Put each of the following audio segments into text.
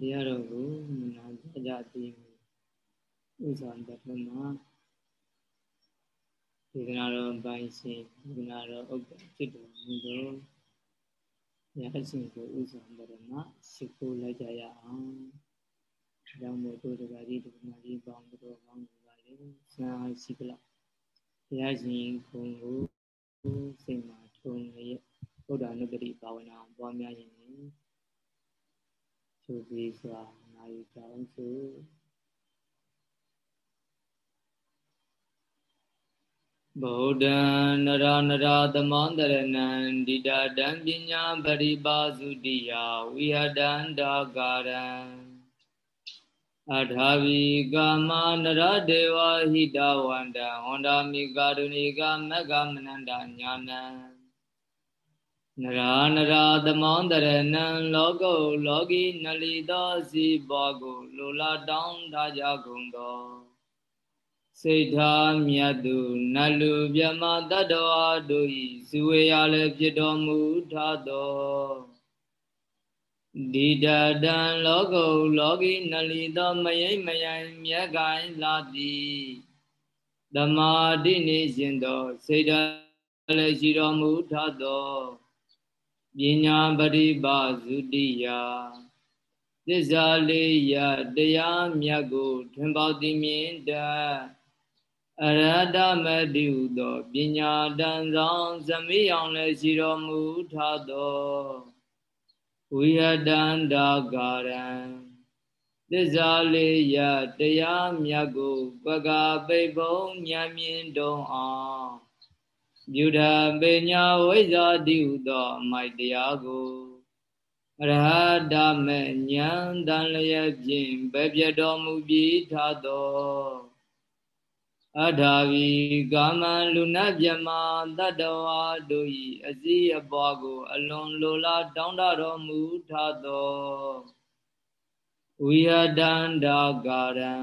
တရားတော်ကိုမနာကြကြသိမှုဥစ္စာပထမဒေသနာတော်ပိုင်းရှင်ဒေသနာတော်ဥပ္ပဖြစ်တော်မူသောရဟရှင်ကိုဥစ္စာပထမရှိခိုးလိုက်ကြရအောင်။ကြောင့်မို့တို့တကကြီးဒုက္ခမကြီးပေါင်းတို့ပေါင်းပါလေ။ဆရာရှိကလောက်တရားရှင်ခုံကိုစိတ်မှာထုံရဲ့ဘုရားနုပ္ပတိဘာဝနာပွားများရင် ကျိုးပြီးစွာနိုင်ကြောင်းစုဗုဒ္ဓံနရနရသမန္တရဏံဒိတာတံပညာပရိပါစုတိယဝိဟတန္တာကာရံအထာဝီကာမနရဒေဝဟိတဝန္တဟောန္တာမိကာရုဏိကမက္ကမနန္တညာနံ နရာနရာသမောန္တရဏံလောကုလောကီနလီသောစီဘောကိုလူလာတောင်းထားကြကုန်သောစိတ်ထားမြတ်သူနတ်လူမြမတတ္တဝါတို့ဤဇူဝေရလည်းဖြစ်တော်မူထသောဒီတတံလောကုလောကီနလီသောမယိမ့်မယိုင်မြက်ကိုင်းလာသည်ဓမ္မာတိနေရှင်သောစိတ်ထားလည်းရှိတော်မူထသော ပညာပရိပါစုတိယသစ္စာလေးရတရားမြတ်ကိုထွင်ပေါသိမြင်တတ်အရဟတမတိဟုသောပညာတန်ဆောင်ဇမိအောင်လည်းရှိတော်မူထသောဝိဟတန္တာကာရံသစ္စာလေးရတရားမြတ်ကို ပကပိဘုံဉာဏ်မြင်တုံအောင် မြူဓပေညာဝိဇ္ဇာတိဟုသောအမိုက်တရားကိုအရဟတမေဉာဏ်တန်လျက်ဖြင့်ပဲပြတော်မူပြီးထသောအထာဝီကာမလူနတ်မြမတတ္တဝါတို့၏အစည်းအပွားကို အလွန်လိုလားတောင်းတတော်မူထသောဝိဟတန္တာကာရံ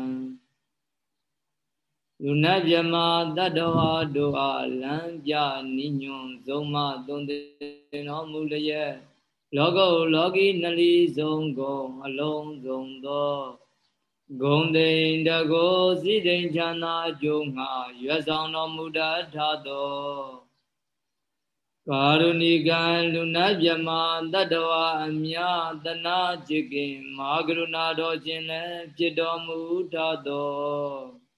လူနတ်မြမတတ္တဝါတို့အားလမ်းပြနိညွန်ဆုံးမသွန်သင်တော်မူလျက်လောကုလောကီနလီဆုံးကုန်အလုံးစုံသောဂုံတိန်တကိုစိတိန်ချမ်းသာအကျိုးငှာရွတ်ဆောင်တော်မူတတ်သောကာရုဏိကံလူနာမြမတတ္တဝအမြတနာจิตကင်မဟာကရုဏာတော်ခြင်းလည်းဖြစ်တော်မူတတ်သော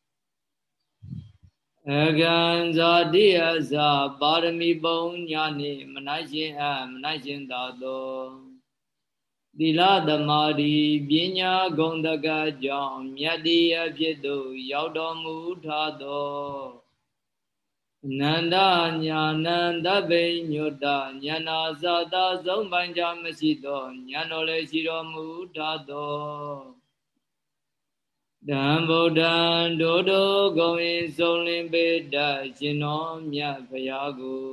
အကံဇာတိအစပါရမီပုံညာနှင့်မနိုင်ရှင်အမနိုင်ရှင်သာသောသီလသမာဓိပညာဂုဏ်တကကြောင့်မြတ်တိအဖြစ်သို့ရောက်တော်မူထသောနန္ဒညာနန္တဗိညုတညာနာဇာတာဆုံးပိုင်းကြမရှိသောညာတော်လည်းရှိတော်မူထသော တံဗုဒ္ဓံဒိုဒိုဂုံဤဆုံးလင်းပေတရှင်တော်မြတ်ဖရာကို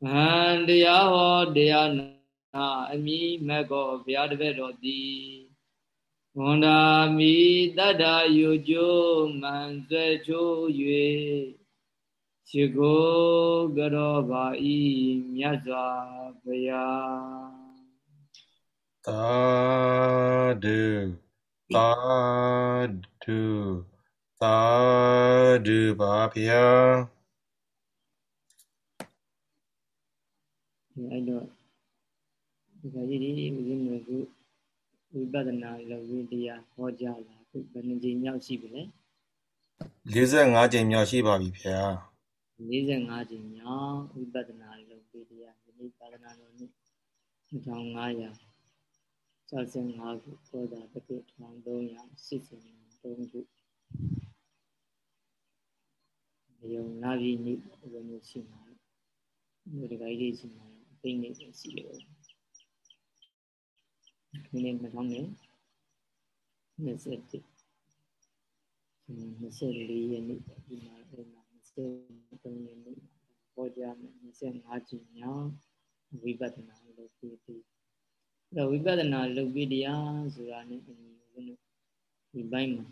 ဟံတရားဟောတရားနာအမိမကောဘုရားတပည့်တော်သည်ဝန္ဒာမိတတ္တာယုကျိုးမန်ဆွဲချိုး၍ရှိကိုကရောပါဤမြတ်စွာဘုရားသာဓု သာဓုသာဓုပါဗျာအဲ့တော့ဒီကကြီးဒီဦးဇင်းတို့ကဝိပဿနာလောကတရားဟောကြားလာခုဘယ်နှကြိမ်မြောက်ရှိပြီလဲ45ကြိမ်မြောက်ရှိပါပြီဗျာ45ကြိမ်မြောက်ဝိပဿနာလောကတရားဒီနေ့သာသနာတော်နှစ်2500 65ခုခေါ်တာတစ်ခု1383ခုယုံနာပြီးနေ့ဘယ်လိုရှိမှာလဲဒီကကြီးရှိမှာအသိနေရှိလို့ဒီနေ့မထောင်းနေ27 24ရက်နေ့ဒီမှာအဲ့မှာ23ရက်နေ့ပေါ်ကြမယ်25ကျင်းညဝိပဿနာလို့ပြီးပြီး အဲ့ဝိပဿနာလုပ်ပြီးတရားဆိုတာ ਨੇ အညီဦးလို့ဒီဘိုင်းမှာ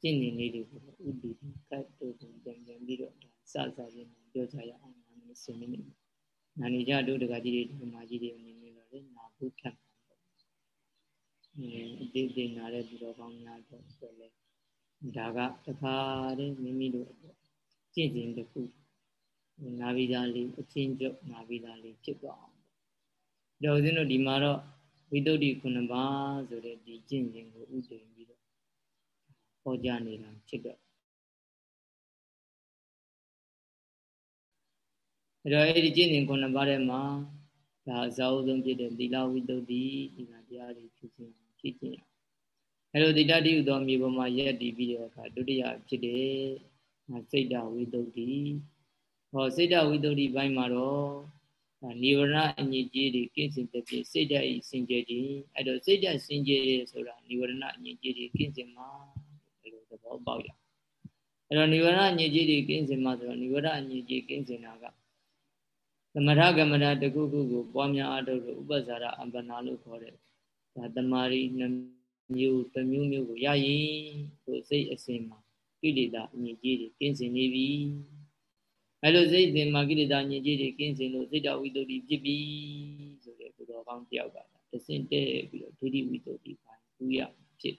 ကျင့်နေလေးတွေကိုဥတည်ကတ်တို့ပြန်ပြန်ပြီးတော့စစချင်းပြောကြရအောင်နာမည်စင်မိနေနာနေကြတို့တကကြီးတွေဒီမာကြီးတွေအနေနဲ့တော့လေနာဘူးခတ်အသေးသေးနာတဲ့သူတော်ကောင်းများတော့ဆိုလဲဒါကတခါတည်းမိမိတို့ကျင့်စဉ်တစ်ခုနာပြီးသားလေးအချင်းကျုပ်နာပြီးသားလေးဖြစ်သွားအောင်။ ဒါဦးဇင်းတို့ဒီမှာတော့ဝိသုဒ္ဓိခုနှစ်ပါးဆိုတဲ့ဒီကျင့်စဉ်ကိုဥတည်ပြီးတော့ဟောကြားနေတာဖြစ်တော့အဲ့တော့အဲ့ဒီကျင့်စဉ်ခုနှစ်ပါးထဲမှာဒါအစအဦးဆုံးဖြစ်တဲ့သီလဝိသုဒ္ဓိဒီကတရားတွေဖြစ်ခြင်းဖြစ်ခြင်းအဲ့လိုတိတ္တိဥသောမြေပေါ်မှာရက်တည်ပြီးတဲ့အခါဒုတိယဖြစ်တဲ့စိတ်တဝိသုဒ္ဓိဟောစိတ်တဝိသုဒ္ဓိဘိုင်းမှာတော့ နိဝရဏအညစ်အကြေးတွေကင်းစင်တဲ့ဖြစ်စိတ်ဓာတ်ဤစင်ကြယ်ခြင်းအဲ့တော့စိတ်ဓာတ်စင်ကြယ်ဆိုတာနိဝရဏအညစ်အကြေးတွေကင်းစင်မှာအဲ့လိုသဘောပေါက်ရအဲ့တော့နိဝရဏအညစ်အကြေးတွေကင်းစင်မှာဆိုတော့နိဝရဏအညစ်အကြေးကင်းစင်တာကသမထကမ္မတာတခုခုကိုပွားများအားထုတ်လို့ဥပဇာရအမ္ပနာလို့ခေါ်တဲ့ဒါတမာရီနှမျိုးတစ်မျိုးမျိုးကိုရရင်ကိုစိတ်အစဉ်မှာကိလေသာအညစ်အကြေးတွေကင်းစင်နေပြီ အဲလိုစိတ်စဉ်မှာကိလေသာညစ်ကြေးတွေကင်းစင်လို့စိတ်တဝိတ္တုဖြစ်ပြီဆိုတဲ့ဘုရားကောင်းတယောက်ကတဆင့်တဲ့ပြီးတော့ဒိဋ္ဌိဝိတ္တုပိုင်းကူရဖြစ်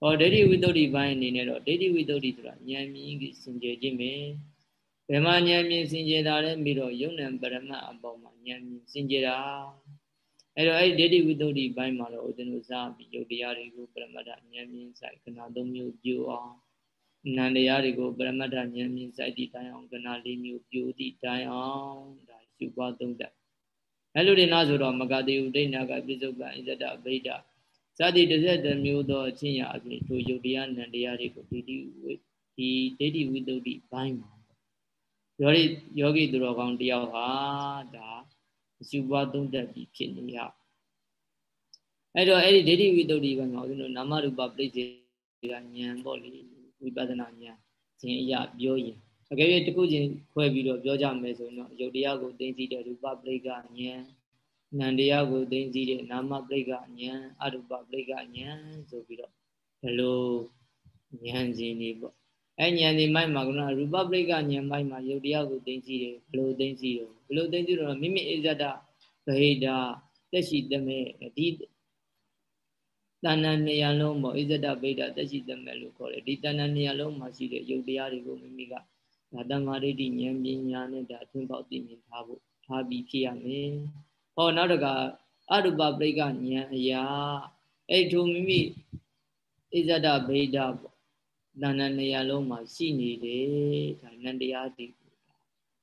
ဟောဒိဋ္ဌိဝိတ္တုပိုင်းအနေနဲ့တော့ဒိဋ္ဌိဝိတ္တုဆိုတာဉာဏ်မြင်ကြီးစင်ကြယ်ခြင်းပဲဘယ်မှာဉာဏ်မြင်စင်ကြယ်တာလဲပြီးတော့ယုံနံပရမတ်အပေါ်မှာဉာဏ်မြင်စင်ကြယ်တာအဲ့တော့အဲ့ဒီဒိဋ္ဌိဝိတ္တုပိုင်းမှာတော့ဥဒ္ဒနုစားပြီးယုတ်တရားတွေကိုပရမတ္ထဉာဏ်မြင်ဆိုင်ခဏသုံးမျိုးပြုအောင် နန္တရားတွေကိုပရမတ္ထဉာဏ်မြင်စိုက်တည်တိုင်းအောင်ကဏလေးမျိုးပြိုတည်တိုင်းအောင်ဒါရှုပွားသုံးတတ်အဲလိုတွေနာဆိုတော့မဂတိဥဒိဏကပြစ္ဆုတ်ကဣဇဒဗိဒဇာတိတစ်ဆက်တစ်မျိုးသောအချင်းရာအပြင်ထိုယုတ်တရားနန္တရားတွေကိုဒီဒီဝိဒီဒိဋ္ဌိဝိတ္တုဘိုင်းမှာယောဂီယောဂီသူတော်ကောင်းတယောက်ဟာဒါရှုပွားသုံးတတ်ပြီးဖြစ်နေရအဲ့တော့အဲ့ဒီဒိဋ္ဌိဝိတ္တုဘိုင်းမှာဦးဇင်းတို့နာမရူပပြိစ္ဆေကဉာဏ်ပေါ့လေ ဝိပဿနာဉာဏ်ခြင်းအရာပြောရင်အကယ်၍တစ်ခုချင်းခွဲပြီးတော့ပြောကြမယ်ဆိုရင်တော့ယုတ်တရားကိုသိသိတဲ့ရူပပရိက္ခဉာဏ်နံတရားကိုသိသိတဲ့နာမပရိက္ခဉာဏ်အရူပပရိက္ခဉာဏ်ဆိုပြီးတော့ဒီလိုဉာဏ်ခြင်းတွေပေါ့အဲဉာဏ်ဒီမိုက်မှာကရူပပရိက္ခဉာဏ်မိုက်မှာယုတ်တရားကိုသိသိတယ်ဘလို့သိသိတော့ဘလို့သိသိတော့မိမိအစ္ဆဒဗဟိတာတက်ရှိတမဲဒီ တဏ္ဍာနေရာလုံးပေါ့ဣဇဒဗိဒတက်ရှိတယ်မဲ့လို့ခေါ်တယ်ဒီတဏ္ဍာနေရာလုံးမှာရှိတဲ့ယုတ်တရားတွေကိုမိမိကဒါတမာရိတိဉာဏ်ပညာနဲ့ဒါအထွန်းပေါက်သိမြင်ထားဖို့ထားပြီးဖြစ်ရမယ်။ဟောနောက်တကအရူပပရိကဉာဏ်အရာအဲ့ထိုမိမိဣဇဒဗိဒပေါ့တဏ္ဍာနေရာလုံးမှာရှိနေတယ်ဒါနန္တရားတွေ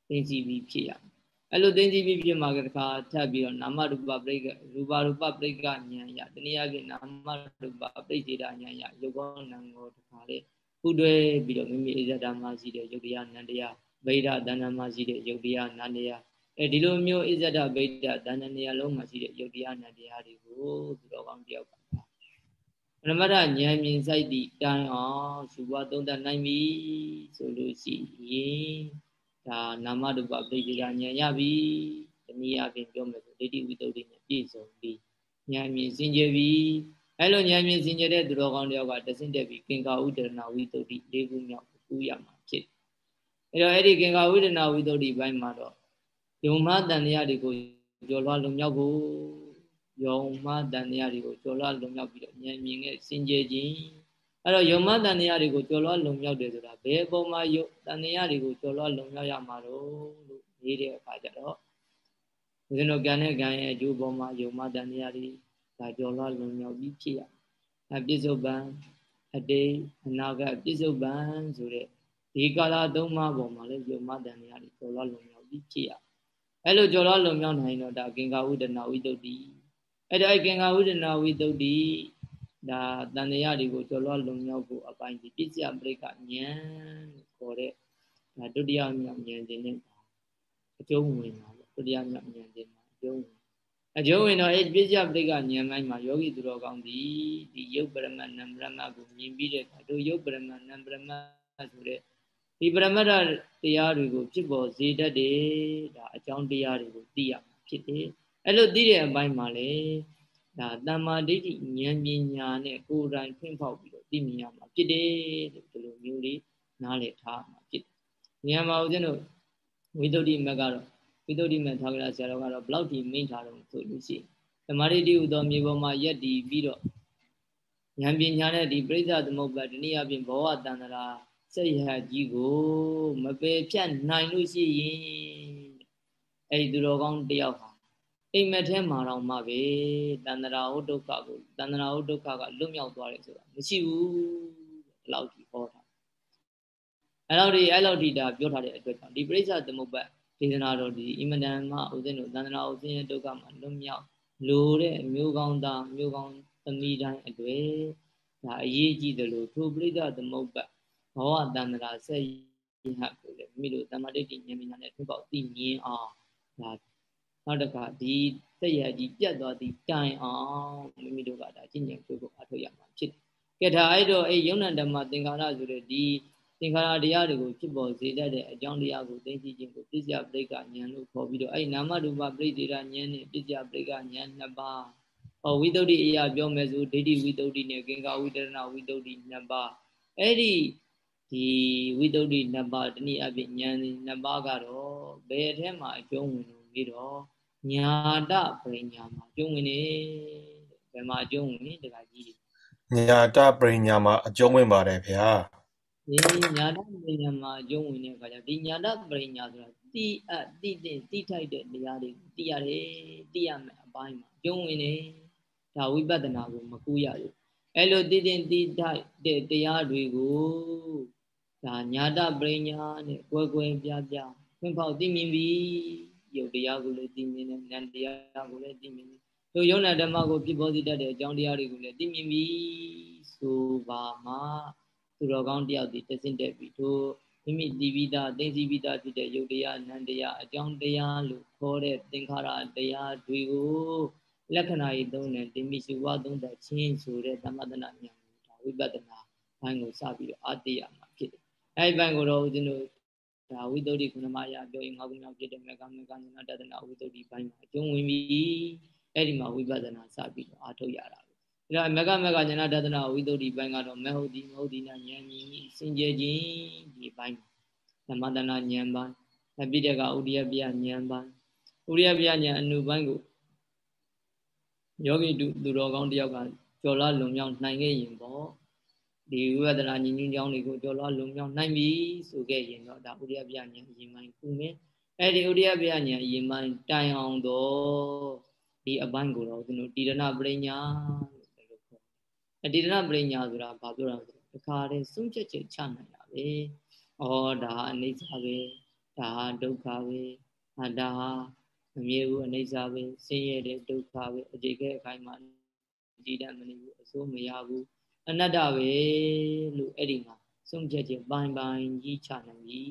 သိသိပြီးဖြစ်ရမယ် အဲ့လိုသိသိပြီးပြမှာကတခါထပ်ပြီးတော့နာမရူပပရိကရူပရူပပရိကဉာဏ်ရတနည်းအားဖြင့်နာမရူပပရိစေတာဉာဏ်ရယုတ်ကောနံကိုတခါလေခုတွဲပြီးတော့မိမိအဇဒမှာရှိတဲ့ယုတ်တရားနန္တရားဗိဒတဏ္ဍမှာရှိတဲ့ယုတ်တရားနန္တရားအဲဒီလိုမျိုးအဇဒဗိဒတဏ္ဍနေရာလုံးမှာရှိတဲ့ယုတ်တရားနန္တရားတွေကိုသူတော်ကောင်းတယောက်ကပရမတ္ထဉာဏ်မြင်စိုက်သည့်တိုင်အောင်ရှုပွားသုံးသပ်နိုင်ပြီဆိုလို့ရှိရင် ဒါနာမရူပပရိစ္ဆေကဉာဏ်ရပြီတနည်းအားဖြင့်ပြောမယ်ဆိုဒိဋ္ဌိဝိတ္တုတွေနဲ့ပြည့်စုံပြီဉာဏ်မြင်စင်ကြယ်ပြီအဲလိုဉာဏ်မြင်စင်ကြယ်တဲ့သူတော်ကောင်းတယောက်ကတဆင့်တက်ပြီးကင်္ကာဥဒရဏဝိတ္တုလေးခုမြောက်ကူးရမှာဖြစ်အဲတော့အဲ့ဒီကင်္ကာဝိဒရဏဝိတ္တုဘိုင်းမှာတော့ယုံမတန်တရားတွေကိုကျော်လွှားလုံမြောက်ဖို့ယုံမတန်တရားတွေကိုကျော်လွှားလုံမြောက်ပြီးတော့ဉာဏ်မြင်တဲ့စင်ကြယ်ခြင်း အဲ့တော့ယုံမတန်တရားတွေကိုကျော်လွှားလုံမြောက်တယ်ဆိုတာဘယ်အပေါ်မှာယုံတန်တရားတွေကိုကျော်လွှားလုံမြောက်ရမှာတော့လို့နေတဲ့အခါကျတော့ဦးဇင်းတို့ကံနဲ့ကံရဲ့အကျိုးပေါ်မှာယုံမတန်တရားတွေဒါကျော်လွှားလုံမြောက်ပြီးဖြစ်ရအပြစ္ဆုတ်ပံအတိအနာဂတ်ပြစ္ဆုတ်ပံဆိုတဲ့ဒီကာလသုံးပါးပေါ်မှာလည်းယုံမတန်တရားတွေကျော်လွှားလုံမြောက်ပြီးဖြစ်ရအဲ့လိုကျော်လွှားလုံမြောက်နိုင်တော့ဒါကင်္ကာဥဒနာဝိတ္တုတိအဲ့ဒါကင်္ကာဥဒနာဝိတ္တုတိ ဒါတန်တရားတွေကိုကျော်လွှားလုံမြောက်ဖို့အပိုင်းဒီပစ္စယပရိက္ခဉာဏ်ခေါ်တဲ့ဒါဒုတိယမြောက်ဉာဏ်စဉ်နဲ့အကျုံးဝင်တာပေါ့ဒုတိယမြောက်ဉာဏ်စဉ်မှာအကျုံးဝင်အကျုံးဝင်တော့အဲ့ပစ္စယပရိက္ခဉာဏ်ပိုင်းမှာယောဂီသူတော်ကောင်းဒီဒီယုတ်ပရမတ်နံပရမတ်ကိုမြင်ပြီးတဲ့အခါတို့ယုတ်ပရမတ်နံပရမတ်ဆိုတဲ့ဒီပရမတ္ထတရားတွေကိုဖြစ်ပေါ်စေတတ်တယ်ဒါအကြောင်းတရားတွေကိုသိရမှာဖြစ်တယ်အဲ့လိုသိတဲ့အပိုင်းမှာလေ ဒါတမ္မာဒိဋ္ဌိဉာဏ်ပညာနဲ့ကိုယ်တိုင်ဖွင့်ဖောက်ပြီးတော့သိမြင်ရမှာဖြစ်တယ်လို့ဒီလိုမျိုးလေးနားလည်ထားမှာဖြစ်တယ်ဉာဏ်ပါဦးဇင်းတို့ဝိသုဒ္ဓိမက်ကတော့ဝိသုဒ္ဓိမက်ထားကြဆရာတော်ကတော့ဘလောက်ထိမိန့်ထားတော့ဆိုလို့ရှိရင်ဓမ္မရိတိဟူသောမြေပေါ်မှာယက်တည်ပြီးတော့ဉာဏ်ပညာနဲ့ဒီပရိစ္ဆသမုပ္ပါဒဏိယဖြင့်ဘဝတန္တရာစိတ်ဟကြီးကို မပယ်ဖြတ်နိုင်လို့ရှိရင်အဲ့ဒီသူတော်ကောင်းတယောက်ဟာ အိမ်မက်ထဲမှာတော့မှပဲတန္တရာဟုတ်ဒုက္ခကိုတန္တရာဟုတ်ဒုက္ခကလွတ်မြောက်သွားတယ်ဆိုတာမရှိဘူးဒီလောက်ကြီးဟောတာအဲ့လောက်ဒီအဲ့လောက်ဒီဒါပြောထားတဲ့အတွက်ကြောင့်ဒီပရိစ္ဆသမုပ္ပါဒေသနာတော်ဒီအင်မတန်မှဥစဉ်တို့တန္တရာဥစဉ်ရဲ့ဒုက္ခမှာလွတ်မြောက်လိုတဲ့မျိုးကောင်းသားမျိုးကောင်းသမီးတိုင်းအတွေ့ဒါအရေးကြီးတယ်လို့ထိုပရိစ္ဆသမုပ္ပါဘဝတန္တရာဆက်ရဟတ်ကိုလေမိတို့တမ္မာဒိဋ္ဌိဉာဏ်ပညာနဲ့ထွန်းပေါက်သိမြင်အောင်ဒါ နောက်တစ်ခါဒီစက်ရကြီးပြတ်သွားသည့်တိုင်အောင်မိမိတို့ကဒါကျင့်ကြံပြုဖို့အထောက်ရမှာဖြစ်တယ်။ကဲဒါအဲ့တော့အဲ့ယုံနံဓမ္မသင်္ခါရဆိုတဲ့ဒီသင်္ခါရတရားတွေကိုဖြစ်ပေါ်စေတတ်တဲ့အကြောင်းတရားကိုသိသိချင်းကိုပြစ္ဆယပရိက္ခဉာဏ်လို့ခေါ်ပြီးတော့အဲ့နာမရူပပရိသေရဉာဏ်နဲ့ပြစ္ဆယပရိက္ခဉာဏ်နှစ်ပါးဟောဝိသုဒ္ဓိအရာပြောမယ်ဆိုဒိဋ္ဌိဝိသုဒ္ဓိနဲ့ကင်္ဂဝိတရဏဝိသုဒ္ဓိနှစ်ပါးအဲ့ဒီဒီဝိသုဒ္ဓိနှစ်ပါးတနည်းအားဖြင့်ဉာဏ်နှစ်ပါးကတော့ဘယ်အထက်မှာအကျုံးဝင်လို့ပြီးတော့ ညာတပရိညာမှာအကျုံးဝင်နေဘယ်မှာအကျုံးဝင်တခါကြီးညာတပရိညာမှာအကျုံးဝင်ပါတယ်ဗျာဒီညာတပရိညာမှာအကျုံးဝင်တဲ့အခါကျဒီညာတပရိညာဆိုတာတိအတိတဲ့တိထိုက်တဲ့တရားတွေတိရတယ်တိရမယ်အပိုင်းမှာအကျုံးဝင်နေဒါဝိပဿနာကိုမကူရဘူးအဲ့လိုတိတင်တိထိုက်တဲ့တရားတွေကိုဒါညာတပရိညာနဲ့ကွယ်ကွယ်ပြားပြားဖွင့်ဖောက်သိမြင်ပြီ ယုတ်တရားကိုလည်းသိမြင်တယ်ဉာဏ်တရားကိုလည်းသိမြင်တယ်တို့ယုံနာဓမ္မကိုပြပေါ်စေတတ်တဲ့အကြောင်းတရားတွေကိုလည်းသိမြင်ပြီဆိုပါမှသူတော်ကောင်းတယောက်ဒီတဆင့်တက်ပြီတို့မိမိတည်ပြီးသားသိသိပြီးသားဖြစ်တဲ့ယုတ်တရားနံတရားအကြောင်းတရားလို့ခေါ်တဲ့သင်္ခါရတရားတွေကိုလက္ခဏာကြီးသုံးတယ်တင်မိစုဝါသုံးတဲ့ချင်းဆိုတဲ့သမထနာဉာဏ်ကိုဒါဝိပဿနာဘိုင်းကိုစပြီးတော့အတ္တရမှာဖြစ်တယ်အဲဒီဘိုင်းကိုတော့ဦးဇင်းတို့ ဒါဝိသုဒ္ဓိခုနမယပြောရင်ငါးခုမြောက်ဖြစ်တဲ့မေကမေကညနာတဒနာဝိသုဒ္ဓိဘိုင်းမှာအကျုံးဝင်ပြီအဲ့ဒီမှာဝိပဿနာစပြီးတော့အားထုတ်ရတာပဲဒါမေကမေကညနာတဒနာဝိသုဒ္ဓိဘိုင်းကတော့မဟုတ်ဒီမဟုတ်ဒီနာဉာဏ်မြင်စင်ကြယ်ခြင်းဒီဘိုင်းသမတနာဉာဏ်ပိုင်းအပိတကဥဒိယပြဉာဏ်ပိုင်းဥရိယပြဉာဏ်အနုပိုင်းကိုယောဂီသူတော်ကောင်းတယောက်ကကျော်လာလွန်မြောက်နိုင်ခဲ့ရင်ပေါ့ ဒီဝိပဿနာဉာဏ်ဉာဏ်ကြောင်းတွေကိုကြော်လွှားလုံမြောက်နိုင်ပြီဆိုခဲ့ရင်တော့ဒါဥရိယပြဉာဏ်အရင်ပိုင်းကုမယ်အဲ့ဒီဥရိယပြဉာဏ်အရင်ပိုင်းတိုင်အောင်တော့ဒီအပိုင်းကိုတော့သူတို့တိရဏပရိညာလို့ပြောခေါ်အတိရဏပရိညာဆိုတာဘာပြောတာလဲဆိုတော့တခါတည်းစွန့်ချက်ချက်ချနိုင်တာပဲဩဒါဟာအနိစ္စပဲဒါဟာဒုက္ခပဲဟာဒါဟာမမြဲဘူးအနိစ္စပဲဆင်းရဲတဲ့ဒုက္ခပဲအကြိတ်ခဲအခိုင်မှာကြည်တတ်မနေဘူးအစိုးမရဘူး အနတ္တပဲလို့အဲ့ဒီမှာဆုံးဖြတ်ချက်ပိုင်းပိုင်းကြီးချနိုင်ပြီ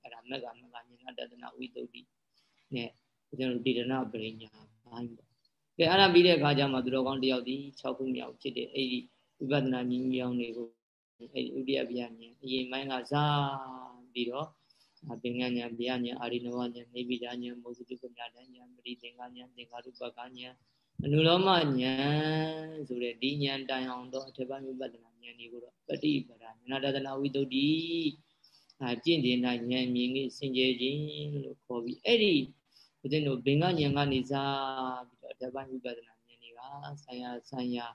အဲ့ဒါမက်ကမကဉာဏတတနာဝိသုဒ္ဓိနဲ့ကျွန်တော်ဒီဒနာပရိညာဘိုင်းပေါ့ကဲအဲ့ဒါပြီးတဲ့အခါကျမှသူတော်ကောင်းတယောက်ဒီ6ခုမြောက်ဖြစ်တဲ့အဲ့ဒီဝိပဿနာဉာဏ်ကြီးအောင်တွေကိုအဲ့ဒီဥဒိယဗျာဉာဏ်အရင်ပိုင်းကစားပြီးတော့ပင်ညာဉာဏ်ဗျာဉာဏ်အာရိနဝဉာဏ်နေပိဒါဉာဏ်မောဇတိပညာဉာဏ်ပရိသင်္ကဉာဏ်သင်္ကာရုပကဉာဏ် အနုလောမဉာဏ်ဆိုတဲ့ဒီဉာဏ်တိုင်အောင်တော့အထက်ပိုင်းဝိပဿနာဉာဏ်ဒီကိုတော့ပฏิပဒါဉာဏတဒနာဝိတုဒ္ဓိအာကျင့်တင်တာဉာဏ်မြင်ကြီးစင်ကြယ်ခြင်းလို့ခေါ်ပြီးအဲ့ဒီဦးဇင်းတို့ဘင်္ဂဉာဏ်ကနေစားပြီးတော့အထက်ပိုင်းဝိပဿနာဉာဏ်တွေကဆိုင်ရာဆိုင်ရာ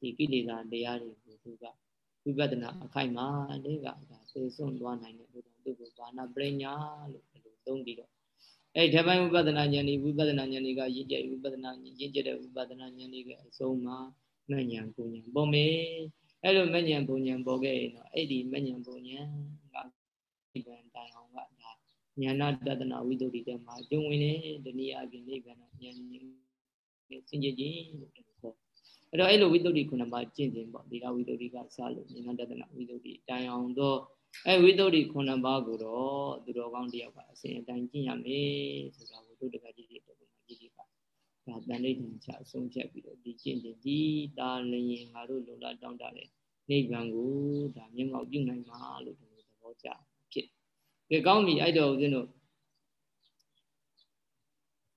ဒီကိလေသာတရားတွေကိုသူကဝိပဿနာအခိုက်မှာလေးကဒါသေဆုံးသွားနိုင်တဲ့ဘုရားသူ့ကိုဘာနာပရိညာလို့ဒီလိုသုံးပြီးတော့ အဲ့ဒီဓမ္မဝိပဿနာဉာဏ်ဒီဝိပဿနာဉာဏ်တွေကရင့်ကျက်ဝိပဿနာဉာဏ်ရင့်ကျက်တဲ့ဝိပဿနာဉာဏ်တွေကအဆုံးမှာမဉဏ်ပုံဉဏ်ပေါ်မေအဲ့လိုမဉဏ်ပုံဉဏ်ပေါ်ခဲ့ရင်တော့အဲ့ဒီမဉဏ်ပုံဉဏ်ကဒီဗန်တိုင်အောင်ကဒါဉာဏတတနာဝိသုဒ္ဓိတမှာကျုံဝင်နေတနည်းအားဖြင့်နိဗ္ဗာန်ဉာဏ်စင်ကြယ်ခြင်းလို့ခေါ်အဲ့တော့အဲ့လိုဝိသုဒ္ဓိခုနပါကျင့်ခြင်းပေါ့ဒီလာဝိသုဒ္ဓိကစလို့ဉာဏတတနာဝိသုဒ္ဓိတိုင်အောင်တော့ အဲဝိသုဒ္ဓိခုနှစ်ပါးကိုတော့သူတော်ကောင်းတယောက်ကအစဉ်အတိုင်းကျင့်ရမယ်ဆိုတာကိုတို့တကကြီးတွေတော်တော်ကြီးကြီးကဒါတန်ဋိဌာန်ချအဆုံးဖြတ်ပြီးတော့ဒီကျင့်တယ်ဒီတာလျင်ငါတို့လုံလတောင်းတတဲ့နိဗ္ဗာန်ကိုဒါမျက်မှောက်ပြုနိုင်မှာလို့ဒီလိုသဘောကျဖြစ်တယ်။ကောင်းပြီအဲ့တော့ဦးဇင်းတို့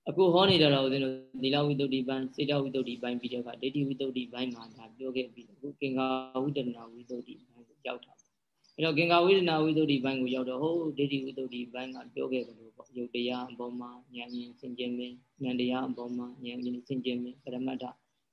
အခုဟောနေတာတော့ဦးဇင်းတို့သီလဝိတ္တုဒီပိုင်းစေတဝိတ္တုဒီပိုင်းပြီးတော့ကဒိဋ္ဌိဝိတ္တုဒီပိုင်းမှာဒါပြောခဲ့ပြီးအခုကင်္ဂါဝိတ္တနာဝိတ္တုဒီပိုင်းကိုရောက်တာ အဲ့တော့ကင်္ဂဝေဒနာဝိသုဒ္ဓိဘိုင်းကိုရောက်တော့ဟိုဒိဋ္ဌိဝိသုဒ္ဓိဘိုင်းကပြောခဲ့တယ်လို့ပေါ့ယုတ်တရားအပေါ်မှာဉာဏ်မြင်စင်ကြင်မြင်ဉာဏ်တရားအပေါ်မှာဉာဏ်မြင်စင်ကြင်မြင်ပရမတ္ထ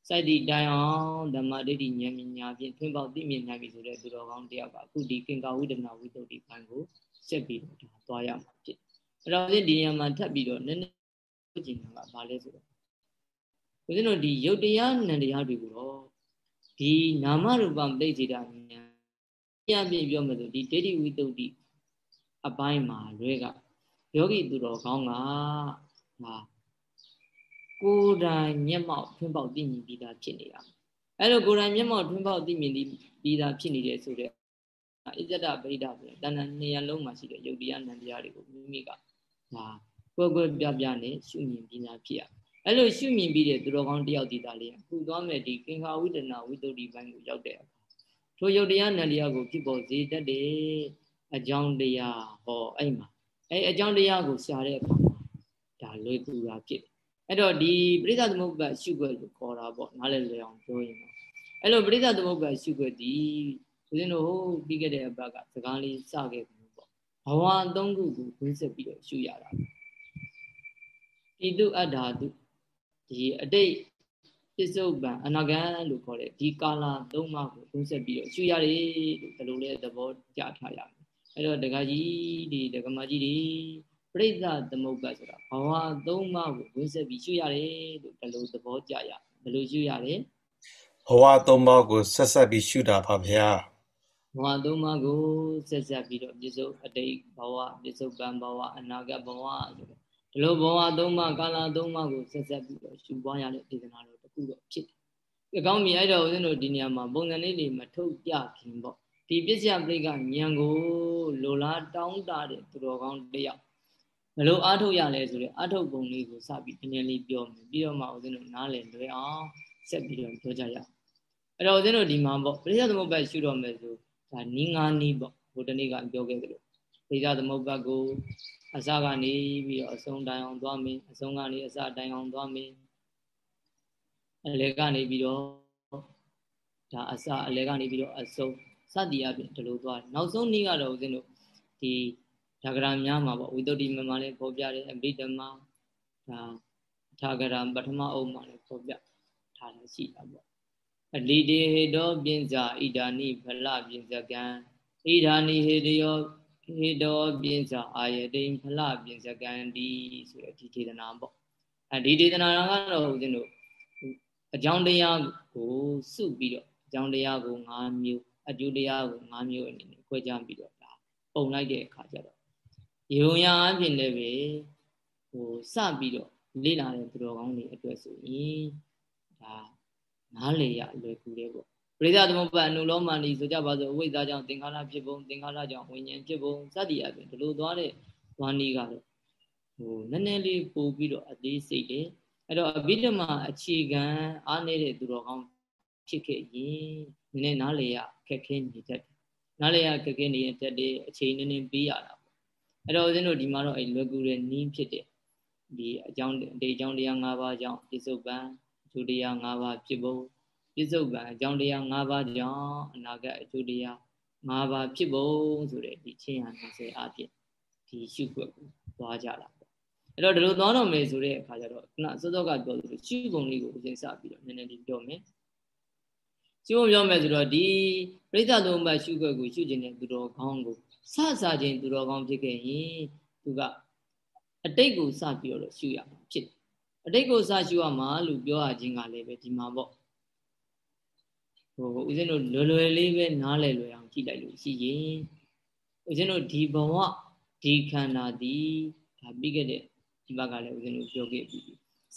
စိုက်တည်တိုင်အောင်ဓမ္မဒိဋ္ဌိဉာဏ်ဉာဏ်ဖြင့်ထွန်းပေါက်သိမြင်နိုင်ပြီဆိုတဲ့သူတော်ကောင်းတယောက်ကအခုဒီကင်္ကာဝိဒနာဝိတ္တုဒီဘန်ကိုဆက်ပြီးတော့ဒါသွားရမှာဖြစ်အဲ့တော့ဒီနေရာမှာထပ်ပြီးတော့နည်းနည်းကြည့်နေတာကဘာလဲဆိုတော့ဦးဇင်းတို့ဒီယုတ်တရားနံတရားတွေကိုတော့ဒီနာမရူပမသိစေတာဉာဏ် ပြပြပြောမယ်ဆိုဒီဒိဋ္ဌိဝိတ္တုဒီအပိုင်းမှာလွဲကယောဂီသူတော်ကောင်းကဟာကိုယ်တိုင်မျက်မှောက်ထွန်းပေါက်သိမြင်ပြီးသားဖြစ်နေတာအဲ့လိုကိုယ်တိုင်မျက်မှောက်ထွန်းပေါက်သိမြင်ပြီးသားဖြစ်နေတယ်ဆိုတော့အစ္စဒဗိဒဆိုတဲ့တဏ္ဍနေရလုံးမှာရှိတဲ့ယုတ်တရားနံတရားတွေကိုမိမိကဒါကိုယ်ကိုယ်ပြပြနဲ့ရှုမြင်ပြီးသားဖြစ်ရအဲ့လိုရှုမြင်ပြီးတဲ့သူတော်ကောင်းတယောက်ဒီသားလေးအခုသွားမယ်ဒီကင်္ခာဝိတနာဝိတ္တုဒီဘိုင်းကိုရောက်တဲ့အခါ ထိုယုတ်တရားနံတရားကိုဖြစ်ပေါ်စေတတ်တဲ့အကြောင်းတရားဟောအဲ့မှာအဲ့အကြောင်းတရားကိုရှာတဲ့အခါမှာဒါလွယ်ကူတာဖြစ်တယ်အဲ့တော့ဒီပရိသသမုပ္ပါရှုွက်လို့ခေါ်တာပေါ့နားလည်လွယ်အောင်ပြောရင်တော့အဲ့လိုပရိသသမုပ္ပါရှုွက်ဒီဦးဇင်းတို့ဟိုပြီးခဲ့တဲ့အပတ်ကစကားလေးစခဲ့ပြီပေါ့ဘဝသုံးခုကိုဝင်ဆက်ပြီးတော့ရှုရတာဣတုအတ္တာတုဒီအတိတ် ပစ္စုပန်အနာဂံလို့ခေါ်တဲ့ဒီကာလသုံးပါးကိုဝင်ဆက်ပြီးတော့ရှုရတယ်လို့ဒီလိုလဲသဘောကြထားရမယ်အဲ့တော့ဒကာကြီးဒီဒကမကြီးတွေပြိဿသမုပ္ပါဆိုတာဘဝသုံးပါးကိုဝင်ဆက်ပြီးရှုရတယ်လို့ဒီလိုသဘောကြရဘယ်လိုရှုရတယ်ဘဝသုံးပါးကိုဆက်ဆက်ပြီးရှုတာပါဗျာဘဝသုံးပါးကိုဆက်ဆက်ပြီးတော့ပြစ္ဆုတ်အတိတ်ဘဝပြစ္ဆုတ်ပံဘဝအနာဂတ်ဘဝဆိုတော့ဒီလိုဘဝသုံးပါးကာလသုံးပါးကိုဆက်ဆက်ပြီးတော့ရှုပွားရတဲ့ဒေသနာတော်တစ် ခုတော့ဖြစ်တယ်။ဒီကောင်းပြီအဲ့တော့ဦးဇင်းတို့ဒီနေရာမှာပုံစံလေးတွေမထုတ်ပြခင်ပေါ့ဒီပစ္စယပရိကဉာဏ်ကိုလိုလားတောင်းတတဲ့သူတော်ကောင်းတယောက်ဘယ်လိုအားထုတ်ရလဲဆိုတော့အားထုတ်ပုံလေးကိုစပြီးနည်းနည်းလေးပြောမယ်ပြီးတော့မှဦးဇင်းတို့နားလည်လွယ်အောင်ဆက်ပြီးတော့ပြောကြရအောင်အဲ့တော့ဦးဇင်းတို့ဒီမှာပေါ့ပရိသသမုပ္ပါရှုတော့မယ်ဆိုဒါနီးငါးနီးပေါ့ဘုဒ္ဓနေ့ကပြောခဲ့သလိုပရိသသမုပ္ပါကိုအစကနေပြီးတော့အဆုံးတိုင်အောင်သွားမယ်အဆုံးကနေအစတိုင်အောင်သွားမယ် အလဲကနေပြီးတော့ဒါအစအလဲကနေပြီးတော့အဆုံးစသည်အပြင်ဒီလိုသွားနောက်ဆုံးနေ့ကတော့ဦးဇင်းတို့ဒီဒါဂရများမှာပေါ့ဝိသုဒ္ဓိမမှာလည်းပေါ်ပြတယ်အဘိဓမ္မာဒါထာဂရပထမအုပ်မှာလည်းပေါ်ပြထားတာရှိတာပေါ့အလီတေဟေတောပြင်းစာဣဒာနိဖလပြင်းစကံဣဒာနိဟေတယောဟေတောပြင်းစာအာယတိဖလပြင်းစကံဒီဆိုတဲ့ဒီဒေသနာပေါ့အဲဒီဒေသနာကတော့ဦးဇင်းတို့ အကြောင်းတရားကိုစုပြီးတော့အကြောင်းတရားကို၅မျိုးအကျိုးတရားကို၅မျိုးအနေနဲ့ခွဲခြားပြီးတော့ဒါပုံလိုက်တဲ့အခါကျတော့ယုံရအဖြစ်လည်းပဲဟိုစပြီးတော့လေ့လာတဲ့သူတော်ကောင်းတွေအတွက်ဆိုရင်ဒါနားလေရအလွယ်ကူတယ်ပေါ့ပရိသသမုပ္ပါအနုလောမဏီဆိုကြပါစို့အဝိဇ္ဇာကြောင့်သင်္ခါရဖြစ်ပုံသင်္ခါရကြောင့်ဝိညာဉ်ဖြစ်ပုံစသည်အပြင်ဒီလိုသွားတဲ့ဝါနီကတော့ဟိုနည်းနည်းလေးပို့ပြီးတော့အသေးစိတ်တယ် အဲ့တော့အဘိဓမ္မာအခြေခံအားနေတဲ့သူတော်ကောင်းဖြစ်ခဲ့ရင်နည်းနည်းနားလေရခက်ခဲနေတတ်တယ်နားလေရခက်ခဲနေတတ်တဲ့အချိန်နည်းနည်းပေးရတာပေါ့အဲ့တော့ဦးဇင်းတို့ဒီမှာတော့အဲ့လွယ်ကူတဲ့နီးဖြစ်တဲ့ဒီအကြောင်းဒီအကြောင်းတရား၅ပါးကြောင့်ပြစ္ဆုတ်ပံအကျိုးတရား၅ပါးဖြစ်ဖို့ပြစ္ဆုတ်ပံအကြောင်းတရား၅ပါးကြောင့်အနာဂတ်အကျိုးတရား၅ပါးဖြစ်ဖို့ဆိုတဲ့ဒီချင်းဟန်20အဖြစ်ဒီရှုွက်ကိုသွားကြတာပေါ့ အဲ့တော့ဒီလိုသွားတော့မယ်ဆိုတဲ့အခါကျတော့ခုနစောစောကပြောသလိုရှုပုံလေးကိုအရင်စပြီးတော့နည်းနည်းလေးပြောမယ်ရှုပုံပြောမယ်ဆိုတော့ဒီပရိသတ်သုံးပါးရှုွက်ကိုရှုခြင်းတဲ့သူတော်ကောင်းကိုစစခြင်းသူတော်ကောင်းဖြစ်ခဲ့ရင်သူကအတိတ်ကိုစပြီးတော့ရှုရမှာဖြစ်အတိတ်ကိုစရှုရမှာလို့ပြောရခြင်းကလည်းပဲဒီမှာပေါ့ဟိုဦးဇင်းတို့လွယ်လွယ်လေးပဲနားလည်လွယ်အောင်ကြည့်လိုက်လို့ရှိရင်ဦးဇင်းတို့ဒီဘဝဒီခန္ဓာဒီဒါပြီးခဲ့တဲ့ ဒီဘက်ကလည်းဦးဇင်းတို့ပြောခဲ့ပြီး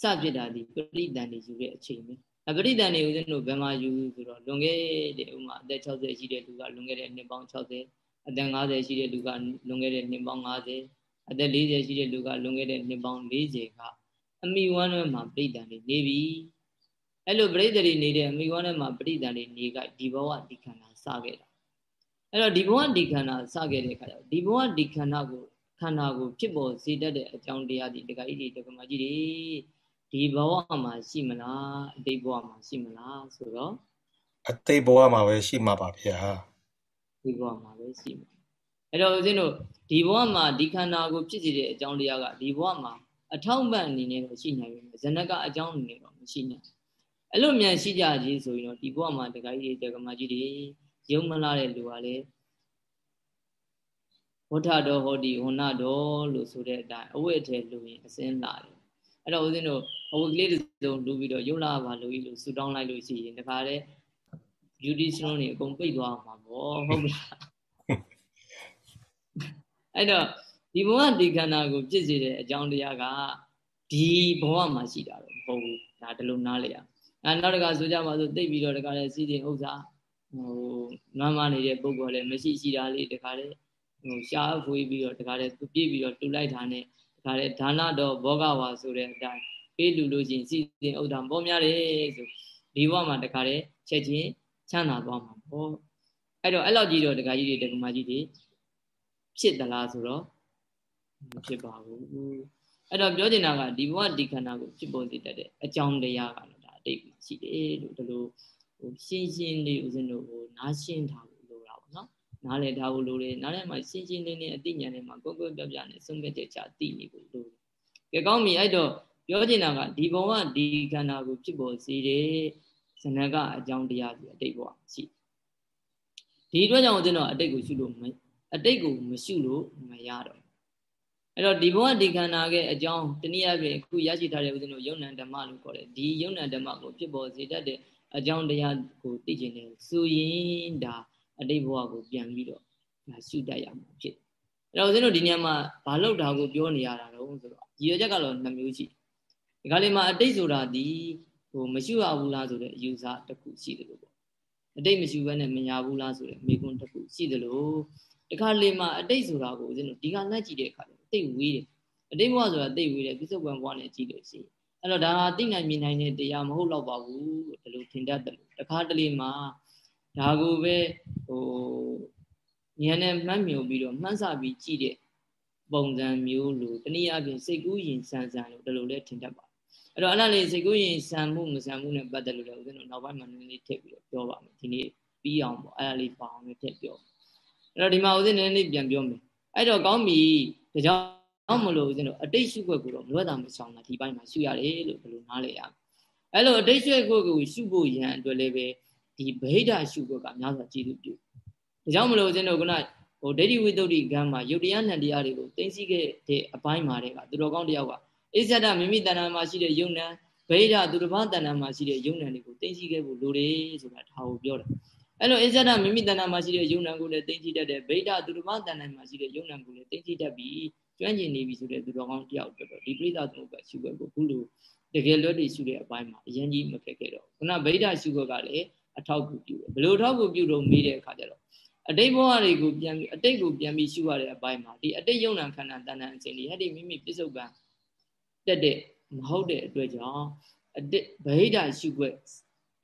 စဖြစ်တာဒီပရိဒဏ်တွေယူတဲ့အချိန်ပဲအပရိဒဏ်တွေဦးဇင်းတို့ဘယ်မှာယူဆိုတော့လွန်ခဲ့တဲ့ဥမာအသက်60ရှိတဲ့လူကလွန်ခဲ့တဲ့နှစ်ပေါင်း60အသက်50ရှိတဲ့လူကလွန်ခဲ့တဲ့နှစ်ပေါင်း50အသက်40ရှိတဲ့လူကလွန်ခဲ့တဲ့နှစ်ပေါင်း40ကအမိဝမ်းထဲမှာပြိတ္တန်တွေနေပြီအဲ့လိုပြိတ္တတွေနေတဲ့အမိဝမ်းထဲမှာပြိတ္တန်တွေနေကဒီဘဝဒီခန္ဓာစခဲ့တာအဲ့တော့ဒီဘဝဒီခန္ဓာစခဲ့တဲ့အခါကျတော့ဒီဘဝဒီခန္ဓာကို ခန္ဓာကိုဖြစ်ပေါ်စေတတ်တဲ့အကြောင်းတရားတွေတက္ကະကြီးတွေတက္ကမကြီးတွေဒီဘဝမှာရှိမလားအတိတ်ဘဝမှာရှိမလားဆိုတော့အတိတ်ဘဝမှာပဲရှိမှာပါဗျာဒီဘဝမှာပဲရှိမှာအဲ့တော့ဦးဇင်းတို့ဒီဘဝမှာဒီခန္ဓာကိုဖြစ်စေတဲ့အကြောင်းတရားကဒီဘဝမှာအထောက်ပံ့အနေနဲ့တော့ရှိနိုင်ပြီဇနကအကြောင်းအနေနဲ့တော့မရှိနိုင်အဲ့လိုမြန်ရှိကြကြီးဆိုရင်တော့ဒီဘဝမှာတခါကြီးတက္ကမကြီးတွေယုံမလာတဲ့လူကလည်း ဝဋ္ဌတော်ဟောဒီဝဏတော်လို့ဆိုတဲ့အတိုင်းအဝတ်အထည်လူရင်အစင်းလာတယ်အဲ့တော့ဦးဇင်းတို့အဝတ်ကလေးတစ်စုံလူပြီးတော့ယုံလာပါလို့လို့ဆူတောင်းလိုက်လို့ရှိရင်တခါတည်း beauty salon တွေအကုန်ပိတ်သွားမှာပေါ့ဟုတ်မလားအဲ့တော့ဒီဘဝဒီခန္ဓာကိုပြည့်စေတဲ့အကြောင်းတရားကဒီဘဝမှာရှိတာတော့မဟုတ်ဘူးဒါဒီလိုနားလေရအဲနောက်တကဆိုကြပါစို့တိတ်ပြီးတော့တခါလေစီးတင်ဥစ္စာဟိုနွမ်းမနေတဲ့ပုံပေါ်လည်းမရှိရှိတာလေးတခါလေဟို ရှားဖွေးပြီးတော့တခါလေသူပြည့်ပြီးတော့တူလိုက်တာနဲ့တခါလေဒါနတော်ဘောဂဝါဆိုတဲ့အတိုင်းပေးလူလို့ချင်းစီးတင်ဥဒ္ဒါပေါ်များတယ်ဆိုဒီဘဝမှာတခါလေချက်ချင်းချမ်းသာသွားမှာပေါ့အဲ့တော့အဲ့လောက်ကြီးတော့တခါကြီးတွေတက္ကမကြီးတွေဖြစ်သလားဆိုတော့မဖြစ်ပါဘူးအဲ့တော့ပြောချင်တာကဒီဘဝဒီခန္ဓာကိုဖြစ်ပေါ်စေတတ်တဲ့အကြောင်းတရားကတော့ဒါအတိတ်ရှိတယ်လို့ဒီလိုဟိုရှင်းရှင်းလေးဦးဇင်းတို့ဟိုနားရှင်းထားဖို့လိုတာပေါ့ နော်နားလည်ထားဖို့လိုတယ်နားလည်မှရှင်းရှင်းလေးနဲ့အသိဉာဏ်နဲ့မှကိုယ်ကိုယ်ပြပြနဲ့ဆုံးဖြတ်ချက်ချသိနေဖို့လိုတယ်ကဲကောင်းပြီအဲ့တော့ပြောချင်တာကဒီဘဝဒီခန္ဓာကိုဖြစ်ပေါ်စေတဲ့ဇဏကအကြောင်းတရားစီအတိတ်ဘဝရှိဒီအတွက်ကြောင့်ဦးဇင်းတို့အတိတ်ကိုရှုလို့မအတိတ်ကိုမရှုလို့မရတော့အဲ့တော့ဒီဘဝဒီခန္ဓာရဲ့အကြောင်းတနည်းအားဖြင့်အခုရရှိထားတဲ့ဦးဇင်းတို့ယုံ nant ဓမ္မလို့ခေါ်တယ်ဒီယုံ nant ဓမ္မကိုဖြစ်ပေါ်စေတတ်တဲ့အကြောင်းတရားကိုသိကျင်တယ်ဆိုရင်ဒါ အတိတ်ဘဝကိုပြန်ပြီးတော့ဒါရှုတတ်ရမှာဖြစ်အဲ့တော့ဦးဇင်းတို့ဒီညမှာဘာလို့ဒါကိုပြောနေရတာတော့ဆိုတော့ရည်ရွယ်ချက်ကတော့နှမျိုးရှိဒီကလေးမှာအတိတ်ဆိုတာဒီဟိုမရှုရဘူးလားဆိုတဲ့အယူဆတစ်ခုရှိတယ်လို့ပေါ့အတိတ်မရှုဘဲနဲ့မရဘူးလားဆိုတဲ့မိကွန်းတစ်ခုရှိတယ်လို့တခါလေမှာအတိတ်ဆိုတာကိုဦးဇင်းတို့ဒီကလက်ကြည့်တဲ့အခါတိတ်ဝေးတယ်အတိတ်ဘဝဆိုတာတိတ်ဝေးတယ်ပြစ္ဆုတ်ပံဘဝနဲ့ကြည့်လို့ရှိရင်အဲ့တော့ဒါဟာသိနိုင်မြင်နိုင်တဲ့တရားမဟုတ်တော့ပါဘူးဒီလိုထင်တတ်တယ်တခါတလေမှာ ဒါကိုပဲဟိုဉာဏ်နဲ့မှတ်မြုံပြီးတော့မှန်းဆပြီးကြည့်တဲ့ပုံစံမျိုးလိုတနည်းအားဖြင့်စိတ်ကူးရင်စံစံလို့ဒီလိုလဲထင်တတ်ပါအဲ့တော့အဲ့ဒါလေးစိတ်ကူးရင်စံမှုမစံမှုနဲ့ပတ်သက်လို့လည်းဦးဇင်းတို့နောက်ပိုင်းမှာနည်းနည်းထည့်ပြီးတော့ပြောပါမယ်ဒီနေ့ပြီးအောင်ပေါ့အဲ့ဒါလေးပါအောင်လည်းထည့်ပြောအဲ့တော့ဒီမှာဦးဇင်းနည်းနည်းပြန်ပြောမယ်အဲ့တော့ကောင်းပြီဒါကြောင့်မလို့ဦးဇင်းတို့အတိတ်ရှုွက်ကိုတော့မလွတ်တာမဆောင်တာဒီပိုင်းမှာရှုရတယ်လို့ဘယ်လိုနားလဲရအဲ့လိုအတိတ်ရှုွက်ကိုရှုဖို့ရန်အတွက်လည်းပဲ ဒီဗဟိတရှုွက်ကများစွာကြည့်လို့ပြုဒါကြောင့်မလို့ဦးဇင်းတို့ကဟိုဒိဋ္ဌိဝိတ္တုကံမှာယုတ်တရားနံတရားတွေကိုသိသိခဲ့တဲ့အပိုင်းမှာတဲ့ကသူတော်ကောင်းတယောက်ကအိဇဒမိမိတဏ္ဍာမှာရှိတဲ့ယုံနံဗိဓသူတစ်ပါးတဏ္ဍာမှာရှိတဲ့ယုံနံတွေကိုသိသိခဲ့ဖို့လိုတယ်ဆိုတာဒါကိုပြောတယ်အဲ့လိုအိဇဒမိမိတဏ္ဍာမှာရှိတဲ့ယုံနံကိုလည်းသိသိတတ်တယ်ဗိဓသူတစ်ပါးတဏ္ဍာမှာရှိတဲ့ယုံနံကိုလည်းသိသိတတ်ပြီးကျွမ်းကျင်နေပြီဆိုတဲ့သူတော်ကောင်းတယောက်တော်တော်ဒီပြိဿသမုပ္ပါရှုွက်ကိုခုလိုတကယ်လွတ်တည်ရှုတဲ့အပိုင်းမှာအရင်ကြီးမဖြစ်ခဲ့တော့ခုနဗိဓရှုွက်ကလည်း အထောက်ကူပြုတယ်ဘယ်လိုထောက်ကူပြုတော့မေးတဲ့အခါကျတော့အတိတ်ဘဝတွေကိုပြန်ပြီးအတိတ်ကိုပြန်ပြီးရှုရတဲ့အပိုင်းမှာဒီအတိတ်ယုံနာခန္ဓာတဏ္ဍာအစဉ်ဒီဟဲ့ဒီမိမိပြစ္ဆုတ်ပံတက်တဲ့မဟုတ်တဲ့အတွက်ကြောင့်အတိတ်ဗဟိတရှုွက်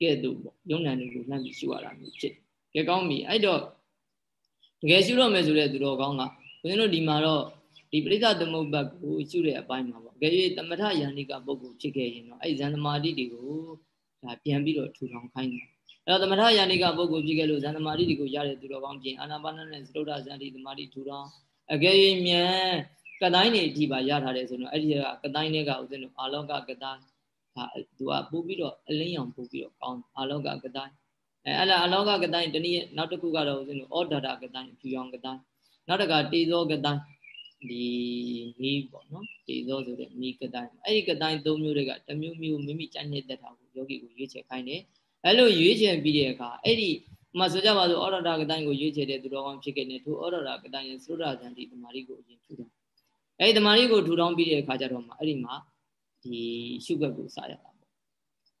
ကဲ့သို့ပေါ့ယုံနာတွေကိုလှမ်းပြီးရှုရတာမျိုးဖြစ်ကဲကောင်းပြီအဲ့တော့တကယ်ရှုတော့မယ်ဆိုတဲ့သူတော်ကောင်းကဘုန်းကြီးတို့ဒီမှာတော့ဒီပရိသသမုပ္ပတ်ကိုရှုတဲ့အပိုင်းမှာပေါ့။ကြည့်ရသမထယန္တိကပုဂ္ဂိုလ်ဖြစ်ခဲ့ရင်တော့အဲ့ဇန်သမာတိတွေကိုဒါပြန်ပြီးတော့ထူထောင်ခိုင်းတယ်။ အဲ့တော့သမထယန္တိကပုဂ္ဂိုလ်ဖြစ်ခဲ့လို့ဇန်သမာတိတွေကိုရတဲ့သူတော်ကောင်းပြင်အာနာပါနနဲ့သရုဒ္ဓဇန်တိသမာတိထူထောင်အကယ်၍မြန်ကတိုင်းနေအထိပါရထားတယ်ဆိုတော့အဲ့ဒီကကတိုင်းတွေကဥစဉ်လို့အာလောကကတိုင်းဒါသူကပို့ပြီးတော့အလင်းရောင်ပို့ပြီးတော့ကောင်းအာလောကကတိုင်းအဲအဲ့လားအာလောကကတိုင်းတနည်းနောက်တစ်ခုကတော့ဥစဉ်လို့ဩဒါတာကတိုင်းဖြူရောင်ကတိုင်းနောက်တကတေဇောကတိုင်းဒီမီးပေါ့နော်တေဇောဆိုတဲ့မီးကတိုင်းအဲ့ဒီကတိုင်း၃မျိုးတွေကတစ်မျိုးမျိုးမိမိကြိုက်နေတဲ့တာကိုယောဂီကိုရွေးချယ်ခိုင်းတယ် အဲ့လိုရွေးချယ်ပြီးတဲ့အခါအဲ့ဒီမှဆိုကြပါစို့ဩရတာကတိုင်းကိုရွေးချယ်တဲ့သူတော်ကောင်းဖြစ်ခဲ့တဲ့ထိုဩရတာကတိုင်းရဲ့သုရဇန်တိတမာရီကိုအရင်ထူထောင်အဲ့ဒီတမာရီကိုထူထောင်ပြီးတဲ့အခါကျတော့မှအဲ့ဒီမှာဒီရှုွက်ကိုစရတာပေါ့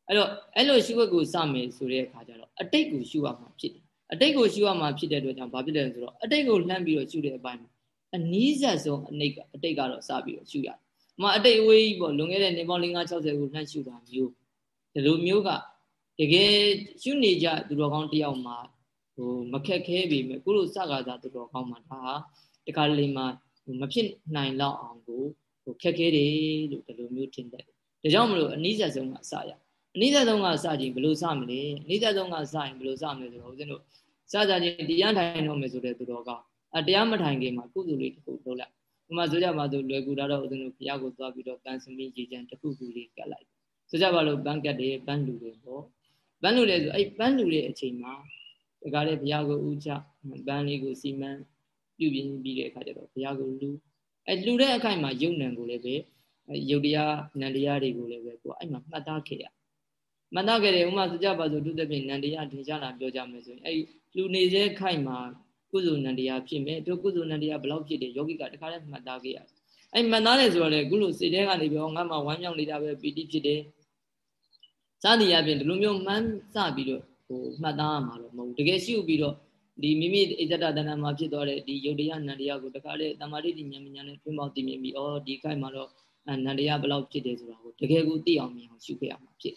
အဲ့တော့အဲ့လိုရှုွက်ကိုစမယ်ဆိုတဲ့အခါကျတော့အတိတ်ကိုရှုရမှာဖြစ်တယ်အတိတ်ကိုရှုရမှာဖြစ်တဲ့အတွက်ကြောင့်ဘာဖြစ်လဲဆိုတော့အတိတ်ကိုလှမ်းပြီးတော့ရှုတဲ့အပိုင်းမှာအနီးစပ်ဆုံးအနိတ်ကအတိတ်ကတော့စပြီးတော့ရှုရတယ်။အမအတိတ်အဝေးကြီးပေါ့လွန်ခဲ့တဲ့နေပေါင်း560ကိုလှမ်းရှုတာမျိုးဒီလိုမျိုးက တကယ်ရှုနေကြသူတော်ကောင်းတယောက်မှာဟိုမခက်ခဲပေမဲ့ကုလိုစကားသာသူတော်ကောင်းမှာဒါဟာတခါလေမှာမဖြစ်နိုင်လောက်အောင်ကိုဟိုခက်ခဲတယ်လို့ဒီလိုမျိုးထင်တယ်။ဒါကြောင့်မလို့အနီးစပ်ဆုံးကအစရအနီးစပ်ဆုံးကစခြင်းဘယ်လိုစမလဲအနီးစပ်ဆုံးကစရင်ဘယ်လိုစမလဲဆိုတော့ဦးဇင်းတို့စကြခြင်းတရားထိုင်တော့မယ်ဆိုတဲ့သူတော်ကောင်းအတရားမထိုင်ခင်မှာကုသိုလ်လေးတစ်ခုလုပ်လိုက်ဥမာဆိုကြပါစို့လွယ်ကူတာတော့ဦးဇင်းတို့ဘုရားကိုသွားပြီးတော့ကံစမိရေချမ်းတစ်ခုခုလေးကတ်လိုက်ဆိုကြပါလို့ပန်းကတ်တွေပန်းလူတွေပေါ့ ပန်းလူတွေဆိုအဲ့ပန်းလူတဲ့အချိန်မှာတကားတဲ့ဘုရားကိုဥချပန်းလေးကိုစီမံပြုပြင်ပြီးတဲ့အခါကျတော့ဘုရားကိုလူအဲလူတဲ့အခိုက်မှာယုံနံကိုလည်းပဲယုတ်တရားနန္တရားတွေကိုလည်းပဲကိုအဲ့မှာမှတ်သားခဲ့ရမှတ်သားခဲ့တယ်ဥမာဆိုကြပါစို့သူတဖြင့်နန္တရားထင်ရှားလာပြောကြမယ်ဆိုရင်အဲ့လူနေစေခိုက်မှာကုသိုလ်နန္တရားဖြစ်မယ်တို့ကုသိုလ်နန္တရားဘယ်လောက်ဖြစ်တယ်ယောဂိကတခါတည်းမှတ်သားခဲ့ရတယ်အဲ့မှတ်သားတယ်ဆိုတော့လေခုလိုစိတ်ထဲကနေပြောငါမှဝမ်းမြောက်နေတာပဲပီတိဖြစ်တယ် စသည်အပြင်ဒီလိုမျိုးမှန်းစပြီးတော့ဟိုမှတ်သားရမှာတော့မဟုတ်ဘူးတကယ်ရှိပြီးတော့ဒီမိမိဣဇဒတဏမှာဖြစ်သွားတဲ့ဒီယုတ်တရားနန္တရားကိုတခါလေတမာတိဉာဏ်ဉာဏ်နဲ့တွင်းပေါသိမြင်ပြီးဩဒီခိုက်မှာတော့နန္တရားဘယ်လောက်ဖြစ်တယ်ဆိုတာကိုတကယ်ကိုသိအောင်မြင်အောင်ရှုခဲ့ရမှာဖြစ်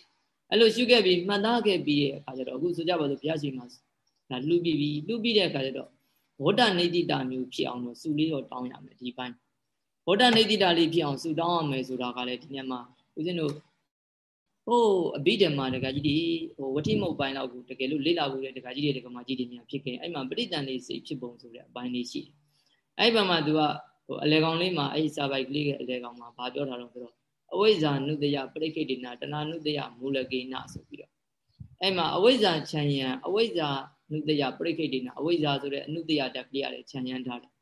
အဲ့လိုရှုခဲ့ပြီးမှတ်သားခဲ့ပြီးရဲ့အခါကျတော့အခုဆိုကြပါစို့ဘုရားရှင်မှာဒါလှူပြီးပြီးလှူပြီးတဲ့အခါကျတော့ဝဋ္ဌနေတိတာမျိုးဖြစ်အောင်လို့စုလေးတော့တောင်းရမယ်ဒီပိုင်းဝဋ္ဌနေတိတာလေးဖြစ်အောင်စုတောင်းရမယ်ဆိုတာကလည်းဒီညမှာဦးဇင်းတို့ ဟိုအဘိဓမ္မာတကကြီးဒီဟိုဝတိမုတ်ပိုင်းလောက်ကိုတကယ်လို့လေ့လာဖို့တဲ့တကကြီးတွေတကမာကြီးတွေများဖြစ်ခဲ့အဲ့မှာပဋိတန်လေးစိတ်ဖြစ်ပုံဆိုတဲ့အပိုင်းလေးရှိတယ်အဲ့ဘက်မှာ तू ကဟိုအလေကောင်လေးမှာအဲ့စာပိုက်ကလေးရဲ့အလေကောင်မှာဘာပြောထားတော့ဆိုတော့အဝိဇ္ဇာနုတယပရိခိတေနတဏနုတယမူလကေနဆိုပြီးတော့အဲ့မှာအဝိဇ္ဇာခြံရံအဝိဇ္ဇာနုတယပရိခိတေနအဝိဇ္ဇာဆိုတဲ့အနုတယတက်ပြရတယ်ခြံရံထားတယ်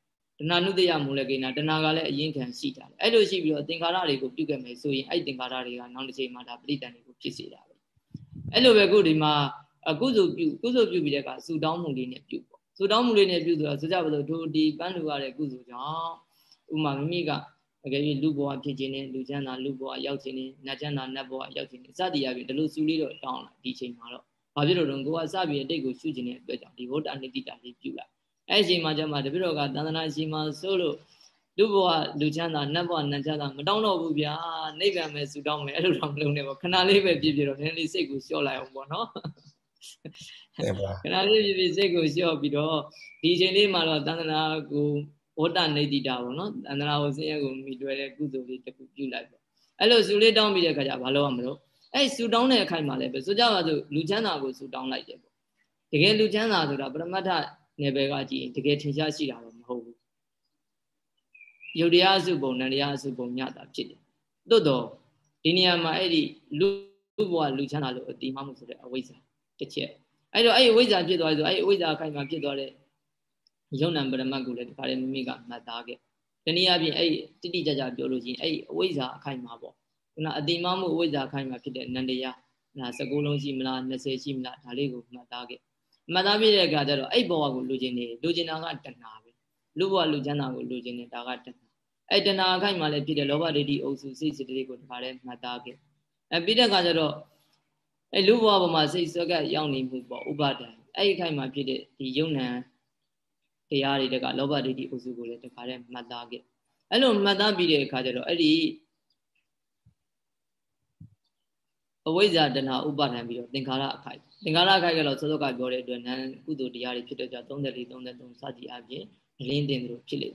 တဏနုတယမူလကေနတဏကလည်းအရင်ခံရှိတာလေအဲ့လိုရှိပြီးတော့သင်္ခါရတွေကိုပြုတ်ခဲ့မယ်ဆိုရင်အဲ့သင်္ခါရတွေကနောက်တစ်ချိန်မှာဒါပရိတန်တွေကိုဖြစ်စေတာပဲအဲ့လိုပဲခုဒီမှာအကုသိုလ်ပြုကုသိုလ်ပြုပြီးတဲ့အခါဆူတောင်းမှုလေးနဲ့ပြုပေါ့ဆူတောင်းမှုလေးနဲ့ပြုဆိုတော့ဆိုကြပါစို့တို့ဒီပန်းလူရတဲ့ကုသိုလ်ကြောင့်ဥမာမိမိကတကယ်ပြီးလူဘဝဖြစ်ခြင်းနဲ့လူချမ်းသာလူဘဝရောက်ခြင်းနဲ့နတ်ချမ်းသာနတ်ဘဝရောက်ခြင်းနဲ့စသည်အပြင်ဒီလိုစုလေးတော့တောင်းလာဒီချိန်မှာတော့ဘာဖြစ်လို့လဲကိုကစပြီးအတိတ်ကိုရှုခြင်းတဲ့အတွက်ကြောင့်ဒီဗုဒ္ဓအနိတိတာလေးပြုလာ အဲ့ဒီချိန်မှာကျမှတပိတော့ကသန္တနာရှိမှဆိုလို့လူဘဝလူချမ်းသာနတ်ဘဝနတ်ချမ်းသာမတောင်းတော့ဘူးဗျာနိဗ္ဗာန်ပဲစုတောင်းမယ်အဲ့လိုတော့မလုပ်နဲ့ပေါ့ခဏလေးပဲပြည့်ပြည့်တော့နည်းနည်းစိတ်ကိုလျှော့လိုက်အောင်ပေါ့နော်ခဏလေးပြည့်ပြည့်စိတ်ကိုလျှော့ပြီးတော့ဒီချိန်လေးမှာတော့သန္တနာကိုဝတ္တနေတိတာပေါ့နော်အန္တရာကိုဆင်းရဲကိုမိတွဲတဲ့ကုသိုလ်လေးတစ်ခုပြုလိုက်ပေါ့အဲ့လိုစုလေးတောင်းပြီးတဲ့အခါကျဘာလုပ်ရမလို့အဲ့စုတောင်းတဲ့အခိုက်မှာလည်းပဲဆိုကြပါစို့လူချမ်းသာကိုစုတောင်းလိုက်တယ်ပေါ့တကယ်လူချမ်းသာဆိုတာပရမတ္ထ နယ်ပယ်ကကြည့်ရင်တကယ်ထင်ရှားရှိတာတော့မဟုတ်ဘူးယုတ်တရားစုပုံနန္တရားစုပုံညတာဖြစ်တယ်သို့တော့ဒီနေရာမှာအဲ့ဒီလူဘဝလူချမ်းသာလို့အတိမမှုဆိုတဲ့အဝိဇ္ဇာတစ်ချက်အဲ့တော့အဲ့ဒီအဝိဇ္ဇာဖြစ်သွားပြီဆိုအဲ့ဒီအဝိဇ္ဇာအခိုက်မှာဖြစ်သွားတဲ့ယုံနံပရမတ်ကိုလည်းဒီခါလေးမိမိကမှတ်သားခဲ့တနည်းအားဖြင့်အဲ့တိတိကျကျပြောလို့ရှိရင်အဲ့အဝိဇ္ဇာအခိုက်မှာပေါ့ခုနအတိမမှုအဝိဇ္ဇာအခိုက်မှာဖြစ်တဲ့နန္တရားနာ19လုံးရှိမလား20ရှိမလားဒါလေးကိုမှတ်သားခဲ့ မှတ်သားပြတဲ့အခါကျတော့အဲ့ဘဝကိုလူချင်းနေလူချင်းတာကတဏှာပဲလူဘဝလူချမ်းသာကိုလူချင်းနေတာကတဏှာအဲ့တဏှာအခိုက်မှာလည်းဖြစ်တဲ့လောဘဒိဋ္ဌိအုပ်စုစိတ်စိတ်တွေကိုဒီခါလေးမှတ်သားခဲ့အဲ့ပြီးတဲ့အခါကျတော့အဲ့လူဘဝပေါ်မှာစိတ်ဆွဲကရောက်နေမှုပေါ့ဥပါဒံအဲ့ဒီအခိုက်မှာဖြစ်တဲ့ဒီယုံနံတရားတွေတကလောဘဒိဋ္ဌိအုပ်စုကိုလည်းတခါတည်းမှတ်သားခဲ့အဲ့လိုမှတ်သားပြီးတဲ့အခါကျတော့အဲ့ဒီအဝိဇ္ဇာတဏှာဥပါဒံပြီးတော့သင်္ခါရအခိုက် သင်္ခါရအခိုက်ကတော့စောစောကပြောတဲ့အတွက်နံကုသိုလ်တရားတွေဖြစ်တဲ့ကြောင့်34 33စသည်အပြင်အလင်းတင်တို့ဖြစ်လေ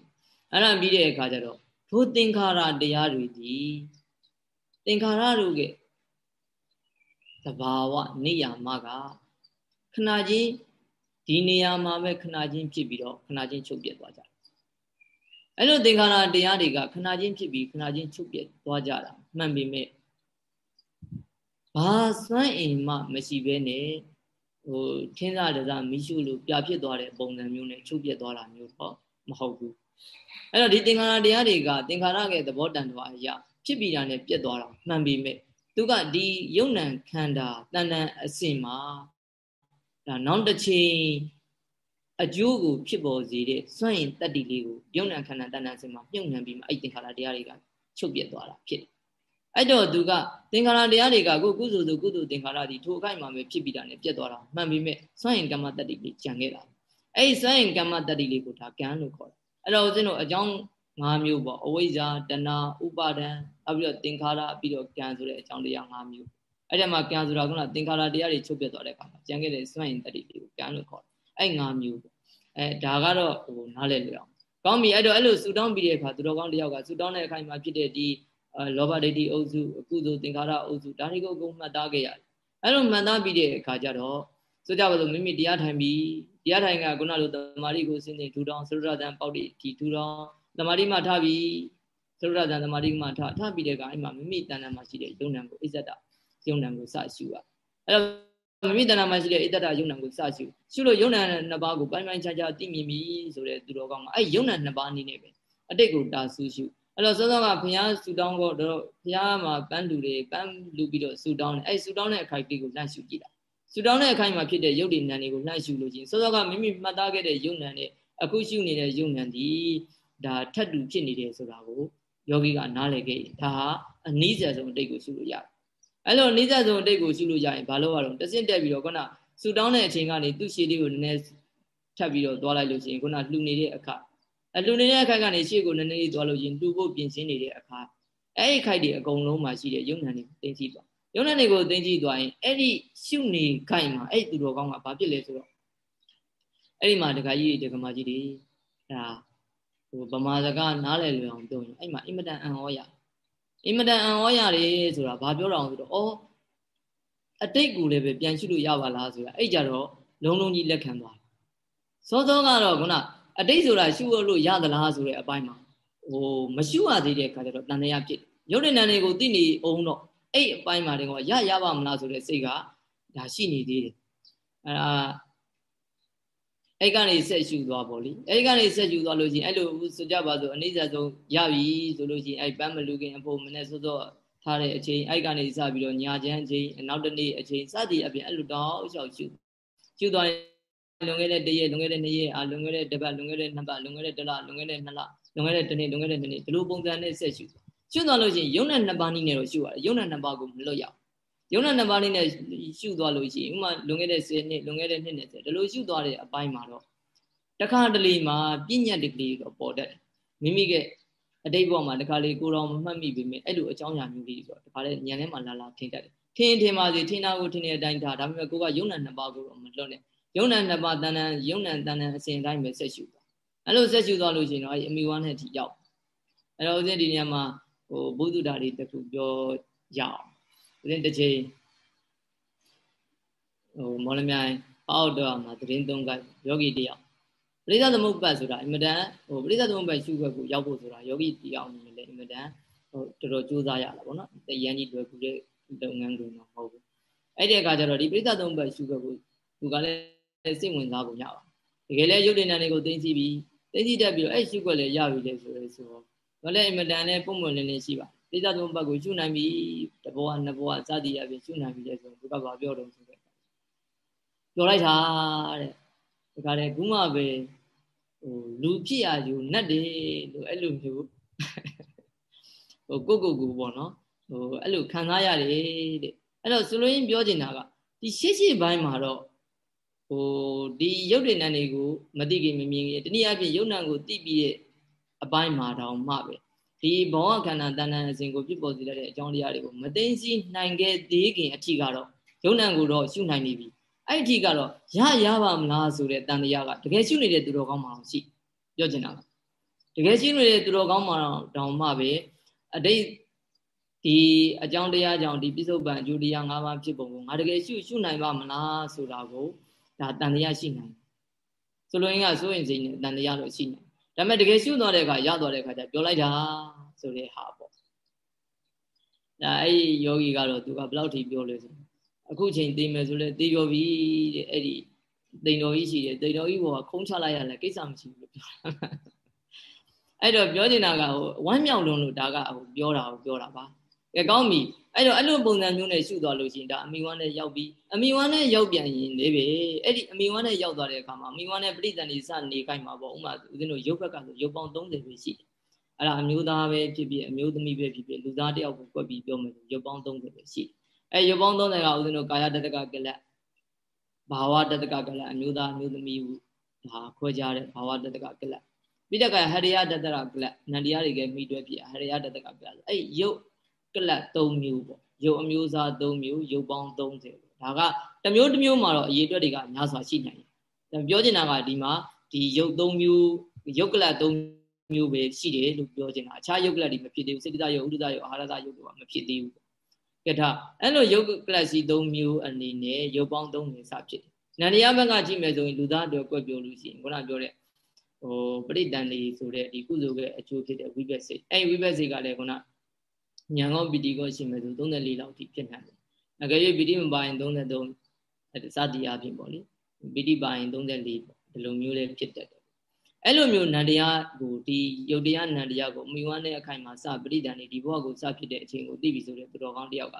အဲ့ဒါပြီးတဲ့အခါကျတော့ထိုသင်္ခါရတရားတွေဒီသင်္ခါရတို့ကသဘာဝနေရမကခဏချင်းဒီနေရာမှာပဲခဏချင်းဖြစ်ပြီးတော့ခဏချင်းချုပ်ပြတ်သွားကြတယ်အဲ့လိုသင်္ခါရတရားတွေကခဏချင်းဖြစ်ပြီးခဏချင်းချုပ်ပြတ်သွားကြတာမှန်ပေမဲ့ ဘာစွမ်းအင်မှမရှိဘဲနဲ့ဟိုထင်းစားတစားမိရှုလို့ပြဖြစ်သွားတဲ့ပုံစံမျိုးနဲ့ချုပ်ပြတ်သွားတာမျိုးတော့မဟုတ်ဘူးအဲ့တော့ဒီသင်္ခါရတရားတွေကသင်္ခါရရဲ့သဘောတန်တော်အရာဖြစ်ပြီးတာနဲ့ပြတ်သွားတာမှန်ပေမဲ့သူကဒီယုံ nant ခန္ဓာတန်တန်အစင်မှာဒါနောက်တစ်ချိန်အကျိုးကိုဖြစ်ပေါ်စေတဲ့စွန့်ရင်တတ္တိလေးကိုယုံ nant ခန္ဓာတန်တန်အစင်မှာမြုပ်နှံပြီးမှအဲ့သင်္ခါရတရားတွေကချုပ်ပြတ်သွားတာဖြစ်တယ် အဲ့တော့သူကသင်္ခါရတရားတွေကကိုကုသိုလ်ဆိုကုသိုလ်သင်္ခါရဒီထိုအခိုက်မှာပဲဖြစ်ပြီးတာနဲ့ပြတ်သွားတာမှန်ပြီမဲ့စွန့်ရင်ကမ္မတတ္တိလေးကြံခဲ့တာအဲ့ဒီစွန့်ရင်ကမ္မတတ္တိလေးကိုဒါကံလို့ခေါ်တယ်အဲ့တော့ဦးဇင်းတို့အကြောင်း၅မျိုးပေါ့အဝိဇ္ဇာတဏှာဥပါဒံနောက်ပြီးတော့သင်္ခါရပြီးတော့ကံဆိုတဲ့အကြောင်းတရား၅မျိုးအဲ့ဒီမှာကံဆိုတာကသင်္ခါရတရားတွေချုပ်ပြတ်သွားတဲ့အခါမှာကြံခဲ့တဲ့စွန့်ရင်တတ္တိလေးကိုကံလို့ခေါ်တယ်အဲ့၅မျိုးပေါ့အဲဒါကတော့ဟိုနားလည်လို့အောင်ကောင်းပြီအဲ့တော့အဲ့လိုဆူတောင်းပြီးတဲ့အခါသူတော်ကောင်းတယောက်ကဆူတောင်းတဲ့အခိုင်မှာဖြစ်တဲ့ဒီ လောဘဒိဋ္ဌိအုပ်စုအကုသိုလ်သင်္ခါရအုပ်စုဒါတွေကိုအကုန်မှတ်သားခဲ့ရတယ်အဲ့လိုမှတ်သားပြီးတဲ့အခါကျတော့ဆိုကြပါစို့မိမိတရားထိုင်ပြီးတရားထိုင်ကခုနလိုတမာတိကိုစင်စင်ထူထောင်သရုရတန်ပေါက်တိဒီထူထောင်တမာတိမှထားပြီးသရုရတန်တမာတိမှထားထားပြီးတဲ့အခါအဲ့မှာမိမိတဏ္ဍာမှာရှိတဲ့ယုံနံကိုအစ္ဆဒယုံနံကိုစရှုရအဲ့တော့မိမိတဏ္ဍာမှာရှိတဲ့ဣတ္တယုံနံကိုစရှုရှုလို့ယုံနံနှစ်ပါးကိုပိုင်းပိုင်းခြားခြားသိမြင်ပြီဆိုတဲ့သူတော်ကောင်းကအဲ့ယုံနံနှစ်ပါးအနေနဲ့ပဲအတိတ်ကိုတာဆူရှု အဲ့တော့စောစောကဘုရားဆူတောင်းတော့ဘုရားမှာပန်းလူတွေပန်းလူပြီးတော့ဆူတောင်းတယ်အဲ့ဆူတောင်းတဲ့အခိုက်အတန့်ကိုလှမ်းရှုကြည့်တာဆူတောင်းတဲ့အခိုက်မှာဖြစ်တဲ့ယုတ်တိနံတွေကိုလှမ်းရှုလို့ချင်းစောစောကမိမိမှတ်သားခဲ့တဲ့ယုံနံနဲ့အခုရှုနေတဲ့ယုံနံဒီဒါထပ်တူဖြစ်နေတယ်ဆိုတာကိုယောဂီကနားလည်ခဲ့ရင်ဒါဟာအနည်းဆက်ဆုံးအတိတ်ကိုရှုလို့ရတယ်အဲ့လိုအနည်းဆက်ဆုံးအတိတ်ကိုရှုလို့ရရင်ဘာလို့ရတော့တစင့်တက်ပြီးတော့ခုနဆူတောင်းတဲ့အချိန်ကနေသူ့ရှည်လေးကိုနည်းနည်းထပ်ပြီးတော့သွားလိုက်လို့ရှိရင်ခုနလှူနေတဲ့အခါ အလှူနေတဲ့အခါကနေရှေ့ကိုနည်းနည်းလေးသွားလို့ရင်လှူဖို့ပြင်ဆင်နေတဲ့အခါအဲ့ဒီခိုက်တွေအကုန်လုံးမှာရှိတဲ့ယုံနံတွေကိုသိသိသွားယုံနံတွေကိုသိသိသွားရင်အဲ့ဒီရှုနေခိုက်မှာအဲ့ဒီသူတော်ကောင်းကဘာဖြစ်လဲဆိုတော့အဲ့ဒီမှာဒကာကြီးဒကာမကြီးတွေဒါဟိုဗမာစကားနားလည်လွယ်အောင်ပြောရင်အဲ့မှာအင်မတန်အံ့ဩရအင်မတန်အံ့ဩရတယ်ဆိုတာဘာပြောတာအောင်ဆိုတော့အော်အတိတ်ကူလည်းပဲပြန်ရှုလို့ရပါလားဆိုတာအဲ့ကြတော့လုံးလုံးကြီးလက်ခံသွားတယ်စောစောကတော့ခုန အတိတ်ဆိုတာရှုလို့ရသလားဆိုတဲ့အပိုင်းမှာဟိုမရှုရသေးတဲ့အခါကျတော့တန်တရားဖြစ်ရုပ်တဏ္ဍာန်တွေကိုသိနေအောင်တော့အဲ့အပိုင်းမှာတည်းကရရပါမလားဆိုတဲ့စိတ်ကဒါရှိနေသေးတယ်အဲဒါအဲ့ကနေဆက်ရှုသွားပေါ့လေအဲ့ကနေဆက်ရှုသွားလို့ချင်းအဲ့လိုဆိုကြပါစို့အနည်းဆုံးရပြီဆိုလို့ချင်းအဲ့ပန်းမလူခင်အဖို့မနဲ့စောစောထားတဲ့အချိန်အဲ့ကနေစပြီးတော့ညာချမ်းအချိန်နောက်တနေ့အချိန်စသည်အပြင်အဲ့လိုတောင်းလျှောက်ရှုရှုသွား လွန်ခဲ့တဲ့တရက်လွန်ခဲ့တဲ့နှစ်ရက်အာလွန်ခဲ့တဲ့တစ်ပတ်လွန်ခဲ့တဲ့နှစ်ပတ်လွန်ခဲ့တဲ့တစ်လလွန်ခဲ့တဲ့နှစ်လလွန်ခဲ့တဲ့တစ်နှစ်လွန်ခဲ့တဲ့နှစ်နှစ်ဒီလိုပုံစံနဲ့ဆက်ရှုရှုသွားလို့ချင်းယုံနဲ့နှစ်ပါးနည်းနဲ့တော့ရှုရတယ်ယုံနဲ့နှစ်ပါးကိုမလွတ်ရအောင်ယုံနဲ့နှစ်ပါးနည်းနဲ့ရှုသွားလို့ရှိရင်ဥမာလွန်ခဲ့တဲ့10နှစ်လွန်ခဲ့တဲ့နှစ်20ဒီလိုရှုသွားတဲ့အပိုင်းမှာတော့တခါတလေမှာပြညတ်တကလေးတော့ပေါ်တတ်တယ်မိမိကအတိတ်ဘဝမှာတခါလေကိုတော်မမှတ်မိပေမဲ့အဲ့လိုအကြောင်းအရာမျိုးလေးဆိုတော့တခါလေညံထဲမှာလာလာထင်တတ်တယ်ထင်ထင်ပါစေထင်တာကိုထင်တဲ့အတိုင်းဒါဒါပေမဲ့ကိုကယုံနဲ့နှစ်ပါးကိုတော့မလွတ်နဲ့ ယုံနဲ့နှစ်ပါးတန်တန်ယုံနဲ့တန်တန်အစဉ်တိုင်းပဲဆက်ရှုသွားအဲ့လိုဆက်ရှုသွားလို့ရှိရင်တော့အဲ့အမိဝမ်းနဲ့အထိရောက်အဲ့တော့ဦးဇင်းဒီနေရာမှာဟိုဘုဒ္ဓဓာတ်တွေတခုပြောရအောင်ဦးဇင်းတစ်ချိန်ဟိုမော်လမြိုင်အောက်တော့မှာသတင်းသုံးကယောဂီတယောက်ပရိသသမုပ္ပတ်ဆိုတာအင်မတန်ဟိုပရိသသမုပ္ပတ်ရှုခွက်ကိုရောက်ဖို့ဆိုတာယောဂီတယောက်အနေနဲ့လည်းအင်မတန်ဟိုတော်တော်ကြိုးစားရတာပေါ့နော်တရန်ကြီးတွေ့ခုတဲ့လုပ်ငန်းကုန်တော့မဟုတ်ဘူးအဲ့ဒီအခါကျတော့ဒီပရိသသမုပ္ပတ်ရှုခွက်ကိုသူကလည်း စိတ်ဝင်စားဖို့ရပါတကယ်လည်းရုပ်တဏ္ဍာန်တွေကိုသိသိပြီးသိသိတတ်ပြီးတော့အဲ့ရှုခွက်လည်းရပြီလေဆိုရဲဆိုတော့ဒါလည်းအင်မတန်နဲ့ပုံမှန်လင်းလင်းရှိပါပရိသသမုပ္ပတ်ကိုရှုနိုင်ပြီတဘောကနှစ်ဘောကစသည်ရပြီရှုနိုင်ပြီလေဆိုတော့သူကဘာပြောတော့ဆိုတော့ပြောလိုက်တာတဲ့ဒါကြတဲ့ခုမှပဲဟိုလူဖြစ်ရယူနတ်တယ်လို့အဲ့လိုမျိုးဟိုကိုကိုကိုပေါ့နော်ဟိုအဲ့လိုခံစားရတယ်တဲ့အဲ့တော့ဆိုလိုရင်းပြောချင်တာကဒီရှေ့ရှေ့ပိုင်းမှာတော့ ဟိုဒီရုပ်တည်နံတွေကိုမသိခင်မမြင်ခင်တနည်းအားဖြင့်ရုပ်နံကိုသိပြီးတဲ့အပိုင်းမှာတောင်မှပဲဒီဘောခန္ဓာတဏ္ဍာအစဉ်ကိုပြစ်ပေါ်စေတဲ့အကြောင်းတရားတွေကိုမသိသိနိုင်ခဲ့သေးခင်အထိကတော့ရုပ်နံကိုတော့ရှုနိုင်နေပြီအဲ့ဒီကတော့ရရပါမလားဆိုတဲ့တန်တရားကတကယ်ရှိနေတဲ့သူတော်ကောင်းမှတော့ရှိပြောချင်တာကတကယ်ရှိနေတဲ့သူတော်ကောင်းမှတော့တောင်မှပဲအတိတ်ဒီအကြောင်းတရားကြောင့်ဒီပြစ္ဆုတ်ပံအကျိုးတရား၅ပါးဖြစ်ပုံကိုငါတကယ်ရှုရှုနိုင်ပါမလားဆိုတာကို ဒါတန်တရားရှိနိုင်ဆိုလိုရင်းကစိုးရင်စိတ်နဲ့တန်တရားတော့ရှိနိုင်ဒါပေမဲ့တကယ်ရှုသွားတဲ့အခါရသွားတဲ့အခါကျပြောလိုက်တာဆိုတဲ့ဟာပေါ့ဒါအဲ့ဒီယောဂီကတော့သူကဘယ်လောက်ထိပြောလဲဆိုအခုချိန်သိမယ်ဆိုလဲသိရောပြီတဲ့အဲ့ဒီတိန်တော်ကြီးရှိတယ်တိန်တော်ကြီးဘောကခုံးချလိုက်ရလဲကိစ္စမရှိဘူးလို့ပြောတာအဲ့တော့ပြောနေတာကဟိုဝမ်းမြောက်လုံးလို့ဒါကဟိုပြောတာကိုပြောတာပါ ကဲကောင်းပြီအဲ့တော့အဲ့လိုပုံစံမျိုးနဲ့ရှုသွားလို့ရှိရင်ဒါအမိဝမ်းနဲ့ရောက်ပြီးအမိဝမ်းနဲ့ရောက်ပြန်ရင်လေပဲအဲ့ဒီအမိဝမ်းနဲ့ရောက်သွားတဲ့အခါမှာအမိဝမ်းနဲ့ပြိတ္တန်ဒီစနေခိုင်းမှာပေါ့ဥမာဦးဇင်းတို့ရုပ်ဘက်ကဆိုရုပ်ပေါင်း30ပဲရှိတယ်အဲ့ဒါအမျိုးသားပဲဖြစ်ဖြစ်အမျိုးသမီးပဲဖြစ်ဖြစ်လူသားတယောက်ကိုကွက်ပြီးပြောမယ်ဆိုရုပ်ပေါင်း30ပဲရှိတယ်အဲရုပ်ပေါင်း30ကဦးဇင်းတို့ကာယတတကကလတ်ဘာဝတတကကလတ်အမျိုးသားအမျိုးသမီးဟုဒါခွဲကြတဲ့ဘာဝတတကကလတ်ပြီးတဲ့ကဟရိယတတရကလတ်နန္တရားတွေကမိတွဲပြဟရိယတတကကလတ်အဲ့ရုပ် ကလတ်3မျိုးပေါ့ရုပ်အမျိုးအစား3မျိုးရုပ်ပေါင်း30ဒါကတစ်မျိုးတစ်မျိုးမှာတော့အရေးအတွက်တွေကများစွာရှိနိုင်တယ်ပြောချင်တာကဒီမှာဒီရုပ်3မျိုးရုပ်ကလတ်3မျိုးပဲရှိတယ်လို့ပြောချင်တာအခြားရုပ်ကလတ်တွေမဖြစ်သေးဘူးစိတ္တရုပ်ဥဒ္ဒရုပ်အာဟာရရုပ်တွေကမဖြစ်သေးဘူးကထအဲ့လိုရုပ်ကလပ်စီ၃မျိုးအနေနဲ့ရုပ်ပေါင်း၃မျိုးစဖြစ်တယ်။နန္တရားဘက်ကကြည့်မယ်ဆိုရင်လူသားအတွက်ကွက်ပြောလို့ရှိရင်ခုနပြောတဲ့ဟိုပရိတန်လေးဆိုတဲ့ဒီကုသိုလ်ရဲ့အကျိုးဖြစ်တဲ့ဝိဘက်စိတ်အဲ့ဝိဘက်စိတ်ကလည်းခုန ညာကောပီတိကောရှိမယ်ဆို34လောက်ထိဖြစ်နိုင်တယ်အကယ်၍ပီတိမပါရင်33အဲစသည်အပြင်ပေါ့လေပီတိပါရင်34ပေါ့ဒီလိုမျိုးလေးဖြစ်တတ်တယ်အဲ့လိုမျိုးနန္တရားကိုဒီယုတ်တရားနန္တရားကိုမိဝမ်းတဲ့အခိုင်မှာစပရိဒဏ်နေဒီဘဝကိုစဖြစ်တဲ့အချိန်ကိုသိပြီဆိုတဲ့သူတော်ကောင်းတယောက်က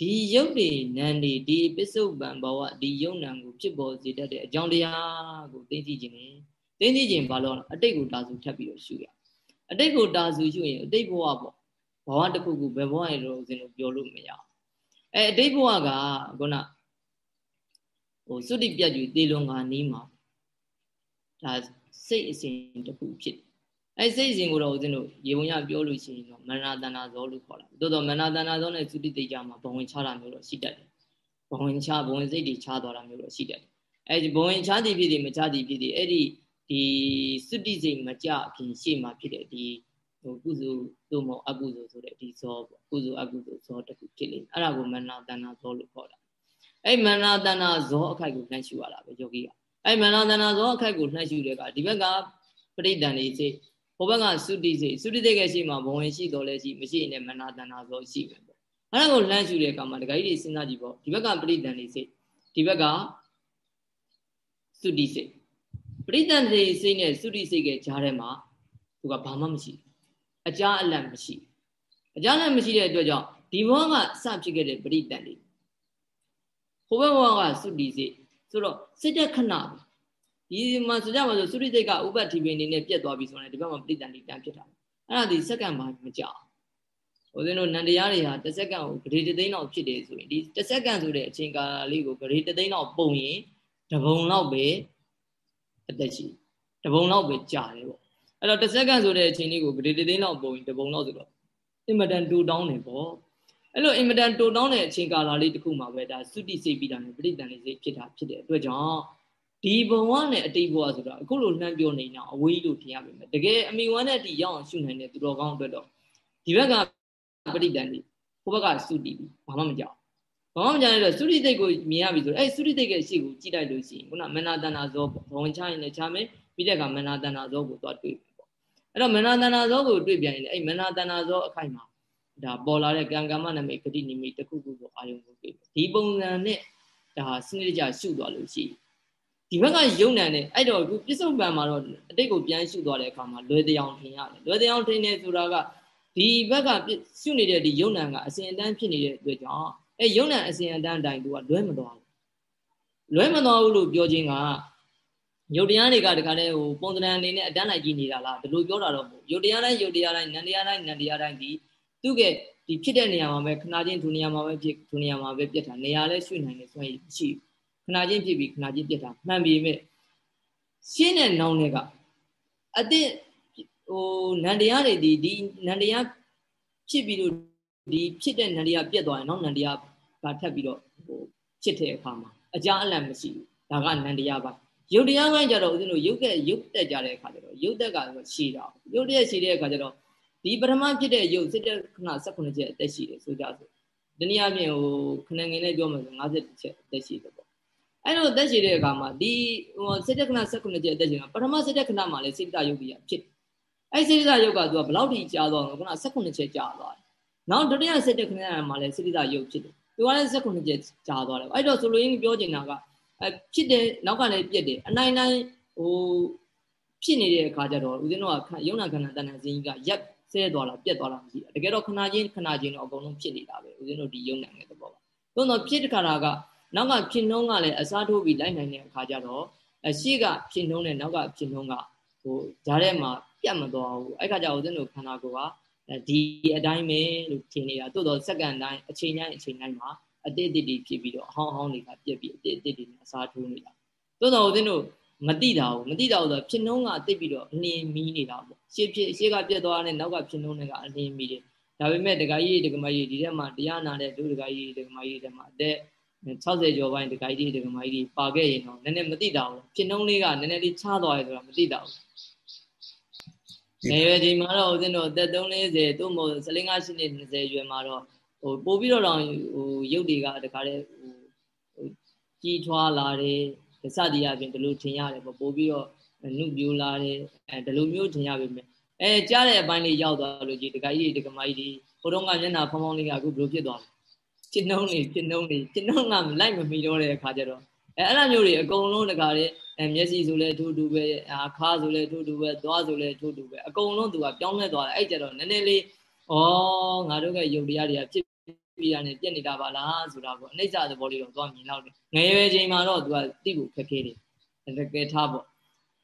ဒီယုတ်တွေနန္ဒီဒီပစ္စုပန်ဘဝဒီယုတ်နံကိုဖြစ်ပေါ်စေတတ်တဲ့အကြောင်းတရားကိုသိသိခြင်းနဲ့သိသိခြင်းဘာလို့အတိတ်ကိုတာစုထပ်ပြီးတော့ရှုရအတိတ်ကိုတာစုရှုရင်အတိတ်ဘဝပေါ့ ဘဝတစ်ခုခုဘယ်ဘဝရလို့ဦးဇင်းတို့ပြောလို့မရအဲအတိတ်ဘဝကခုနဟိုစွတိပြတ်ကြီးသေလွန်ကနီးမှာဒါစိတ်အစဉ်တစ်ခုဖြစ်အဲစိတ်အစဉ်ကိုတော့ဦးဇင်းတို့ရေဝင်ရပြောလို့ရှိရင်တော့မရဏတဏဇောလို့ခေါ်တာတိုးတော့မရဏတဏဇောနဲ့သုတိတိတ်ကြမှာဘဝင်ချတာမျိုးတော့ရှိတတ်တယ်ဘဝင်ချဘဝင်စိတ်တွေချသွားတာမျိုးတော့ရှိတတ်တယ်အဲဒီဘဝင်ချသည်ဖြစ်သည်မချသည်ဖြစ်သည်အဲ့ဒီဒီသုတိစိတ်မကြခင်ရှေ့မှာဖြစ်တဲ့ဒီ ဟိုကုစုသို့မဟုတ်အကုစုဆိုတဲ့ဒီဇောပေါ့ကုစုအကုစုဇောတစ်ခုဖြစ်လိမ့်မယ်အဲ့ဒါကိုမရဏတဏဇောလို့ခေါ်တာအဲ့မရဏတဏဇောအခိုက်ကိုနှိုင်းရှုရတာပဲယောဂီကအဲ့မရဏတဏဇောအခိုက်ကိုနှိုင်းရှုတဲ့ကဒီဘက်ကပရိဒဏ်လေးစိတ်ဟိုဘက်ကသုတိစိတ်သုတိစိတ်ကရှိမှဘဝင်ရှိတော်လဲရှိမရှိရင်လည်းမနာတဏဇောရှိမယ်ပေါ့အဲ့ဒါကိုလှမ်းရှုတဲ့အခါမှာဒကာကြီးတွေစဉ်းစားကြည့်ပေါ့ဒီဘက်ကပရိဒဏ်လေးစိတ်ဒီဘက်ကသုတိစိတ်ပရိဒဏ်လေးစိတ်နဲ့သုတိစိတ်ကကြားထဲမှာသူကဘာမှမရှိ အကြအလတ်မရှိအကြအလတ်မရှိတဲ့အတွက်ကြောင့်ဒီဘောကစဖြစ်ခဲ့တဲ့ပရိဒဏ်လေးဟိုဘက်ဘောကသုတိစိတ်ဆိုတော့စိတ်တဲ့ခဏဒီမှာဆိုကြပါစို့သုရိစိတ်ကဥပ္ပတိပင်နေနဲ့ပြတ်သွားပြီဆိုရင်ဒီဘက်မှာပရိတန်တိတန်ဖြစ်တာအဲ့ဒါဒီစက္ကန့်မှမကြောက်ဟိုစင်းတို့နန္တရားတွေဟာတစ်စက္ကန့်ကိုဂရေတသိန်းလောက်ဖြစ်တယ်ဆိုရင်ဒီတစ်စက္ကန့်ဆိုတဲ့အချိန်ကာလလေးကိုဂရေတသိန်းလောက်ပုံရင်တပုံလောက်ပဲအသက်ရှိတပုံလောက်ပဲကြာတယ်ပေါ့ အဲ့တော့တစ်စက္ကန့်ဆိုတဲ့အချိန်လေးကိုဂရေတသိန်းလောက်ပုံရင်တပုံလောက်ဆိုတော့အင်မတန်တူတောင်းတယ်ပေါ့အဲ့လိုအင်မတန်တူတောင်းတဲ့အချိန်ကာလလေးတစ်ခုမှာပဲဒါသုတိစိတ်ပြီးတာနဲ့ပရိတန်လေးစိတ်ဖြစ်တာဖြစ်တဲ့အတွက်ကြောင့်ဒီဘဝနဲ့အတိတ်ဘဝဆိုတာအခုလိုနှမ်းပြောနေတာအဝေးလို့ထင်ရပါမယ်တကယ်အမိဝမ်းနဲ့တီရောက်အောင်ရှုနိုင်တဲ့သူတော်ကောင်းအတွက်တော့ဒီဘက်ကပရိဒန်ဒီဟိုဘက်ကသုတိပြီဘာမှမကြောက်ဘာမှမကြောက်ရတော့သုတိတိတ်ကိုမြင်ရပြီဆိုတော့အဲသုတိတိတ်ရဲ့ရှေ့ကိုကြည့်လိုက်လို့ရှိရင်ခုနမနာတဏ္ဍဇောပေါ့ဘဝင်ချရင်လည်းချမယ်ပြီးတဲ့အခါမနာတဏ္ဍဇောကိုသွားတွေ့ပြီပေါ့ အဲ့တော့မနာတဏ္ဍဇောကိုတွေ့ပြန်ရင်အဲ့မနာတဏ္ဍဇောအခိုက်မှာဒါပေါ်လာတဲ့ကံကမ္မနမိတ်ဂတိနိမိတ်တစ်ခုခုကိုအာယုံကိုတွေ့ပြီဒီပုံစံနဲ့ဒါစနစ်တကျရှုသွားလို့ရှိရင်ဒီဘက်ကယုံနံနဲ့အဲ့တော့အခုပြစ္ဆုတ်ပံမှာတော့အတိတ်ကိုပြန်ရှုသွားတဲ့အခါမှာလွယ်တရားထင်ရတယ်လွယ်တရားထင်နေဆိုတာကဒီဘက်ကရှုနေတဲ့ဒီယုံနံကအစဉ်အတန်းဖြစ်နေတဲ့အတွက်ကြောင့်အဲယုံနံအစဉ်အတန်းတိုင်းသူကလွဲမသွားဘူးလွဲမသွားဘူးလို့ပြောခြင်းက ယုတ်တရားတွေကတခါလဲဟိုပုံသဏ္ဍာန်အနေနဲ့အတန်းလိုက်ကြည့်နေတာလားဒီလိုပြောတာတော့မဟုတ်ယုတ်တရားတိုင်းယုတ်တရားတိုင်းနန္တရားတိုင်းနန္တရားတိုင်းဒီသူ့ကဒီဖြစ်တဲ့နေရာမှာပဲခဏချင်းဒုနေရာမှာပဲဖြစ်ဒုနေရာမှာပဲပြတ်တာနေရာလဲရွှေ့နိုင်တယ်ဆိုရင်ရှိဘူးခဏချင်းဖြစ်ပြီးခဏချင်းပြတ်တာမှန်ပြီမဲ့ရှင်းတဲ့နောင်တွေကအတိဟိုနန္တရားတွေဒီဒီနန္တရားဖြစ်ပြီးတော့ဒီဖြစ်တဲ့နန္တရားပြတ်သွားရင်နောက်နန္တရားကထပ်ပြီးတော့ဟိုဖြစ်တဲ့အခါမှာအကြအလန့်မရှိဘူးဒါကနန္တရားပါ ယုတ်တရားပိုင်းကြတော့ဦးဇင်းတို့ယုတ်ကယုတ်တက်ကြတဲ့အခါကျတော့ယုတ်တက်ကရှည်တာယုတ်တက်ရှည်တဲ့အခါကျတော့ဒီပထမဖြစ်တဲ့ယုတ်စစ်တဲ့ခဏ18ချက်အသက်ရှိတယ်ဆိုကြဆိုဒီနေ့အပြင်ဟိုခဏငယ်နဲ့ပြောမှဆို50ချက်အသက်ရှိတယ်ပေါ့အဲ့လိုအသက်ရှည်တဲ့အခါမှာဒီဟိုစိတ်တက္ကနာ19ချက်အသက်ရှည်မှာပထမစိတ်တက္ကနာမှာလည်းစိတ်တယုတ်ကြီးဖြစ်အဲ့စိတ်တယုတ်ကသူကဘလောက်ထိကြာသွားလဲခုန19ချက်ကြာသွားတယ်နောက်ဒုတိယစိတ်တက္ကနာမှာလည်းစိတ်တယုတ်ဖြစ်တယ်သူကလည်း19ချက်ကြာသွားတယ်အဲ့တော့ဆိုလိုရင်းပြောချင်တာကအဲ ဖြစ်တယ်နောက်ကလည်းပြက်တယ်အနိုင်နိုင်ဟိုဖြစ်နေတဲ့အခါကျတော့ဦးဇင်းတို့ကယုံနာခန္ဓာတဏ္ဍာစင်းကြီးကရက်ဆဲသွားလားပြက်သွားလားမရှိဘူးတကယ်တော့ခဏချင်းခဏချင်းတော့အကုန်လုံးဖြစ်နေတာပဲဦးဇင်းတို့ဒီယုံနာငယ်သဘောပါသို့တော့ဖြစ်တဲ့ခါကနောက်ကဖြစ်နှုံးကလည်းအစားထိုးပြီးလိုက်နိုင်တဲ့အခါကျတော့အရှိကဖြစ်နှုံးနဲ့နောက်ကဖြစ်နှုံးကဟိုဂျားထဲမှာပြတ်မသွားဘူးအဲ့ခါကျဦးဇင်းတို့ခန္ဓာကိုယ်ကဒီအတိုင်းပဲလို့ထင်နေတာတိုးတော့စက္ကန့်တိုင်းအချိန်တိုင်းအချိန်တိုင်းမှာ အတိတ်တိတိဖြစ်ပြီးတော့အဟောင်းအဟောင်းတွေကပြက်ပြီးအတိတ်တိတိနဲ့အစားထိုးနေတာတိုးတော့ဦးဇင်းတို့မတိတာဘူးမတိတာဘူးဆိုဖြစ်နှုံးကတိတ်ပြီးတော့အလင်းမီးနေတာပေါ့ရှေ့ဖြစ်ရှေ့ကပြက်သွားတဲ့နောက်ကဖြစ်နှုံးတွေကအလင်းမီးတယ်ဒါပေမဲ့ဒကာကြီးဒကာမကြီးဒီထဲမှာတရားနာတဲ့ဒုဒကာကြီးဒကာမကြီးတွေမှာအသက်60ကျော်ပိုင်းဒကာကြီးဒကာမကြီးပါခဲ့ရင်တော့နည်းနည်းမတိတာဘူးဖြစ်နှုံးလေးကနည်းနည်းလေးချသွားရဲဆိုတာမတိတာဘူးနေရွယ်ဒီမှာတော့ဦးဇင်းတို့အသက်340သို့မဟုတ်15 8နှစ်20ရွယ်မှာတော့ ဟိုပို့ပြီးတော့ဟိုရုပ်တွေကတခါတည်းဟိုကြီးထွားလာတယ်စသည်အပြင်ဒီလိုထင်ရတယ်ပေါ့ပို့ပြီးတော့နုပြိုလာတယ်အဲဒီလိုမျိုးထင်ရပါမယ်အဲကြားတဲ့အပိုင်းလေးရောက်သွားလို့ကြီးတခါကြီးဒကာမကြီးဒီဟိုတုန်းကမျက်နှာဖောင်းဖောင်းလေးကအခုဘယ်လိုဖြစ်သွားလဲဖြစ်နှုံးနေဖြစ်နှုံးနေဖြစ်နှုံးကလိုက်မမီတော့တဲ့အခါကျတော့အဲအဲ့လိုမျိုးတွေအကုန်လုံးတခါလေအဲမျက်စိဆိုလဲထိုးတူပဲအခါဆိုလဲထိုးတူပဲသွားဆိုလဲထိုးတူပဲအကုန်လုံးသူကပြောင်းလဲသွားတယ်အဲ့ကြတော့နည်းနည်းလေးဩငါတို့ကယုတ်တရားတွေကဖြစ် ပြီးရနေပြက်နေတာပါလားဆိုတာကိုအနိစ္စသဘောလေးတော့သွားမြင်တော့တယ်ငယ်ရွယ်ချိန်မှာတော့သူကတိဖို့ခက်ခဲတယ်တကယ်ထားပေါ့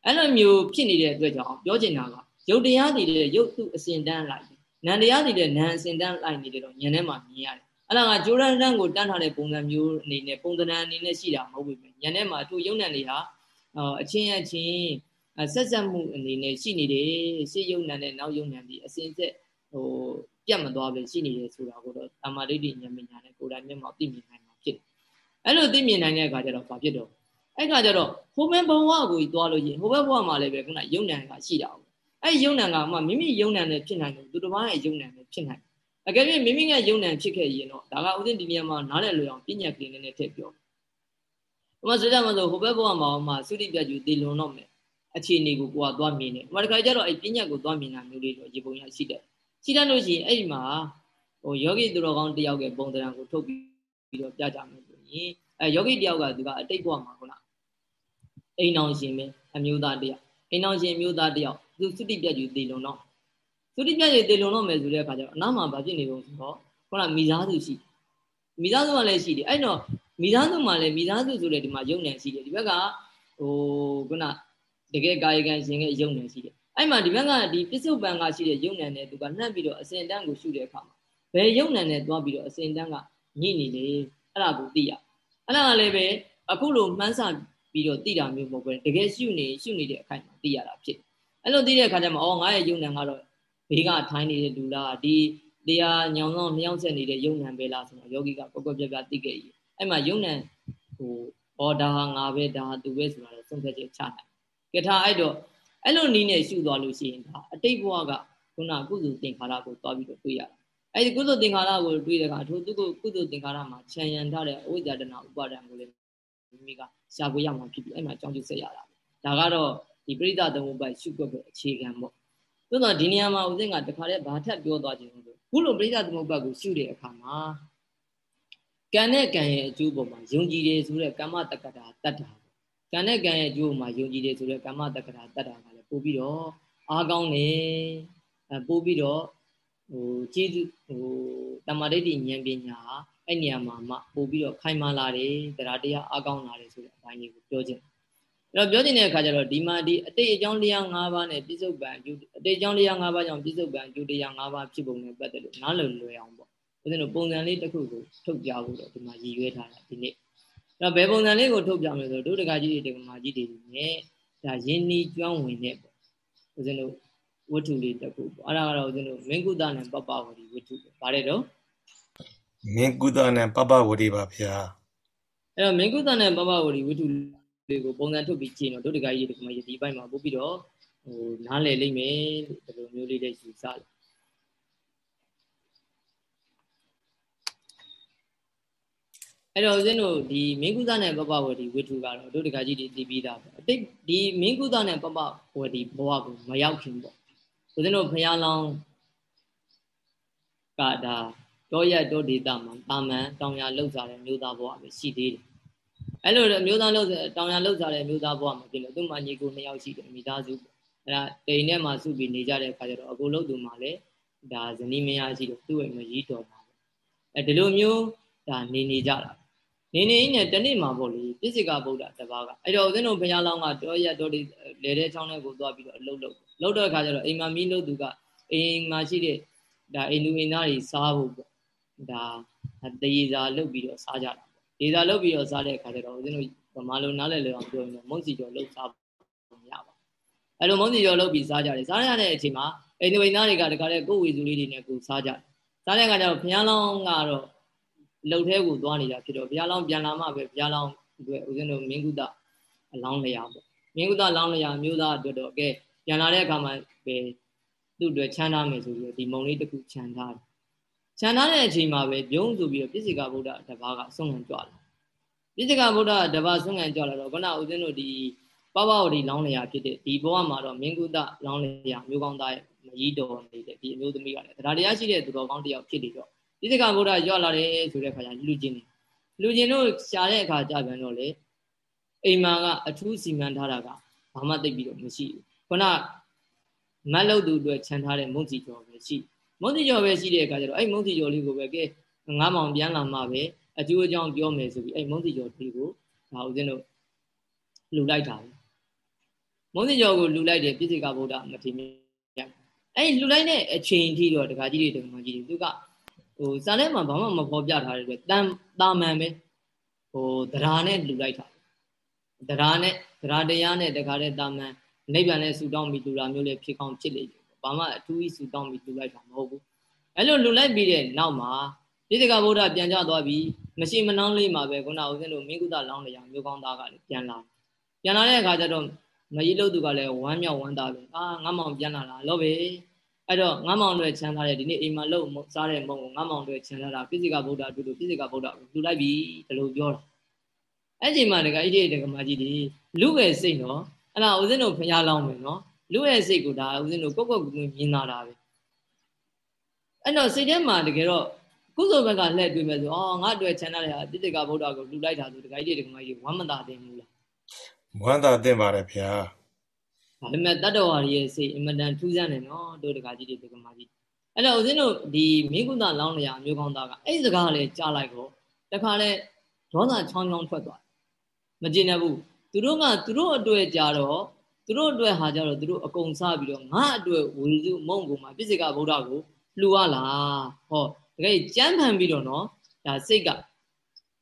အဲ့လိုမျိုးဖြစ်နေတဲ့အတွက်ကြောင့်ပြောချင်တာကယုတ်တရားတွေတဲ့ယုတ်သူအစဉ်တန်းလိုက်နန္တရားတွေတဲ့နန်အစဉ်တန်းလိုက်နေတယ်တော့ညနေမှာမြင်ရတယ်အဲ့ဒါကဂျိုရန်တန်းကိုတန်းထားတဲ့ပုံစံမျိုးအနေနဲ့ပုံစံအနေနဲ့ရှိတာမဟုတ်ဘူးညနေမှာသူယုံနံတွေဟာအချင်းအချင်းဆက်ဆက်မှုအနေနဲ့ရှိနေတယ်ရှေ့ယုံနံနဲ့နောက်ယုံနံဒီအစဉ်ဆက်ဟို ပြတ်မသွားပဲရှိနေတယ်ဆိုတာကိုတော့တာမာဒိဋ္ဌိဉာဏ်ပညာနဲ့ကိုယ်တိုင်မျက်မှောက်သိမြင်နိုင်မှာဖြစ်တယ်အဲ့လိုသိမြင်နိုင်တဲ့အခါကျတော့ဘာဖြစ်တော့အဲ့ခါကျတော့ဟိုဘက်ဘဝကိုသွားလို့ရင်ဟိုဘက်ဘဝမှာလည်းပဲခုနယုံနံကရှိတာဘူးအဲ့ယုံနံကမှမိမိယုံနံနဲ့ဖြစ်နိုင်တယ်သူတစ်ပါးရဲ့ယုံနံနဲ့ဖြစ်နိုင်တယ်အကယ်၍မိမိရဲ့ယုံနံဖြစ်ခဲ့ရင်တော့ဒါကဥစဉ်ဒီနေရာမှာနားလည်လွယ်အောင်ပြညတ်ကလေးနဲ့ထည့်ပြော။ဥပမာဆိုကြမှာဆိုဟိုဘက်ဘဝမှာမှသုတိပြတ်ကျူတည်လွန်တော့မယ်အခြေအနေကိုကိုကသွားမြင်တယ်။ဥပမာတခါကျတော့အဲ့ပြညတ်ကိုသွားမြင်တာမျိုးလေးတော့ရေပုံရရှိတယ်။ ရှိတတ်လို့ရှိရင်အဲ့ဒီမှာဟိုယောဂီသူတော်ကောင်းတယောက်ရဲ့ပုံသဏ္ဍာန်ကိုထုတ်ပြီးတော့ပြကြမယ်ဆိုရင်အဲယောဂီတယောက်ကသူကအတိတ်ဘဝမှာဟုတ်လားအိမ်အောင်ရှင်ပဲအမျိုးသားတယောက်အိမ်အောင်ရှင်မျိုးသားတယောက်သူသုတိပြတ်ကျူတည်လွန်တော့သုတိပြည့်ရေတေလုံတော့မယ်ဆိုတဲ့အခါကျတော့အနားမှာဘာဖြစ်နေလို့ဆိုတော့ခုနမိသားစုရှိမိသားစုကလည်းရှိတယ်အဲ့တော့မိသားစုမှာလည်းမိသားစုဆိုတဲ့ဒီမှာယုံနယ်ရှိတယ်ဒီဘက်ကဟိုခုနတကယ်ကာယကံရှင်ရဲ့ယုံနယ်ရှိတယ် အဲ့မှာဒီဘက်ကဒီပစ္စုပန်ကရှိတဲ့ယုံနယ်နဲ့သူကနှံ့ပြီးတော့အစင်တန်းကိုရှုတဲ့အခါမှာဘယ်ယုံနယ်နဲ့သွားပြီးတော့အစင်တန်းကညှိနေလေအဲ့ဒါကိုသိရအဲ့ဒါကလည်းပဲအခုလိုမှန်းဆပြီးတော့သိတာမျိုးမဟုတ်ဘူးတကယ်ရှုနေရှုနေတဲ့အခိုင်မှာသိရတာဖြစ်အဲ့လိုသိတဲ့အခါကျမှအော်ငါရဲ့ယုံနယ်ကတော့ဘေးကထိုင်းနေတဲ့လူလားဒီတရားညောင်ဆောင်လျှောက်ဆက်နေတဲ့ယုံနံပဲလားဆိုတော့ယောဂီကကွက်ကွက်ပြပြသိခဲ့ကြီးအဲ့မှာယုံနံဟိုဩဒါဟာငါပဲဒါဟာသူပဲဆိုတာတော့ဆုံးဖြတ်ချက်ချနိုင်ကထားအဲ့တော့ အဲ့လိုနီးနဲ့ရှုသွားလို့ရှိရင်ဒါအတိတ်ဘဝကခုနကုသိုလ်သင်္ခါရကိုသွားပြီးတော့တွေ့ရတာအဲ့ဒီကုသိုလ်သင်္ခါရကိုတွေ့တဲ့အခါထိုသူကကုသိုလ်သင်္ခါရမှာခြံရံထားတဲ့အဝိဇ္ဇာတနာဥပါဒံကိုလည်းမိမိကရှားကိုရမှာဖြစ်ပြီးအဲ့မှာကြောင်းကျဆက်ရတာဒါကတော့ဒီပရိသသမုပ္ပါရှုွက်တဲ့အခြေခံပေါ့သို့တော့ဒီနေရာမှာဦးစင်းကတခါတည်းဘာထပ်ပြောသွားခြင်းလို့ခုလိုပရိသသမုပ္ပါကိုရှုတဲ့အခါမှာကံနဲ့ကံရဲ့အကျိုးပေါ်မှာယုံကြည်တယ်ဆိုတဲ့ကမ္မတက္ကတာတတ္တာကံနဲ့ကံရဲ့အကျိုးမှာယုံကြည်တယ်ဆိုတဲ့ကမ္မတက္ကတာတတ္တာကလည်း ပို့ပြီးတော့အားကောင်းတယ်အဲပို့ပြီးတော့ဟိုကျေးဇူးဟိုတမာဒိဋ္ဌိဉာဏ်ပညာအဲ့နေရာမှာမှပို့ပြီးတော့ခိုင်မာလာတယ်တရားတရားအားကောင်းလာတယ်ဆိုတဲ့အပိုင်းလေးကိုပြောခြင်းအဲ့တော့ပြောနေတဲ့အခါကျတော့ဒီမှာဒီအတိတ်အကြောင်းတရား၅ပါးနဲ့ပြစ္ဆုတ်ပံအတိတ်အကြောင်းတရား၅ပါးကြောင့်ပြစ္ဆုတ်ပံအကျိုးတရား၅ပါးဖြစ်ပုံနဲ့ပတ်သက်လို့နားလည်လွယ်အောင်ပေါ့ဦးဇင်းတို့ပုံစံလေးတစ်ခုကိုထုတ်ပြဖို့တော့ဒီမှာရည်ရွယ်ထားတာဒီနေ့အဲ့တော့ဘယ်ပုံစံလေးကိုထုတ်ပြမလဲဆိုတော့ဒုဒကကြီးတွေဒကမာကြီးတွေနဲ့ ဒါယင်းနီးကျွမ်းဝင်တဲ့ပေါ့ဦးဇင်းတို့ဝတ္ထုလေးတစ်ခုပေါ့အဲ့ဒါကတော့ဦးဇင်းတို့မင်းကုသနဲ့ပပဝရီဝတ္ထုပေါ့ဗါတဲ့တော့မင်းကုသနဲ့ပပဝရီပါဗျာအဲ့တော့မင်းကုသနဲ့ပပဝရီဝတ္ထုလေးကိုပုံစံထုတ်ပြီးကြည့်တော့ဒုဒကကြီးတွေကမှဒီဘက်မှာပို့ပြီးတော့ဟိုနားလည်လိမ့်မယ်လို့ဒီလိုမျိုးလေးလေးယူဆတယ် အဲ့တော့ဦးဇင်းတို့ဒီမင်းကုသနဲ့ပပဝတီဝိထုကတော့ဒုဒကကြီးတွေသိပြီးသားပေါ့အတိတ်ဒီမင်းကုသနဲ့ပပဝတီဘဝကိုမရောက်ခင်ပေါ့ဦးဇင်းတို့ဖရာလောင်းကဒါတောရက်တောဒေတာမှာတာမန်တောင်ရလောက်စားတဲ့မျိုးသားဘဝပဲရှိသေးတယ်အဲ့လိုမျိုးသားလောက်တောင်ရလောက်စားတဲ့မျိုးသားဘဝမှာဖြစ်လို့သူ့မှာညီကိုနှစ်ယောက်ရှိတယ်မိသားစုအဲ့ဒါတိမ်ထဲမှာစုပြီးနေကြတဲ့အခါကျတော့အကိုလို့သူမှလည်းဒါဇနီးမယားရှိလို့သူ့ရဲ့မကြီးတော်မှာအဲဒီလိုမျိုးဒါနေနေကြတာ နေနေနဲ့တနေ့မှာပေါ့လေပြစ္ဆေကဗုဒ္ဓတပါးကအဲ့တော့ဦးဇင်းတို့ဘုရားလောင်းကတောရက်တော်ဒီလေတဲ့ချောင်းထဲကိုသွားပြီးတော့အလုတ်လုတ်လုတ်တဲ့အခါကျတော့အိမ်မှာမီးလုတ်သူကအိမ်မှာရှိတဲ့ဒါအိမ်သူအိမ်သားတွေစားဖို့ပေါ့ဒါတရေစာလုတ်ပြီးတော့စားကြတာဒေသာလုတ်ပြီးတော့စားတဲ့အခါကျတော့ဦးဇင်းတို့ဗမာလိုနားလည်လည်အောင်ပြောရင်မုန်းစီကျော်လုတ်စားဖို့မရပါအဲ့လိုမုန်းစီကျော်လုတ်ပြီးစားကြတယ်စားရတဲ့အချိန်မှာအိမ်သူအိမ်သားတွေကတခါတည်းကိုယ်ဝေစုလေးတွေနဲ့ကိုစားကြတယ်စားတဲ့အခါကျတော့ဘုရားလောင်းကတော့ လှုပ်ထဲကိုသွားနေတာဖြစ်တော့ဘုရားလောင်းပြန်လာမှပဲဘုရားလောင်းအတွက်ဦးဇင်းတို့မင်းကုသအလောင်းလျာပေါ့မင်းကုသလောင်းလျာမျိုးသားအတွက်တော့ကဲပြန်လာတဲ့အခါမှာပဲသူ့အတွက်ချမ်းသာမယ်ဆိုပြီးတော့ဒီမုံလေးတစ်ခုခြံထားတယ်ခြံထားတဲ့အချိန်မှာပဲပြုံးဆိုပြီးတော့ပြစ္ဆေကဗုဒ္ဓတပါးကအဆုံးခံကြွလာပြစ္ဆေကဗုဒ္ဓတပါးဆုံးခံကြွလာတော့ခုနဦးဇင်းတို့ဒီပပဝတီလောင်းလျာဖြစ်တဲ့ဒီဘဝမှာတော့မင်းကုသလောင်းလျာမျိုးကောင်းသားရဲ့မကြီးတော်နေတဲ့ဒီအမျိုးသမီးကလည်းတရားတရားရှိတဲ့သူတော်ကောင်းတစ်ယောက်ဖြစ်နေတော့ ပိစိကဗုဒ္ဓကြွလာတယ်ဆိုတဲ့အခါကျလူချင်းလူချင်းတို့ရှားတဲ့အခါကြပြန်တော့လေအိမ်မာကအထူးစီမံထားတာကဘာမှသိပြီးတော့မရှိဘူးခုနမတ်လုတ်သူအတွက်ခြံထားတဲ့မုံစီကျော်ပဲရှိမုံစီကျော်ပဲရှိတဲ့အခါကျတော့အဲ့မုံစီကျော်လေးကိုပဲကဲငါးမောင်ပြန်လာမှပဲအကျိုးအကြောင်းပြောမယ်ဆိုပြီးအဲ့မုံစီကျော်လေးကိုဒါဦးဇင်းတို့လူလိုက်တာပဲမုံစီကျော်ကိုလူလိုက်တယ်ပြည့်စိကဗုဒ္ဓမထေမြတ်အဲ့လူလိုက်တဲ့အချိန်ထိတော့တခါကြီးတွေတခါကြီးတွေသူက ဟိုစာထဲမှာဘာမှမဖော်ပြထားတဲ့အတွက်တန်တာမန်ပဲဟိုတရားနဲ့လူလိုက်တာတရားနဲ့တရားတရားနဲ့တခါတဲ့တာမန်နိဗ္ဗာန်နဲ့ဆူတောင်းပြီးလူလာမျိုးလေးဖြစ်ကောင်းဖြစ်လေတယ်ဘာမှအထူးကြီးဆူတောင်းပြီးလူလိုက်တာမဟုတ်ဘူးအဲ့လိုလူလိုက်ပြီးတဲ့နောက်မှာပိဋကဗုဒ္ဓပြန်ကြသွားပြီးမရှိမနှောင်းလေးမှာပဲခုနဦးဇင်းတို့မင်းကုသလောင်းတရားမျိုးကောင်းသားကလည်းပြန်လာပြန်လာတဲ့အခါကျတော့မကြီးလို့သူကလည်းဝမ်းမြောက်ဝမ်းသာပဲအာငါမောင်ပြန်လာလားလို့ပဲ အဲ့တော့ငါမောင်တွေချမ်းသာတဲ့ဒီနေ့အိမ်မှာလို့စားတဲ့မုံကိုငါမောင်တွေချမ်းသာတာပိစိကဗုဒ္ဓအတူတူပိစိကဗုဒ္ဓကိုလူလိုက်ပြီဒီလိုပြောတာအဲ့ချိန်မှာတကအဲ့ဒီတကမာကြီးဒီလူပဲစိတ်နော်အဲ့ဒါဦးဇင်းတို့ဖျားလောင်းမယ်နော်လူရဲ့စိတ်ကိုဒါဦးဇင်းတို့ကိုယ့်ကိုယ်ကိုမြင်လာတာပဲအဲ့တော့စိတ်ထဲမှာတကယ်တော့ကုသိုလ်ဘက်ကလှည့်တွေ့မယ်ဆိုအော်ငါအတွက်ချမ်းသာတဲ့ဟာပိစိကဗုဒ္ဓကိုလူလိုက်တာဆိုတကအဲ့ဒီတကမာကြီးဝမ်းမသာသိဘူးလားဝမ်းသာသိပါတယ်ဗျာ ဒါပေမဲ့တတ္တဝါရဲ့စိတ်အင်မတန်ထူးဆန်းတယ်နော်တို့တကကြီးတွေတကမာကြီးအဲ့တော့ဦးဇင်းတို့ဒီမိကုသလောင်းလျာမျိုးကောင်းသားကအဲ့ဒီစကားလေးကြားလိုက်တော့တခါလဲဒေါသချောင်းချောင်းထွက်သွားမကျင်တတ်ဘူးသူတို့ကသူတို့အတွေ့ကြတော့သူတို့အတွက်ဟာကြတော့သူတို့အကုန်စားပြီးတော့ငါအတွက်ဝီစုမုံကုံမှာပြစ္ဆေကဗုဒ္ဓကိုလှူရလားဟောတကယ်ကြမ်းဖန်ပြီးတော့နော်ဒါစိတ်က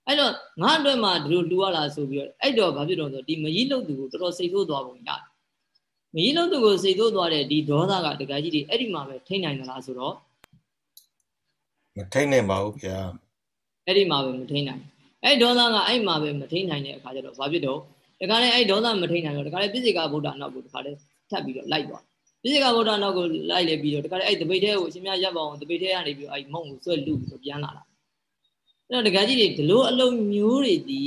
အဲ့တော့ငါအတွက်မှဒီလိုလှူရလားဆိုပြီးတော့အဲ့တော့ဘာဖြစ်တော့ဆိုဒီမကြီးလုတ်သူကိုတော်တော်စိတ်ဆိုးသွားပုံရတယ် မကြီးလုံးသူကိုစိတ်ဆိုးသွားတဲ့ဒီဒေါသကတကကြီးတွေအဲ့ဒီမှာပဲထိနိုင်သလားဆိုတော့မထိနိုင်ပါဘူးဗျာအဲ့ဒီမှာပဲမထိနိုင်အဲ့ဒေါသကအဲ့မှာပဲမထိနိုင်တဲ့အခါကျတော့ဘာဖြစ်တော့တခါလေအဲ့ဒေါသမထိနိုင်တော့တခါလေပြစ္ဆေကဗုဒ္ဓနောက်ကိုတခါလေထပ်ပြီးတော့လိုက်သွားပြစ္ဆေကဗုဒ္ဓနောက်ကိုလိုက်လေပြီးတော့တခါလေအဲ့တပိတ်ထဲကိုအရှင်မြတ်ရပ်ပါအောင်တပိတ်ထဲကနေပြီးအဲ့မုံကိုဆွဲလူပြီးတော့ပြန်လာတာအဲ့တော့တခါကြီးတွေဒီလိုအလုံးမျိုးတွေဒီ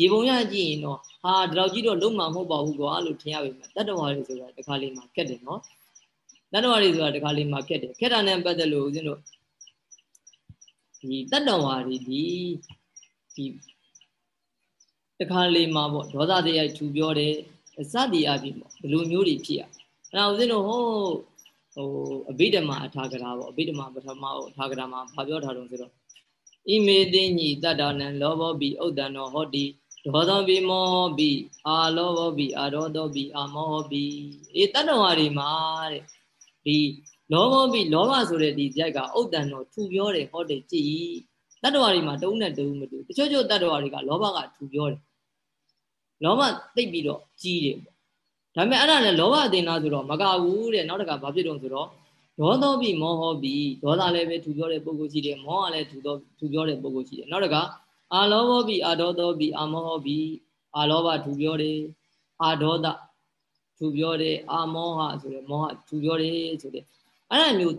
ရေပုံရကြည့်ရင်တော့ဟာဒီလောက်ကြီးတော့လုံးမှာမဟုတ်ပါဘူးကွာလို့ထင်ရပေမဲ့တတ္တဝါတွေဆိုတာတခါလေးမှာခက်တယ်နော်တတ္တဝါတွေဆိုတာတခါလေးမှာခက်တယ်ခက်တာနဲ့ပတ်သက်လို့ဦးဇင်းတို့ဒီတတ္တဝါတွေဒီဒီတခါလေးမှာပေါ့ဒေါသတရားထူပြောတယ်အစသည်အပြင်ပေါ့ဘလိုမျိုးတွေဖြစ်ရအဲ့ဒါဦးဇင်းတို့ဟိုဟိုအဘိဓမ္မာအထာကရာပေါ့အဘိဓမ္မာပထမအထာကရာမှာဘာပြောထားတော့ဆိုတော့ဣမေသိညိတတ္တနံလောဘောပိဥဒ္ဒနောဟောတိ ဒေါသောပိမောပိအာလောဘောပိအာရောသောပိအာမောပိအေတတ္တဝါတွေမှာတဲ့ဒီလောဘောပိလောဘဆိုတဲ့ဒီဇိုက်ကဥဒ္ဒံတော်ထူပြောတယ်ဟောတယ်ကြည်တတ္တဝါတွေမှာတုံးနဲ့တုံးမတူတချို့ချို့တတ္တဝါတွေကလောဘကထူပြောတယ်လောဘသိပ်ပြီးတော့ကြီးတယ်ပေါ့ဒါပေမဲ့အဲ့ဒါနဲ့လောဘအတင်လားဆိုတော့မကဘူးတဲ့နောက်တစ်ခါဘာဖြစ်တော့ဆိုတော့ဒေါသောပိမောဟောပိဒေါသလည်းပဲထူပြောတဲ့ပုဂ္ဂိုလ်ရှိတယ်မောဟလည်းထူသောထူပြောတဲ့ပုဂ္ဂိုလ်ရှိတယ်နောက်တစ်ခါ အာလောဘောပိအာဒေါသောပိအာမောဟောပိအာလောဘထူပြောတယ်အာဒေါသထူပြောတယ်အာမောဟဆိုတဲ့မောဟထူပြောတယ်ဆိုတဲ့အဲ့ဒါမျိုး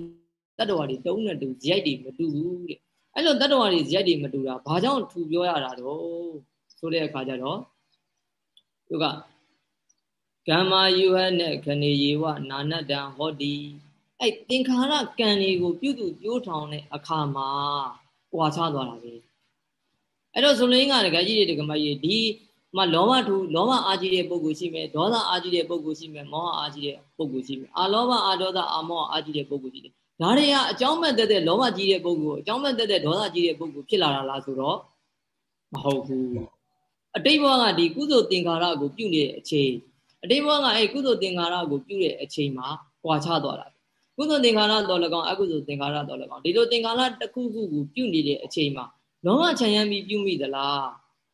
တတ္တဝါတွေတုံးနဲ့တူဇိုက်တွေမတူဘူးတဲ့အဲ့လိုတတ္တဝါတွေဇိုက်တွေမတူတာဘာကြောင့်ထူပြောရတာတော့ဆိုတဲ့အခါကျတော့သူကကမ္မာယုဟနဲ့ခဏေယေဝနာနတံဟောတိအဲ့သင်္ခါရကံတွေကိုပြုစုကြိုးထောင်တဲ့အခါမှာဟွာချသွားတာပဲ အဲ့တော့ဇုလင်းကတကကြီးတွေတကမကြီးဒီမှာလောဘထူလောဘအာကြီးတဲ့ပုဂ္ဂိုလ်ရှိမယ်ဒေါသအာကြီးတဲ့ပုဂ္ဂိုလ်ရှိမယ်မောဟအာကြီးတဲ့ပုဂ္ဂိုလ်ရှိမယ်အာလောဘအာဒေါသအာမောဟအာကြီးတဲ့ပုဂ္ဂိုလ်ရှိတယ်ဒါတွေကအကြောင်းမဲ့တက်တဲ့လောဘကြီးတဲ့ပုဂ္ဂိုလ်အကြောင်းမဲ့တက်တဲ့ဒေါသကြီးတဲ့ပုဂ္ဂိုလ်ဖြစ်လာတာလားဆိုတော့မဟုတ်ဘူးအတိတ်ဘဝကဒီကုသိုလ်သင်္ခါရကိုပြုနေတဲ့အချိန်အတိတ်ဘဝကအဲ့ကုသိုလ်သင်္ခါရကိုပြုတဲ့အချိန်မှာကြွာချသွားတာကုသိုလ်သင်္ခါရတော်၎င်းအကုသိုလ်သင်္ခါရတော်၎င်းဒီလိုသင်္ခါရတစ်ခုခုကိုပြုနေတဲ့အချိန်မှာ လောဘချမ်းရမ်းပြီးပြုမိသလား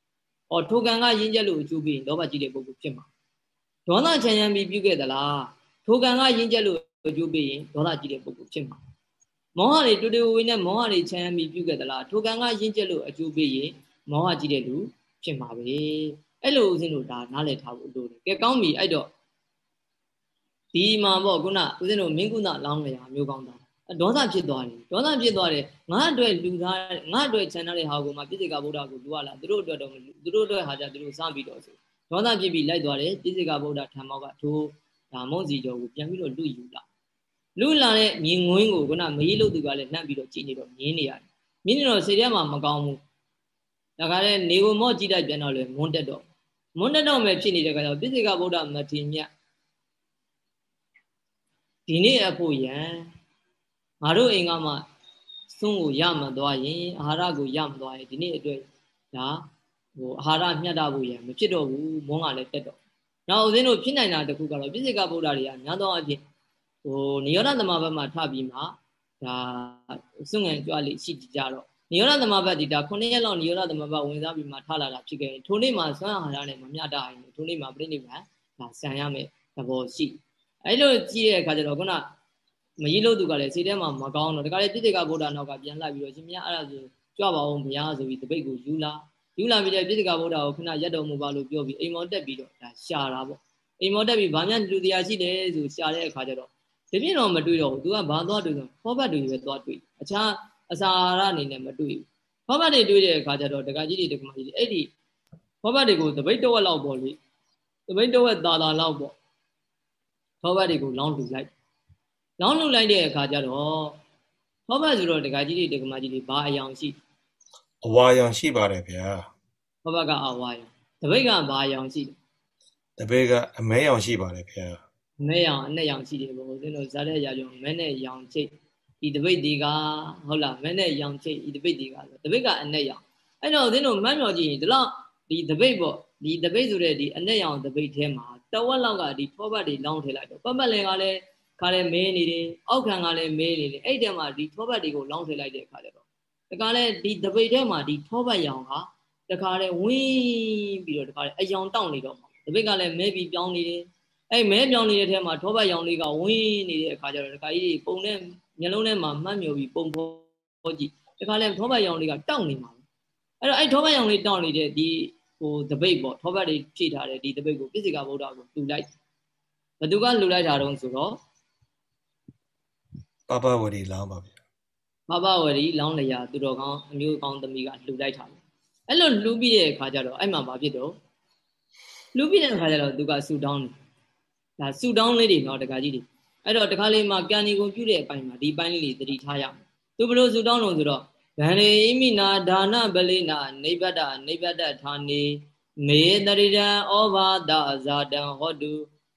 ။အော်ထိုကံကရင်းချက်လို့အကျိုးပေးလောဘကြီးတဲ့ပုဂ္ဂိုလ်ဖြစ်မှာ။ဒေါသချမ်းရမ်းပြီးပြုခဲ့သလား။ထိုကံကရင်းချက်လို့အကျိုးပေးရင်ဒေါသကြီးတဲ့ပုဂ္ဂိုလ်ဖြစ်မှာ။မောဟတွေတူတူဝေနဲ့မောဟတွေချမ်းရမ်းပြီးပြုခဲ့သလား။ထိုကံကရင်းချက်လို့အကျိုးပေးရင်မောဟကြီးတဲ့လူဖြစ်မှာပဲ။အဲ့လိုဦးဇင်းတို့ဒါနားလည်ထားဖို့လိုတယ်။ကဲကောင်းပြီအဲ့တော့ဒီမှာပေါ့ခုနဦးဇင်းတို့မင်းကုသလောင်းလျာမျိုးကောင်းတာ ဒေါသဖြစ်သွားတယ်ဒေါသဖြစ်သွားတယ်ငါအတွက်လူသားငါအတွက်ချန်တဲ့ဟာကိုမှပြည့်စေကဗုဒ္ဓကိုလူရလာသူတို့အတွက်တော့သူတို့အတွက်ဟာကြသူတို့စပြီးတော့ဆိုဒေါသဖြစ်ပြီးလိုက်သွားတယ်ပြည့်စေကဗုဒ္ဓထံမောက်ကထိုးဒါမုံစီကျော်ကိုပြန်ပြီးတော့လူယူလာလူလာတဲ့မြင်ငွင်းကိုခုနမကြီးလို့သူကလည်းနှံ့ပြီးတော့ကြည်နေတော့မြင်နေရတယ်မြင်နေတော့စိတ်ထဲမှာမကောင်းဘူးဒါကလည်းနေကိုမော့ကြည့်တတ်ပြန်တော့လေမွန်းတက်တော့မွန်းတက်တော့မယ်ဖြစ်နေတဲ့ခါကျတော့ပိစိကဗုဒ္ဓမထေမြတ်ဒီနေ့အဖို့ရန် ငါတို့အိမ်ကမှစွန့်ကိုရမသွားရင်အာဟာရကိုရမသွားရင်ဒီနေ့အတွက်ဒါဟိုအာဟာရမျှတဖို့ရန်မဖြစ်တော့ဘူးမွန်းကလည်းတက်တော့နောက်ဦးဇင်းတို့ဖြစ်နိုင်တာတခုကတော့ပိစိကဗုဒ္ဓတွေကများသောအားဖြင့်ဟိုနိရောဓသမဘက်မှာထပြီးမှဒါစွန့်ငယ်ကြွလေးရှိကြတော့နိရောဓသမဘက်ဒီဒါ9ရက်လောက်နိရောဓသမဘက်ဝင်စားပြီးမှထလာတာဖြစ်ခဲ့ရင်ထိုနေ့မှာစွမ်းအာဟာရနဲ့မမျှတရင်ထိုနေ့မှာပြိဋိဘံဒါဆံရမယ်သဘောရှိအဲ့လိုကြည့်တဲ့အခါကျတော့ခုန မကြီးလို့သူကလည်းစိတ်ထဲမှာမကောင်းတော့ဒါကြလေပြိတိကဗုဒ္ဓနောက်ကပြန်လိုက်ပြီးတော့ရှင်မြတ်အဲ့ဒါဆိုကြွပါအောင်ဘုရားဆိုပြီးတပိတ်ကိုယူလာယူလာပြီးတဲ့ပြိတိကဗုဒ္ဓကိုခဏရက်တော်မူပါလို့ပြောပြီးအိမ်မောတက်ပြီးတော့ဒါရှာတာပေါ့အိမ်မောတက်ပြီးဗာမြတ်လူတရားရှိတယ်ဆိုရှာတဲ့အခါကျတော့ဒီပြည့်တော့မတွေ့တော့ဘူးသူကဘာသွားတွေ့ဆိုဖောဘတ်တွေပဲသွားတွေ့အခြားအစာရအနေနဲ့မတွေ့ဘူးဖောဘတ်တွေတွေ့တဲ့အခါကျတော့ဒကာကြီးတွေဒကာမကြီးတွေအဲ့ဒီဖောဘတ်တွေကိုတပိတ်တော့ဝက်လောက်ပေါ့လေတပိတ်တော့ဝက်သာသာလောက်ပေါ့ဖောဘတ်တွေကိုလောင်းလူလိုက် လောင်းလူလိုက်တဲ့အခါကျတော့ဖောဘတ်ဆိုတော့ဒကာကြီးတွေဒကာမကြီးတွေဘာအယောင်ရှိအဝါရောင်ရှိပါတယ်ဗျာဖောဘတ်ကအဝါရောင်တပိတ်ကဘာအယောင်ရှိတပိတ်ကအမဲရောင်ရှိပါတယ်ဗျာမဲရောင်အနဲ့ရောင်ရှိတယ်ဘုရားဦးဇင်းတို့ဇာတဲ့ရာကြောင့်မဲနဲ့ရောင်ချိတ်ဒီတပိတ်ဒီကဟုတ်လားမဲနဲ့ရောင်ချိတ်ဒီတပိတ်ဒီကဆိုတပိတ်ကအနဲ့ရောင်အဲ့တော့ဦးဇင်းတို့မှတ်မြော်ကြည့်ရင်ဒီလောက်ဒီတပိတ်ပေါ့ဒီတပိတ်ဆိုတဲ့ဒီအနဲ့ရောင်တပိတ်ထဲမှာတဝက်လောက်ကဒီထောပတ်တွေလောင်းထည့်လိုက်တော့ပတ်ပတ်လည်ကလည်း ခါလည်းမဲနေတယ်အောက်ခံကလည်းမဲနေတယ်အဲ့တဲမှာဒီထောပတ်တွေကိုလောင်းထည့်လိုက်တဲ့အခါကျတော့တခါလဲဒီတပိတ်ထဲမှာဒီထောပတ်ရောင်ကတခါလဲဝင်းပြီးတော့တခါလဲအယောင်တောင့်နေတော့တပိတ်ကလည်းမဲပြီးပြောင်းနေတယ်အဲ့မဲပြောင်းနေတဲ့ထဲမှာထောပတ်ရောင်လေးကဝင်းနေတဲ့အခါကျတော့တခါကြီးပုံနဲ့မျက်လုံးထဲမှာမှတ်မြော်ပြီးပုံဖောကြည့်တခါလဲထောပတ်ရောင်လေးကတောင့်နေမှာအဲ့တော့အဲ့ထောပတ်ရောင်လေးတောင့်နေတဲ့ဒီဟိုတပိတ်ပေါ့ထောပတ်တွေဖြည့်ထားတဲ့ဒီတပိတ်ကိုပြစ္ဆေကဗုဒ္ဓကိုလှူလိုက်ဘသူကလှူလိုက်တာတုံးဆိုတော့ ပပဝရီလောင်းပါဗျပပဝရီလောင်းလျာသူတော်ကောင်းအမျိုးကောင်းသမီးကလှူလိုက်တာအဲ့လိုလှူပြီးတဲ့အခါကျတော့အဲ့မှာဘာဖြစ်တော့လှူပြီးတဲ့အခါကျတော့သူကဆူတောင်းတယ်ဒါဆူတောင်းလေးတွေနော်တခါကြီးတွေအဲ့တော့တခါလေးမှာကံဒီကိုပြုတဲ့အပိုင်းမှာဒီပိုင်းလေးတွေသတိထားရအောင်သူဘလို့ဆူတောင်းလို့ဆိုတော့ဗန္ရေဣမိနာဒါနပလိနာနိဗ္ဗတနိဗ္ဗတဌာနေမေတရိတံဩဘာဒဇာတံဟောတု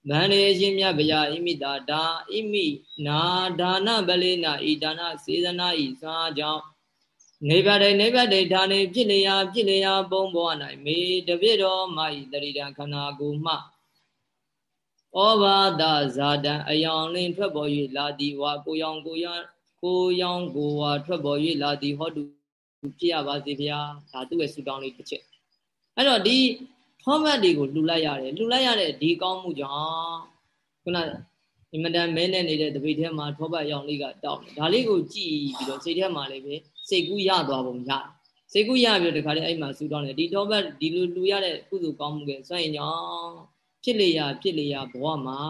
ဗန္ရေရှင်မြတ်ဗျာဣမိတာဒါဣမိနာဒါနပလိနာဤဒါနစေသနာဤစွာကြောင့်နေဗတေနေဗတေဌာနေဖြစ်လျာဖြစ်လျာပုံပေါ်၌မေတပြည့်တော်မာဤတရိတံခန္ဓာကိုမှဩဘာဒဇာတံအယောင်လင်းထွက်ပေါ်၍လာသည်ဝါကိုယောင်ကိုယောင်ကိုယောင်ကိုဝါထွက်ပေါ်၍လာသည်ဟောတုဖြစ်ရပါစေဗျာဒါသူ့ရဲ့ဆူတောင်းလေးတစ်ချက်အဲ့တော့ဒီ ဖောမတ်တွေကိုလှူလိုက်ရတယ်လှူလိုက်ရတဲ့ဒီကောင်းမှုကြောင့်ခုနအင်မတန်မဲနဲ့နေတဲ့တပိတ်ထဲမှာထောပတ်ရောင်လေးကတောက်တယ်ဒါလေးကိုကြည့်ပြီးတော့စိတ်ထဲမှာလည်းပဲစိတ်ကူးရသွားပုံရတယ်စိတ်ကူးရပြီးတော့ဒီခါလေးအဲ့မှာဆူတောင်းတယ်ဒီထောပတ်ဒီလိုလှူရတဲ့ကုသိုလ်ကောင်းမှုကစွန့်ရင်ကြောင့်ဖြစ်လေရဖြစ်လေရဘဝမှာ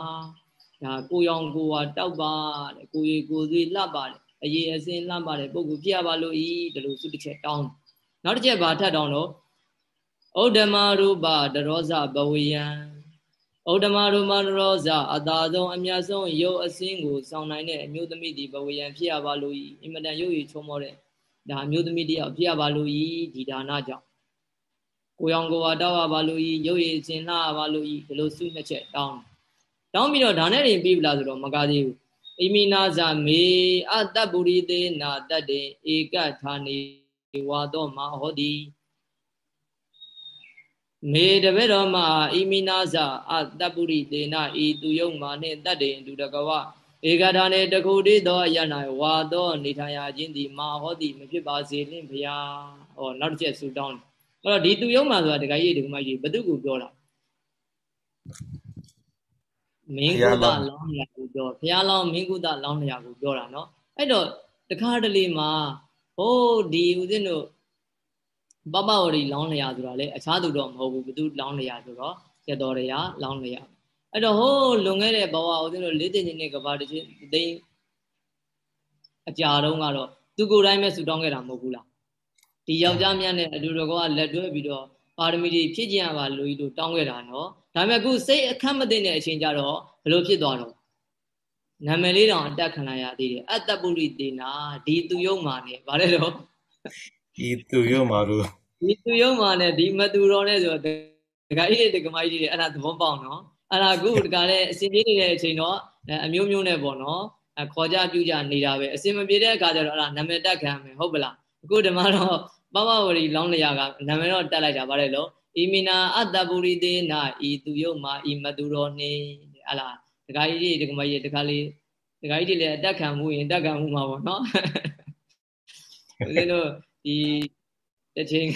ဒါကိုရောင်ကိုဝါတောက်ပါတဲ့ကိုရီကိုသွေးလှပ်ပါတယ်အရေးအစင်းလှမ်းပါတယ်ပုဂ္ဂိုလ်ဖြစ်ရပါလို့ဤဒီလိုစုတစ်ချက်တောင်းနောက်တစ်ချက်ဘာထပ်တောင်းတော့ ဩဒမရူပတရောဇဘဝယံဩဒမရူပတရောဇအသာဆုံးအမြတ်ဆုံးရုပ်အစင်းကိုစောင်းနိုင်တဲ့အမျိုးသမီးဒီဘဝယံဖြစ်ရပါလို့ဤအင်မတန်ရုပ်ရည်ချုံမောတဲ့ဒါအမျိုးသမီးတယောက်ဖြစ်ရပါလို့ဤဒီဒါနကြောင့်ကိုရောင်ကိုဝါတောက်ရပါလို့ဤရုပ်ရည်အစင်းလှရပါလို့ဤဒီလိုစုနှစ်ချက်တောင်းတောင်းပြီးတော့ဒါနဲ့ရင်ပြီးပြီလားဆိုတော့မကသေးဘူးဣမိနာဇမေအတ္တပုရိသေနာတတ္တေဧကထာနေဝါသောမဟောတိ မေတပည့်တော်မှာဣမိနာဇအတ္တပုရိသေနာဤသူယုံမာနှင့်တတ္တေဒုတကဝဧကထာနေတခုတည်းသောအရ၌ဝါသောနေထိုင်ရခြင်းသည်မဟောတိမဖြစ်ပါစေနှင့်ဖျား။ဩနောက်တစ်ချက်ဆူတောင်းတယ်။အဲ့တော့ဒီသူယုံမှာဆိုတာဒကာကြီးဒကာမကြီးဘသူကိုပြောတာမင်းကုသလောင်းရာကိုပြောဘုရားလောင်းမင်းကုသလောင်းရာကိုပြောတာနော်အဲ့တော့တခါတလေမှာဟိုးဒီဦးဇင်းတို့ ပပဝရီလောင်းလျာဆိုတာလေအခြားသူတော့မဟုတ်ဘူးဘသူလောင်းလျာဆိုတော့ရတော်ရရလောင်းလျာအဲ့တော့ဟိုးလွန်ခဲ့တဲ့ဘဝဦးဇင်းတို့လေးတင်ချင်းနဲ့ကဘာတချင်းသိန်းအကြာတုန်းကတော့သူကိုယ်တိုင်ပဲဆူတောင်းခဲ့တာမဟုတ်ဘူးလားဒီယောက်ျားမြတ်နဲ့အတူတော်ကလက်တွဲပြီးတော့ပါရမီတွေဖြည့်ကျင်ရပါလို့လို့တောင်းခဲ့တာနော်ဒါပေမဲ့အခုစိတ်အခက်မသိတဲ့အချိန်ကြတော့ဘယ်လိုဖြစ်သွားတော့နာမည်လေးတောင်အတက်ခံလိုက်ရသေးတယ်အတ္တပုရိသေနာဒီသူယုံမာနဲ့ဗါလဲတော့ ဒီသူယုံမာလို့ဒီသူယုံမာနဲ့ဒီမသူတော်နဲ့ဆိုတော့ဒကာကြီးတွေဒကာမကြီးတွေအဲ့ဒါသဘောပေါက်နော်အဲ့ဒါခုဒကာလည်းအစဉ်ပြေးနေတဲ့အချိန်တော့အမျိုးမျိုးနဲ့ပေါ့နော်ခေါ်ကြပြုကြနေတာပဲအစဉ်မပြေတဲ့အခါကျတော့အဲ့ဒါနာမည်တက်ခံမယ်ဟုတ်ပလားအခုဓမ္မတော့ပပဝရီလောင်းလျာကနာမည်တော့တက်လိုက်တာဗါလဲလို့ဣမိနာအတ္တပုရိသေနာဤသူယုံမာဤမသူတော်နေဟလားဒကာကြီးတွေဒကာမကြီးဒကာလေးဒကာကြီးတွေလည်းအတက်ခံမှုရင်တက်ခံမှုမှာပေါ့နော်ဦးဇင်းတို့ ဒီတစ်ချိန်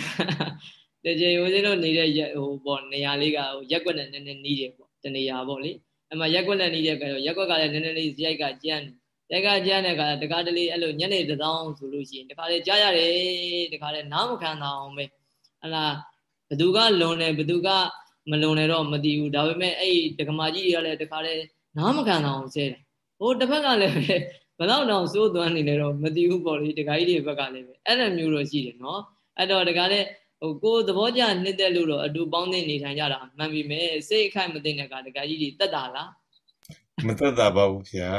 တစ်ချိန်ဦးဇင်းတို့နေတဲ့ဟိုပေါ့နေရာလေးကဟိုရက်ွက်နဲ့နည်းနည်းနီးတယ်ပေါ့တနေရာပေါ့လေအဲ့မှာရက်ွက်နဲ့နီးတဲ့ကတော့ရက်ွက်ကလည်းနည်းနည်းလေးဇိုက်ကကြမ်းတယ်ဇိုက်ကကြမ်းတဲ့ကတကားတလေးအဲ့လိုညနေတစ်သောင်းဆိုလို့ရှိရင်တခါလေကြားရတယ်တခါလေနားမခံတာအောင်ပဲဟလားဘသူကလွန်တယ်ဘသူကမလွန်တယ်တော့မသိဘူးဒါပေမဲ့အဲ့ဒကမာကြီးတွေကလည်းတခါလေနားမခံအောင်ဆဲတယ်ဟိုတစ်ဖက်ကလည်း ဘလောက်တောင်စိုးသွမ်းနေလဲတော့မသိဘူးပေါ့လေဒကာကြီးတွေဘက်ကလည်းပဲအဲ့လိုမျိုးတော့ရှိတယ်နော်အဲ့တော့ဒကာလည်းဟိုကိုသဘောကျနှစ်သက်လို့တော့အတူပေါင်းသိနေထိုင်ကြတာမှန်ပြီမဲ့စိတ်အခိုက်မသိတဲ့ကဒကာကြီးတွေတက်တာလားမတက်တာပါဘူးခင်ဗျာ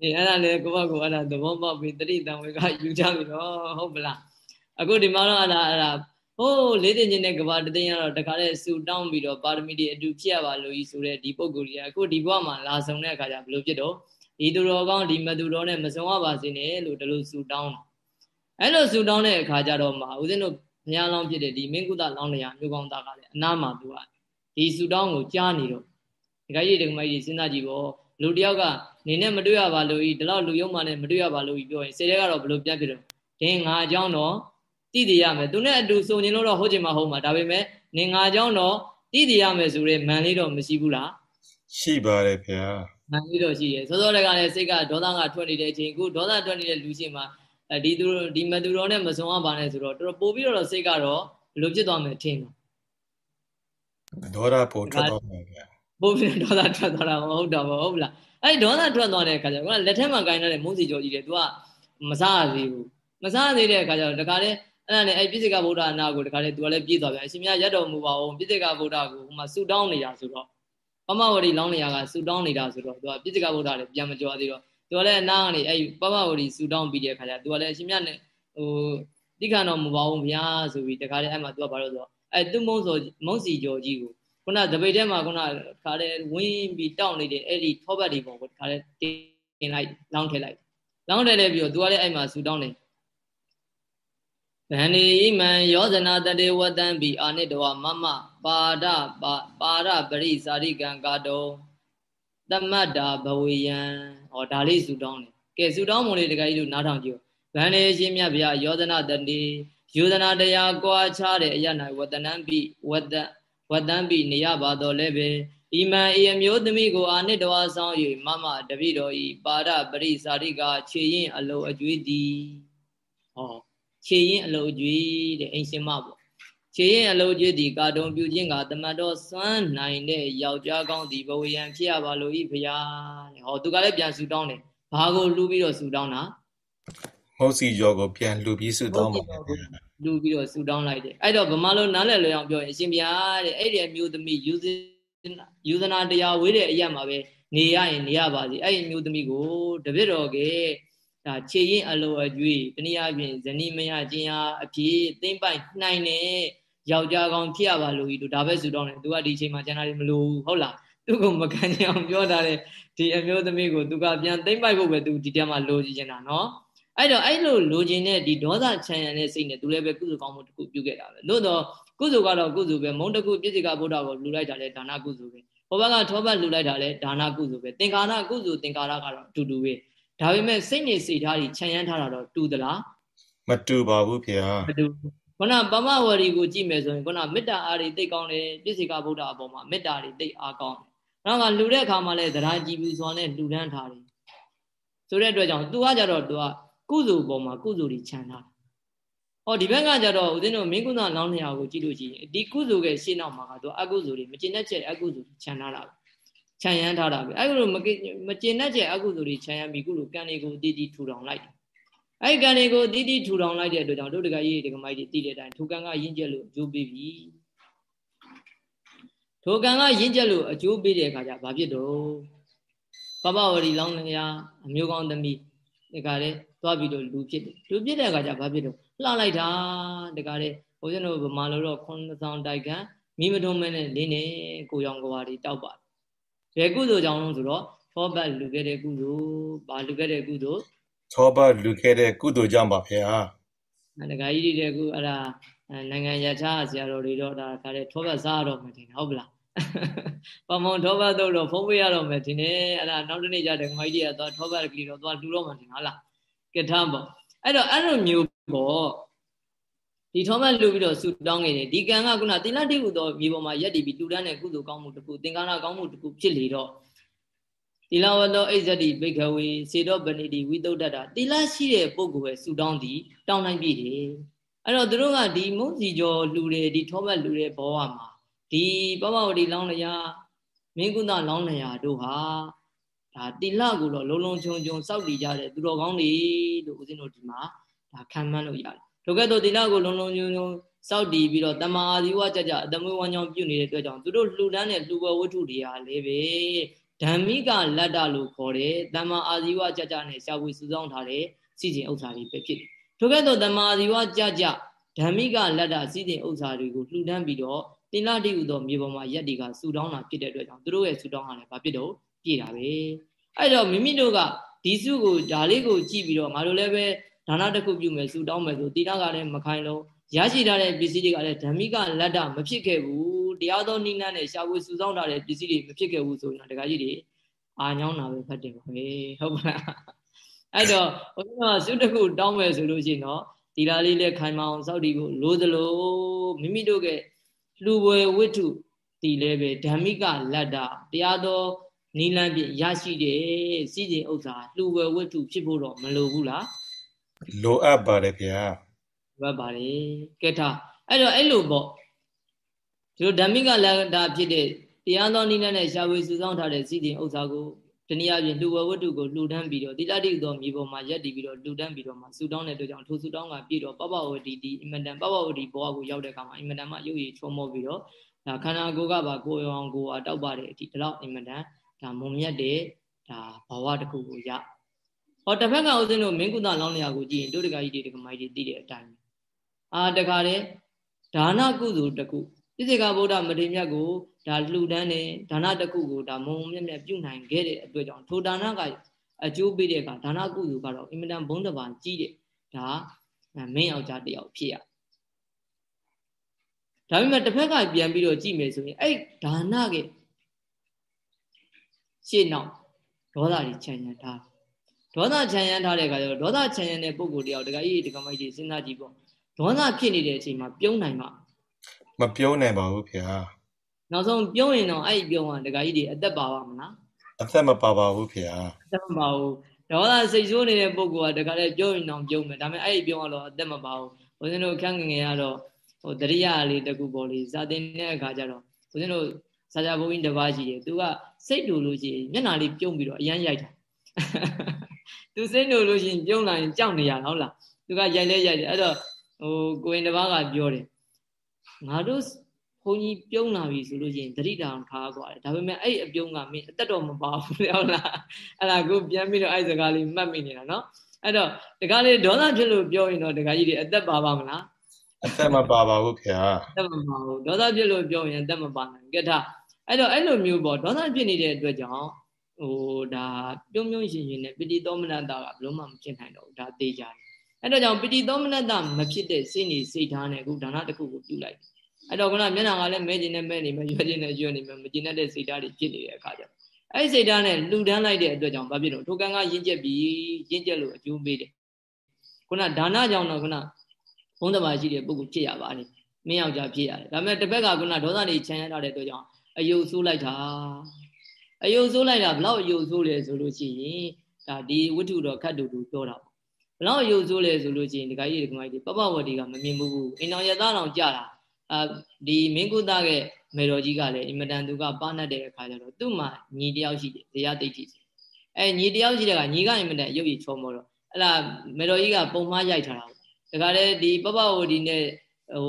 ဒီအဲ့ဒါလေကိုဘကိုအဲ့ဒါသဘောပေါက်ပြီးတတိတံဝေကယူကြပြီနော်ဟုတ်ပလားအခုဒီမှာတော့အဲ့ဒါအဲ့ဒါဟိုးလေးတင်ချင်းတဲ့ကဘာတသိန်းကတော့တခါလေဆူတောင်းပြီးတော့ပါရမီတွေအတူဖြစ်ရပါလို့ကြီးဆိုတဲ့ဒီပုံကိုယ်ကြီးအခုဒီဘဝမှာလာဆောင်တဲ့အခါကျဘယ်လိုဖြစ်တော့ ဒီသူတော်ကောင်းဒီမသူတော်နဲ့မစုံရပါစေနဲ့လို့ဒီလိုဆူတောင်းအဲ့လိုဆူတောင်းတဲ့အခါကျတော့မှဦးဇင်းတို့ဘုရားလောင်းဖြစ်တဲ့ဒီမင်းကုသလောင်းနေရမြို့ကောင်းသားကလည်းအနားမှာသူကဒီဆူတောင်းကိုကြားနေတော့ဒီကကြီးဒီကမကြီးစဉ်းစားကြည့်ပေါ့လူတယောက်ကနေနဲ့မတွေ့ရပါလို့ဤဒီလောက်လူယုံမှနဲ့မတွေ့ရပါလို့ဤပြောရင်စေတဲ့ကတော့ဘယ်လိုပြတ်ဖြစ်တော့ဒင်းငါအကြောင်းတော့တည်တည်ရမယ်သူနဲ့အတူစုံကျင်လို့တော့ဟုတ်ချင်မှာဟုတ်မှာဒါပေမဲ့နင်ငါအကြောင်းတော့တည်တည်ရမယ်ဆိုရဲမန်လေးတော့မရှိဘူးလားရှိပါတယ်ခင်ဗျာ မန်လေးတော့ရှိတယ်စောစောတကလည်းစိတ်ကဒေါသကထွက်နေတဲ့အချိန်ခုဒေါသထွက်နေတဲ့လူရှင်မှာအဲဒီသူဒီမသူတော်နဲ့မစုံရပါနဲ့ဆိုတော့တော်တော်ပို့ပြီးတော့စိတ်ကတော့ဘယ်လိုဖြစ်သွားမယ်ထင်တယ်ဒေါသပို့ထွက်သွားမယ်ဗျာပို့ပြီးဒေါသထွက်သွားတာမဟုတ်တော့ဘူးဟုတ်လားအဲ့ဒေါသထွက်သွားတဲ့အခါကျတော့လက်ထက်မှာဂိုင်းတဲ့မုန်းစီကြောကြီးတွေ तू ကမစားရသေးဘူးမစားသေးတဲ့အခါကျတော့တခါလေအဲ့ဒါနဲ့အဲ့ပြစ္ဆေကဗုဒ္ဓအနာကိုတခါလေ तू ကလည်းပြည့်သွားပြန်အရှင်မြတ်ရတ်တော်မူပါအောင်ပြစ္ဆေကဗုဒ္ဓကိုဟိုမှာဆူတောင်းနေတာဆိုတော့ ပမဝရီလောင်းနေရကဆူတောင်းနေတာဆိုတော့သူကပြစ်စကဗုဒ္ဓလည်းပြန်မကြောသေးတော့သူကလည်းအနာကနေအဲ့ပမဝရီဆူတောင်းပြီးတဲ့အခါကျသူကလည်းအရှင်မြတ်နဲ့ဟိုတိခဏတော်မပါဘူးဗျာဆိုပြီးတခါတည်းအဲ့မှာသူကဘာလို့ဆိုတော့အဲ့သူမုံဆိုမုံစီကျော်ကြီးကိုခုနတပိတ်ထဲမှာခုနခါတည်းဝင်းပြီးတောင်းနေတဲ့အဲ့ဒီထောပတ်တွေပေါ်ကိုတခါတည်းတင်လိုက်လောင်းထည့်လိုက်လောင်းထည့်လိုက်ပြီးတော့သူကလည်းအဲ့မှာဆူတောင်းနေဗန္ဒီမံယောဇနာတတေဝတံဘီအာနိတဝမမ ပါဒပါရပရိစာရိကံကာတောတမတ္တာဘဝေယံဟောဒါလေးဆူတောင်းတယ်ကဲဆူတောင်းမုံလေးတခါကြီးတို့နားထောင်ကြည့်ဗန္ဒီရှင်မြတ်ဗျာယောဇနာတတေယောဇနာတရားကွာခြားတဲ့အရ၌ဝတ္တနံဘိဝတ္တဝတ္တံပိနေရပါတော်လည်းပဲဤမံဤအမျိုးသမီးကိုအာနစ်တော်ဆောင်၍မမတပိတော်ဤပါရပရိစာရိကခြေရင်အလိုအကျွေးသည်ဟောခြေရင်အလိုအကျွေးတဲ့အိမ်ရှင်မပေါ့ ခြေရင်အလိုအကျွေးသည်ကာတုံပြုခြင်းကတမတ်တော်စွမ်းနိုင်တဲ့ယောက်ျားကောင်းသည်ဘဝယံဖြစ်ရပါလို့ဤဖရာတဲ့ဟောသူကလည်းပြန်ဆူတောင်းတယ်ဘာကိုလှူပြီးတော့ဆူတောင်းတာမဟုတ်စီရောကိုပြန်လှူပြီးဆူတောင်းပါတယ်လူပြီးတော့ဆူတောင်းလိုက်တယ်အဲ့တော့ဗမာလိုနားလည်လွယ်အောင်ပြောရင်အရှင်ဘုရားတဲ့အဲ့ဒီအမျိုးသမီးယူဇယူဇနာတရားဝေးတဲ့အရက်မှာပဲနေရရင်နေရပါစေအဲ့ဒီအမျိုးသမီးကိုတပည့်တော်ကဒါခြေရင်အလိုအကျွေးတနည်းအားဖြင့်ဇနီးမယချင်းဟာအဖြစ်သိမ့်ပိုက်နိုင်တဲ့ ယောက်ျားကောင်းဖြစ်ရပါလို့ဤတို့ဒါပဲဆူတောင်းတယ်သူကဒီအချိန်မှာကျန်တာတွေမလို့ဘူးဟုတ်လားသူကမကန်ကြအောင်ပြောထားတဲ့ဒီအမျိုးသမီးကိုသူကပြန်သိမ့်ပိုက်ဖို့ပဲသူဒီတဲမှာလိုချင်တာနော်အဲ့တော့အဲ့လိုလိုချင်တဲ့ဒီဒေါသချမ်းရတဲ့စိတ်နဲ့သူလည်းပဲကုသိုလ်ကောင်းမှုတစ်ခုပြုခဲ့တာပဲလို့တော့ကုသိုလ်ကတော့ကုသိုလ်ပဲမုံတကုပြည့်စိကဗုဒ္ဓကိုလူလိုက်တာလဲဒါနကုသိုလ်ပဲဟိုဘက်ကထောပတ်လူလိုက်တာလဲဒါနကုသိုလ်ပဲသင်္ကာရကုသိုလ်သင်္ကာရကတော့အတူတူပဲဒါပေမဲ့စိတ်နေစိတ်ထားကြီးခြံရမ်းထားတာတော့တူသလားမတူပါဘူးခင်ဗျာမတူ ခုနပမဝရီကိုကြည့်မယ်ဆိုရင်ခုနမေတ္တာအားတွေသိကောင်းတယ်ပြည့်စိကဗုဒ္ဓအပေါ်မှာမေတ္တာတွေသိအားကောင်းတယ်နောက်ကလူတဲ့အခါမှာလဲတရားကြည်ပြီးစွာနဲ့လူဒန်းထားတယ်ဆိုတဲ့အတွက်ကြောင့် तू ကကြတော့ तू ကကုသိုလ်ပေါ်မှာကုသိုလ်တွေခြံထားတာ။ဟောဒီဘက်ကကြတော့ဦးဇင်းတို့မင်းကုသလောင်းနေရာကိုကြည့်လို့ရှိရင်ဒီကုသိုလ်ရဲ့ရှေ့နောက်မှာကတော့အကုသိုလ်တွေမကျင်တတ်ချက်အကုသိုလ်တွေခြံထားတာပဲ။ခြံရမ်းထားတာပဲ။အဲ့လိုမမကျင်တတ်ချက်အကုသိုလ်တွေခြံရမ်းပြီးကုလိုကံတွေကိုအတီးတီးထူထောင်လိုက်တယ်။ အဲ့ကံတွေကိုအတီးတီးထူထောင်လိုက်တဲ့အတွက်ကြောင့်တို့တကကြီးတကမိုက်တွေတည်တဲ့အတိုင်းထိုကံကရင်းကျက်လို့အကျိုးပေးပြီ။ထိုကံကရင်းကျက်လို့အကျိုးပေးတဲ့အခါကျဘာဖြစ်တော့ပပဝရီလောင်းလျာအမျိုးကောင်းသမီးဒီကရဲသွားပြီးတော့လူဖြစ်တယ်လူဖြစ်တဲ့အခါကျဘာဖြစ်တော့လှလိုက်တာဒီကရဲဘုရားတို့ဗမာလိုတော့ခွန်ဆောင်တိုက်ခံမိမထုံးမဲနဲ့လင်းနေကိုရောင်ကွာတွေတောက်ပါတယ်ဘယ်ကုသိုလ်ကြောင့်လို့ဆိုတော့ထောပတ်လူခဲ့တဲ့ကုသိုလ်ဘာလူခဲ့တဲ့ကုသိုလ် ထောပတ်လူခဲ့တဲ့ကုသိုလ်ကြောင့်ပါဗျာဒကာကြီးတွေကုအဲ့ဒါနိုင်ငံရခြားဆရာတော်တွေတော့ဒါခါတဲ့ထောပတ်စားတော့မှတင်ဟုတ်ပလားပမုံထောပတ်တော့တော့ဖုံးပေးရတော့မယ်တင်တယ်အဲ့ဒါနောက်တနေ့ကျတဲ့ခမိုင်းကြီးကသွားထောပတ်ကလေးတော့သွားလူတော့မှတင်ဟုတ်လားကထားပေါ့အဲ့တော့အဲ့လိုမျိုးပေါ့ဒီထောပတ်လူပြီးတော့ဆူတောင်းနေတယ်ဒီကံကခုနတိလတိဟုသောမြေပေါ်မှာရက်တည်ပြီးတူတန်းတဲ့ကုသိုလ်ကောင်းမှုတစ်ခုသင်္ကာရကောင်းမှုတစ်ခုဖြစ်လေတော့ တိလဝတ္တောအိဇတိဘိခဝေစေတောပဏိတိဝိတုဒ္ဒတာတိလရှိတဲ့ပုဂ္ဂိုလ်ပဲဆူတောင်းသည်တောင်းနိုင်ပြီတယ်အဲ့တော့သူတို့ကဒီမုံစီကျော်လူတွေဒီထောပတ်လူတွေဘောဝမှာဒီပပဝတီလောင်းလျာမင်းကုသလောင်းလျာတို့ဟာဒါတိလကိုတော့လုံးလုံးချုံချုံစောက်တည်ကြတဲ့သူတော်ကောင်းတွေလို့ဦးဇင်းတို့ဒီမှာဒါခံမှန်းလို့ရတယ်ထို့ကဲ့သို့တိလကိုလုံးလုံးချုံချုံစောက်တည်ပြီးတော့တမာအာဇီဝကြကြအတမွေးဝမ်းကြောင်းပြုနေတဲ့အတွက်ကြောင့်သူတို့လှူဒန်းတဲ့လှူပွဲဝတ္ထုတွေဟာလည်းပဲ ဓမ္မိကလတ္တလို့ခေါ်တယ်တမ္မာအာဇီဝကြကြနဲ့ရှားဝေစုဆောင်ထားတဲ့စီစဉ်ဥစ္စာတွေပဲဖြစ်တယ်ထို့ကဲ့သို့တမ္မာအာဇီဝကြကြဓမ္မိကလတ္တစီစဉ်ဥစ္စာတွေကိုလှူဒန်းပြီးတော့တင်လာတိဥသောမြေပေါ်မှာရက်တွေကဆူတောင်းတာဖြစ်တဲ့အတွက်ကြောင့်သူတို့ရဲ့ဆူတောင်းတာလည်းဘာဖြစ်တော့ပြည့်တာပဲအဲ့တော့မိမိတို့ကဒီစုကိုဒါလေးကိုကြည့်ပြီးတော့ငါတို့လည်းပဲဒါနတစ်ခုပြုမယ်ဆူတောင်းမယ်ဆိုတိလာကလည်းမခိုင်လို့ရရှိထားတဲ့ပစ္စည်းတွေကလည်းဓမ္မိကလတ္တမဖြစ်ခဲ့ဘူး တရားသောနိလန်းနဲ့ရှားဝေစုဆောင်ထားတဲ့ပစ္စည်းတွေမဖြစ်ခဲ့ဘူးဆိုရင်တခါကြီးတွေအာညောင်းတာပဲဖတ်တယ်ပါပဲဟုတ်ပါလားအဲ့တော့ဘုရားစုတစ်ခုတောင်းမယ်ဆိုလို့ရှိရင်တော့ဒီလားလေးလည်းခိုင်မအောင်စောက်တီကိုလိုသလိုမိမိတို့ကလှူပွဲဝိထုဒီလည်းပဲဓမ္မိကလတ္တတရားသောနိလန်းပြရရှိတဲ့စီစဉ်ဥစ္စာလှူပွဲဝိထုဖြစ်ဖို့တော့မလိုဘူးလားလိုအပ်ပါတယ်ဗျာလိုအပ်ပါတယ်ကဲထားအဲ့တော့အဲ့လိုပေါ့ ဒီလိုဓမ္မိကလတ္တဖြစ်တဲ့တရားသောနိလန်းနဲ့ရှားဝေစုဆောင်ထားတဲ့စီစဉ်ဥစ္စာကိုတနည်းအားဖြင့်လှူဝဝတ္ထုကိုလှူဒန်းပြီးတော့တိတ္တိသောမြေပေါ်မှာရက်တည်ပြီးတော့လှူဒန်းပြီးတော့မှဆူတောင်းတဲ့အတွက်ကြောင့်ထိုဆူတောင်းကပြည့်တော့ပပဝတီဒီအင်မတန်ပပဝတီဘဝကိုရောက်တဲ့အခါမှာအင်မတန်မှရုပ်ရည်ချုံမောပြီးတော့ဒါခန္ဓာကိုယ်ကပါကိုယ်အောင်ကိုယ်အားတောက်ပါတဲ့အထိဒီလောက်အင်မတန်ဒါမုံမြတ်တဲ့ဒါဘဝတစ်ခုကိုရဟောတစ်ဖက်ကဦးဇင်းတို့မင်းကုသလောင်းလျာကိုကြည့်ရင်တို့တကကြီးတွေတကမိုင်းတွေသိတဲ့အတိုင်းအာတခါတဲ့ဒါနကုသိုလ်တစ်ခု ပြည့်စေကဗုဒ္ဓမထေရမြတ်ကိုဒါလှူဒန်းတယ်ဒါနတစ်ခုကိုဒါမုံမြတ်မြတ်ပြုနိုင်ခဲ့တဲ့အတွက်ကြောင့်ထိုဒါနကအကျိုးပေးတဲ့အခါဒါနကုသိုလ်ကတော့အင်မတန်ဘုံတဘာကြီးတဲ့ဒါမင်းယောက်ျားတစ်ယောက်ဖြစ်ရဒါပေမဲ့တစ်ဖက်ကပြန်ပြီးတော့ကြည့်မယ်ဆိုရင်အဲ့ဒါနကရှေ့နောက်ဒေါသတွေခြံရံထားဒေါသခြံရံထားတဲ့အခါကျတော့ဒေါသခြံရံတဲ့ပုံကိုတယောက်တကကြီးတကမိုက်ကြီးစဉ်းစားကြည့်ပေါ့ဒေါသဖြစ်နေတဲ့အချိန်မှာပြုံးနိုင်မှာ မပြုံးနိုင်ပါဘူးခင်ဗျာနောက်ဆုံးပြုံးရင်တော့အဲ့ဒီပြုံးကဒကာကြီးတွေအသက်ပါပါမလားအသက်မပါပါဘူးခင်ဗျာအသက်မပါဘူးဒေါသစိတ်ဆိုးနေတဲ့ပုဂ္ဂိုလ်ကဒကာလည်းပြုံးရင်တော့ပြုံးမယ်ဒါပေမဲ့အဲ့ဒီပြုံးကတော့အသက်မပါဘူးဦးဇင်းတို့ခန့်ငငယ်ကတော့ဟိုတရိယာလေးတကူပေါ်လေးစာတင်တဲ့အခါကျတော့ဦးဇင်းတို့စာကြဘုန်းကြီးတစ်ပါးရှိတယ်သူကစိတ်တူလို့ရှိရင်မျက်နှာလေးပြုံးပြီးတော့အရန်ရိုက်တာသူစိတ်တူလို့ရှိရင်ပြုံးလာရင်ကြောက်နေရဟုတ်လားသူကရိုက်လဲရိုက်တယ်အဲ့တော့ဟိုကိုရင်တစ်ပါးကပြောတယ် ငါတို့ဘုန်းကြီးပြုံးလာပြီဆိုလို့ရှိရင်တတိတောင်ထားသွားတယ်ဒါပေမဲ့အဲ့အပြုံးကမင်းအသက်တော်မပါဘူးလေဟုတ်လားအဲ့ဒါကိုပြန်ပြီးတော့အဲ့စကားလေးမှတ်မိနေတာနော်အဲ့တော့တကားလေးဒေါသဖြစ်လို့ပြောရင်တော့တကားကြီးတွေအသက်ပါပါမလားအသက်မပါပါဘူးခင်ဗျာအသက်မပါဘူးဒေါသဖြစ်လို့ပြောရင်အသက်မပါနိုင်ကြတာအဲ့တော့အဲ့လိုမျိုးပေါ့ဒေါသဖြစ်နေတဲ့အတွက်ကြောင့်ဟိုဒါပြုံးပြုံးရှင်ရှင်နဲ့ပတိသောမနတာကဘလုံးမှမဖြစ်နိုင်တော့ဘူးဒါသေးကြတယ် အဲ့တော့ကြောင့်ပတိသောမနတမဖြစ်တဲ့စိတ်နေစိတ်ထားနဲ့အခုဒါနတစ်ခုကိုပြုလိုက်အဲ့တော့ခုနမျက်နှာကလည်းမဲကျင်နဲ့မဲနေမယ်ရွက်ကျင်နဲ့ရွက်နေမယ်မကျင်တဲ့စိတ်ဓာတ်တွေဖြစ်နေတဲ့အခါကျတော့အဲ့ဒီစိတ်ဓာတ်နဲ့လှူဒန်းလိုက်တဲ့အတွက်ကြောင့်ဘာဖြစ်လို့ထိုကံကရင့်ကျက်ပြီးရင့်ကျက်လို့အကျိုးပေးတယ်ခုနဒါနကြောင့်တော့ခုနဘုံတဘာရှိတဲ့ပုဂ္ဂိုလ်ဖြစ်ရပါတယ်မင်းယောက်ျားဖြစ်ရတယ်ဒါပေမဲ့တစ်ဖက်ကခုနဒေါသတွေချမ်းရတဲ့အတွက်ကြောင့်အယုတ်ဆိုးလိုက်တာအယုတ်ဆိုးလိုက်တာဘလောက်အယုတ်ဆိုးလဲဆိုလို့ရှိရင်ဒါဒီဝိထုတော်ခတ်တူတူပြောတာပေါ့ ဘလောက်အယုတ်ဆိုးလဲဆိုလို့ရှိရင်ဒီကကြီးဒီကမကြီးပပဝတီကမမြင်ဘူးအိမ်တော်ရသားတော်ကြတာအာဒီမင်းကုသရဲ့မေတော်ကြီးကလည်းအင်မတန်သူကပါဏတ်တဲ့အခါကျတော့သူ့မှာညီတယောက်ရှိတယ်တရားတိတ်ကြီးအဲညီတယောက်ရှိတဲ့ကညီကအင်မတန်ရုပ်ရည်ချောမောတော့အဲ့လားမေတော်ကြီးကပုံမှားရိုက်ထားတာဒါကလည်းဒီပပဝတီနဲ့ဟို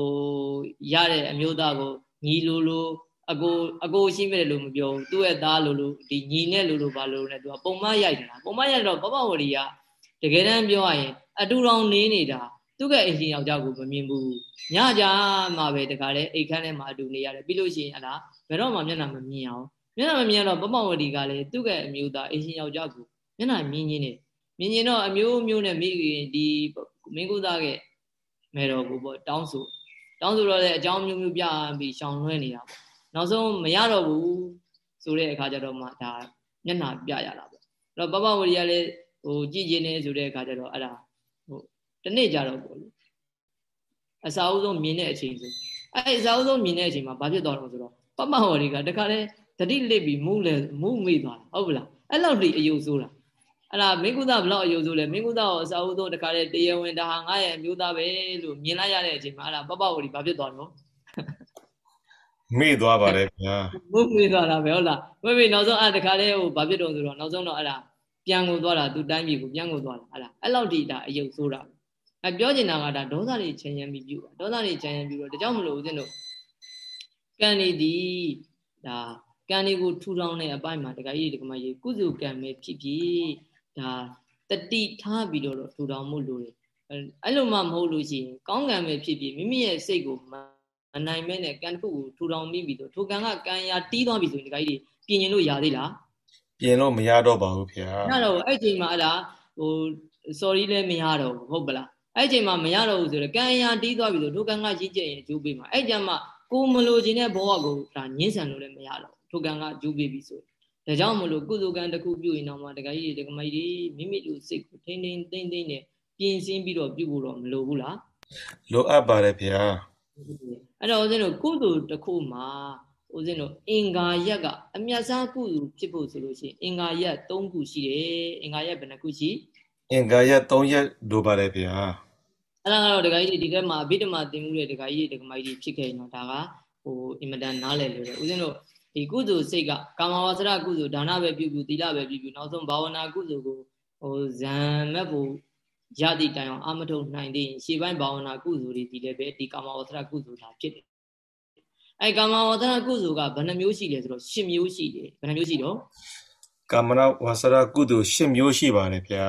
ရတဲ့အမျိုးသားကိုညီလိုလိုအကိုအကိုရှိမဲ့လို့မပြောဘူးသူ့ရဲ့သားလို့လို့ဒီညီနဲ့လို့လို့ဘာလို့လဲသူကပုံမရိုက်နေတာပုံမရိုက်တော့ပပဝရီက တကယ်တမ်းပြောရရင် အတူတော်နေနေတာသူ့ရဲ့အရှင်ယောက်ျားကိုမမြင်ဘူးညကြမှာပဲတခါလေအိတ်ခမ်းထဲမှာအတူနေရတယ်ပြီးလို့ရှိရင်အလားဘယ်တော့မှမျက်နှာမမြင်အောင်မျက်နှာမမြင်တော့ပပဝရီကလည်းသူ့ရဲ့အမျိုးသားအရှင်ယောက်ျားကိုမျက်နှာမြင်ရင်းနေမြင်ရင်တော့အမျိုးမျိုးနဲ့မိခင်ဒီမင်းကုသားကမဲတော်ကိုပေါ့တောင်းဆိုတောင်းဆိုတော့လည်းအကြောင်းမျိုးမျိုးပြပြီးရှောင်လွှဲနေတာပေါ့နောက်ဆုံးမရတော့ဘူးဆိုတဲ့အခါကျတော့မှဒါမျက်နှာပြရတာပေါ့အဲ့တော့ပပဝရီကလည်း ဟိုကြည်ကျင်နေဆိုတဲ့အခါကျတော့အဲ့ဒါဟိုတနေ့ကြတော့ပေါ့လေအစာအုပ်ဆုံးမြင်တဲ့အချိန်ဆိုအဲ့အစာအုပ်ဆုံးမြင်တဲ့အချိန်မှာဘာဖြစ်သွားတော့ဆိုတော့ပပဝရီကတခါလဲတတိလစ်ပြီးမူးလဲမူးမိသွားတာဟုတ်ပလားအဲ့လောက်ထိအယုံဆိုးတာအဲ့ဒါမင်းကုသဘလောက်အယုံဆိုးလဲမင်းကုသကိုအစာအုပ်ဆုံးတခါလဲတရားဝင်ဒါဟာငါရဲ့အမျိုးသားပဲလို့မြင်လိုက်ရတဲ့အချိန်မှာအဲ့ဒါပပဝရီဘာဖြစ်သွားတော့မေ့သွားပါတယ်ဗျာမုတ်မေ့သွားတာပဲဟုတ်လားဝိမေနောက်ဆုံးအဲ့တခါလဲဟိုဘာဖြစ်တော့ဆိုတော့နောက်ဆုံးတော့အဲ့ဒါ ပြန်ကိုသွားတာသူတိုင်းပြည်ကိုပြန်ကိုသွားတာအဲ့ဒါအဲ့လောက်ထိဒါအယုတ်ဆိုးတာအဲပြောချင်တာကဒါဒေါသတွေချင်ရံပြီးပြုဒေါသတွေချင်ရံပြီးတော့ဒါကြောင့်မလို့ဦးဇင်းတို့ကံနေဒီဒါကံတွေကိုထူထောင်တဲ့အပိုင်းမှာတခါကြီးဒီကမကြီးကုစုကံပဲဖြစ်ဖြစ်ဒါတတိထားပြီးတော့ထူထောင်မှုလိုတယ်အဲ့လိုမှမဟုတ်လို့ရှိရင်ကောင်းကံပဲဖြစ်ဖြစ်မိမိရဲ့စိတ်ကိုမနိုင်မဲနဲ့ကံတစ်ခုကိုထူထောင်မိပြီးတော့ထိုကံကကံရာတီးသွားပြီဆိုရင်ဒီကကြီးပြင်ရင်လို့ရသေးလား ပြင်လို့မရတော့ပါဘူးခင်ဗျာမရတော့အဲ့ချိန်မှာအဲ့ဒါဟို sorry လည်းမရတော့ဘူးဟုတ်ပလားအဲ့ချိန်မှာမရတော့ဘူးဆိုတော့ကံရာတီးသွားပြီဆိုထိုကံကကြီးကျယ်ရင်ကျိုးပေးမှာအဲ့ကြမှာကိုမလိုချင်တဲ့ဘဝကိုဒါညှင်းဆန်လို့လည်းမရတော့ထိုကံကကျိုးပေးပြီဆိုဒါကြောင့်မလို့ကုသိုလ်ကံတစ်ခုပြုရင်တော့မှတခါကြီးတခမကြီးမိမိလူစိတ်ကိုထိန်းထိန်းသိမ့်သိမ့်နဲ့ပြင်ဆင်ပြီးတော့ပြုဖို့တော့မလိုဘူးလားလိုအပ်ပါတယ်ဗျာအဲ့တော့ဦးဇင်းတို့ကုသိုလ်တစ်ခုမှာ ဦးဇင်းတို့အင်္ဂါရက်ကအမြတ်စားကုသိုလ်ဖြစ်ဖို့ဆိုလို့ရှိရင်အင်္ဂါရက်၃ခုရှိတယ်အင်္ဂါရက်ဘယ်နှခုရှိအင်္ဂါရက်၃ရက်လိုပါတယ်ဗျာအဲ့ဒါကတော့ဒကာကြီးဒီကမှာအဘိဓမ္မာသင်မှုတဲ့ဒကာကြီးဒကာမကြီးဖြစ်ခဲ့ရင်တော့ဒါကဟိုအင်မတန်နားလည်လို့တယ်ဦးဇင်းတို့ဒီကုသိုလ်စိတ်ကကာမဝါစရကုသိုလ်ဒါနပဲပြုပြုသီလပဲပြုပြုနောက်ဆုံးဘာဝနာကုသိုလ်ကိုဟိုဇံမဲ့ဖို့ရသည့်တိုင်အောင်အာမထုတ်နိုင်သေးရင်ရှေ့ပိုင်းဘာဝနာကုသိုလ်တွေဒီလည်းပဲဒီကာမဝါစရကုသိုလ်ဒါဖြစ်တယ် အဲကာမဝါဒနာကုသိုလ်ကဘယ်နှမျိုးရှိလဲဆိုတော့10မျိုးရှိတယ်ဘယ်နှမျိုးရှိတော့ကာမနာဝါစရာကုသိုလ်10မျိုးရှိပါတယ်ဗျာ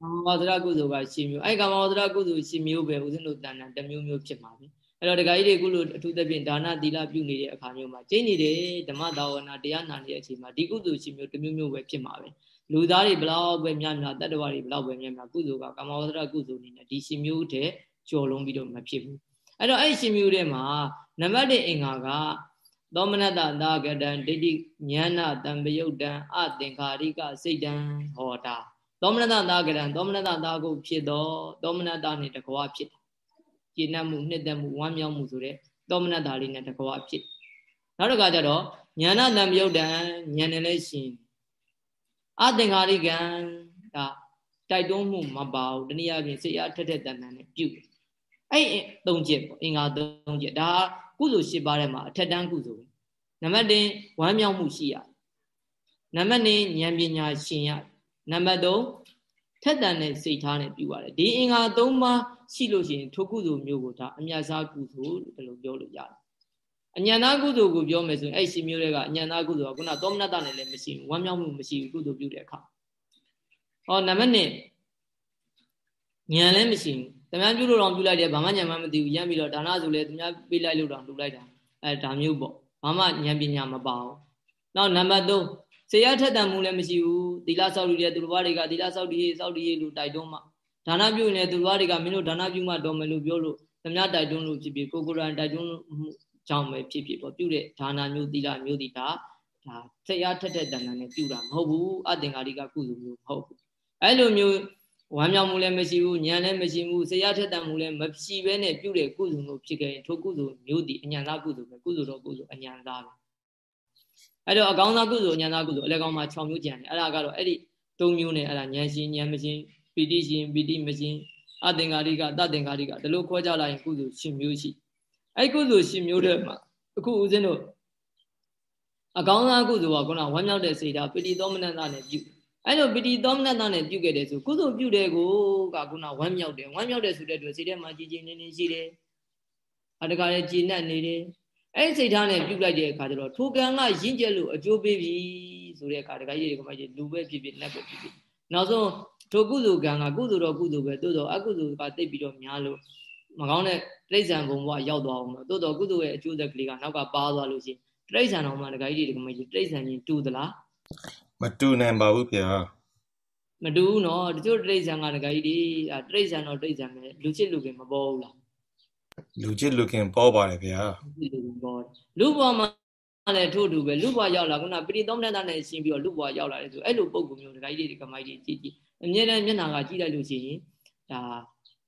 ကာမဝါဒနာကုသိုလ်က10မျိုးအဲကာမဝါဒနာကုသိုလ်10မျိုးပဲဦးဇင်းတို့တဏ္ဍာတစ်မျိုးမျိုးဖြစ်ပါပြီအဲ့တော့ဒကာကြီးတွေကုလို့အထူးသဖြင့်ဒါနသီလပြုနေတဲ့အခါမျိုးမှာကျင့်နေတယ်ဓမ္မသာဝနာတရားနာနေတဲ့အချိန်မှာဒီကုသိုလ်10မျိုးတစ်မျိုးမျိုးပဲဖြစ်မှာပဲလူသားတွေဘလောက်ပဲများများတတ္တဝါတွေဘလောက်ပဲများများကုသိုလ်ကကာမဝါဒနာကုသိုလ်နေနဲ့ဒီ10မျိုးတည်းကျော်လုံးပြီးတော့မဖြစ်ဘူးအဲ့တော့အဲ့10မျိုးထဲမှာ နံပါတ်1အင်္ဂါကသောမနတသာကတံဒိဋ္ဌိဉာဏတံပယုတ်တံအသင်္ခါရိကစိတ်တံဟောတာသောမနတသာကတံသောမနတသာကိုဖြစ်သောသောမနတနဲ့တကွာဖြစ်တာကျင့်မှုနှစ်သက်မှုဝမ်းမြောက်မှုဆိုတဲ့သောမနတလေးနဲ့တကွာဖြစ်နောက်တစ်ခါကျတော့ဉာဏတံပယုတ်တံဉာဏ်နဲ့လည်းရှင်အသင်္ခါရိကံဒါတိုက်တွန်းမှုမပါဘူးတနည်းအားဖြင့်စိတ်အားထက်ထက်တန်တန်နဲ့ပြုအဲ့သုံးချက်ပေါ့အင်္ဂါသုံးချက်ဒါ ကုသိုလ်၈ပါးထဲမှာအထက်တန်းကုသိုလ်နံပါတ်1ဝမ်းမြောက်မှုရှိရနံပါတ်2ဉာဏ်ပညာရှင်ရနံပါတ်3ထက်တန်တဲ့စိတ်ထားနဲ့ပြုရတယ်ဒီအင်္ဂါ၃ပါးရှိလို့ရှိရင်ထိုကုသိုလ်မျိုးကိုဒါအမြတ်စားကုသိုလ်လို့ပြောလို့ရတယ်အညံသားကုသိုလ်ကိုပြောမယ်ဆိုရင်အဲ့ရှင်မျိုးတွေကအညံသားကုသိုလ်ကခုနသောမနတနဲ့လည်းမရှိဘူးဝမ်းမြောက်မှုမရှိဘူးကုသိုလ်ပြုတဲ့အခါဟောနံပါတ်1ဉာဏ်လည်းမရှိဘူး။ တမန်ပြုလို့တော့ပြုလိုက်တယ်ဘာမှဉာဏ်မှမသိဘူး။ရမ်းပြီးတော့ဒါနဆိုလဲသူများပေးလိုက်လို့တော့လှူလိုက်တာ။အဲဒါမျိုးပေါ့။ဘာမှဉာဏ်ပညာမပါဘူး။နောက်နံပါတ်3စေရထက်တန်မှုလည်းမရှိဘူး။သီလစောက်တည်တဲ့သူတော်ဘာတွေကသီလစောက်တည်ရေးစောက်တည်ရေးလို့တိုက်တွန်းမှဒါနပြုရင်သူတော်ဘာတွေကမင်းတို့ဒါနပြုမှတော်မယ်လို့ပြောလို့သူများတိုက်တွန်းလို့ဖြစ်ဖြစ်ကိုကိုရန်တိုက်တွန်းမှုကြောင့်ပဲဖြစ်ဖြစ်ပေါ့ပြုတဲ့ဒါနမျိုးသီလမျိုးဒီဒါဒါစေရထက်တဲ့တန်တန်နဲ့ပြုတာမဟုတ်ဘူးအသင်္ကာရိကကုသိုလ်မျိုးမဟုတ်ဘူး။အဲလိုမျိုး ဝမ်းမြောက်မှုလည်းမရှိဘူးဉာဏ်လည်းမရှိဘူးစေရထက်တန်မှုလည်းမရှိဘဲနဲ့ပြုတဲ့ကုသိုလ်မျိုးဖြစ်ခဲ့ရင်ထိုကုသိုလ်မျိုးဒီအညာသားကုသိုလ်ပဲကုသိုလ်တော့ကုသိုလ်အညာသားပဲအဲ့တော့အကောင်းသားကုသိုလ်အညာသားကုသိုလ်အလဲကောင်းမှာ6မျိုးကြံတယ်အဲ့ဒါကတော့အဲ့ဒီ၃မျိုးနဲ့အဲ့ဒါဉာဏ်ရှင်ဉာဏ်မရှင်ပီတိရှင်ပီတိမရှင်အသင်္ကာရိကတသင်္ကာရိကဒီလိုခေါ်ကြလိုက်ရင်ကုသိုလ်ရှင်မျိုးရှိအဲ့ကုသိုလ်ရှင်မျိုးတွေမှာအခုဦးဇင်းတို့အကောင်းသားကုသိုလ်ကခုနဝမ်းမြောက်တဲ့စေတာပီတိသောမနတနဲ့ပြု အဲ့လိုပတိသောမနတနဲ့ပြုခဲ့တယ်ဆိုကုသိုလ်ပြုတဲ့ကိုကခုနဝမ်းမြောက်တယ်ဝမ်းမြောက်တယ်ဆိုတဲ့အတွက်စိတ်ထဲမှာကြည်ကြည်နေနေရှိတယ်အတကားလည်းကြည်နပ်နေတယ်အဲ့စိတ်ထားနဲ့ပြုတ်လိုက်တဲ့အခါကျတော့ထိုကံကရင့်ကျက်လို့အကျိုးပေးပြီဆိုတဲ့အခါတခါကြီးဒီကမကြီးလူပဲဖြစ်ဖြစ်နတ်ပဲဖြစ်ဖြစ်နောက်ဆုံးထိုကုသိုလ်ကံကကုသိုလ်တော့ကုသိုလ်ပဲသို့တော့အကုသိုလ်ကတိတ်ပြီးတော့များလို့မကောင်းတဲ့တိရစ္ဆာန်ဘုံဘဝရောက်သွားအောင်တော့သို့တော့ကုသိုလ်ရဲ့အကျိုးဆက်ကလေးကနောက်ကပါသွားလို့ရှိရင်တိရစ္ဆာန်တော်မှတခါကြီးဒီကမကြီးတိရစ္ဆာန်ချင်းတူသလား မတူနိုင်ပါဘူးဗျာမတူဘူးနော်တချို့တိရစ္ဆာန်ကတခါကြီးဒီတိရစ္ဆာန်တော့တိရစ္ဆာန်ပဲလူချစ်လူခင်မပေါ်ဘူးလားလူချစ်လူခင်ပေါ်ပါတယ်ဗျာလူပေါ်မှာလည်းထို့တူပဲလူဘွားရောက်လာခုနပရိသောမနတနဲ့ရှင်းပြီးတော့လူဘွားရောက်လာတယ်ဆိုအဲ့လိုပုံကူမျိုးဒကာကြီးတွေကမိုက်ကြီးကြည့်ကြည့်အမြဲတမ်းမျက်နှာကကြည့်လိုက်လို့ရှိရင်ဒါ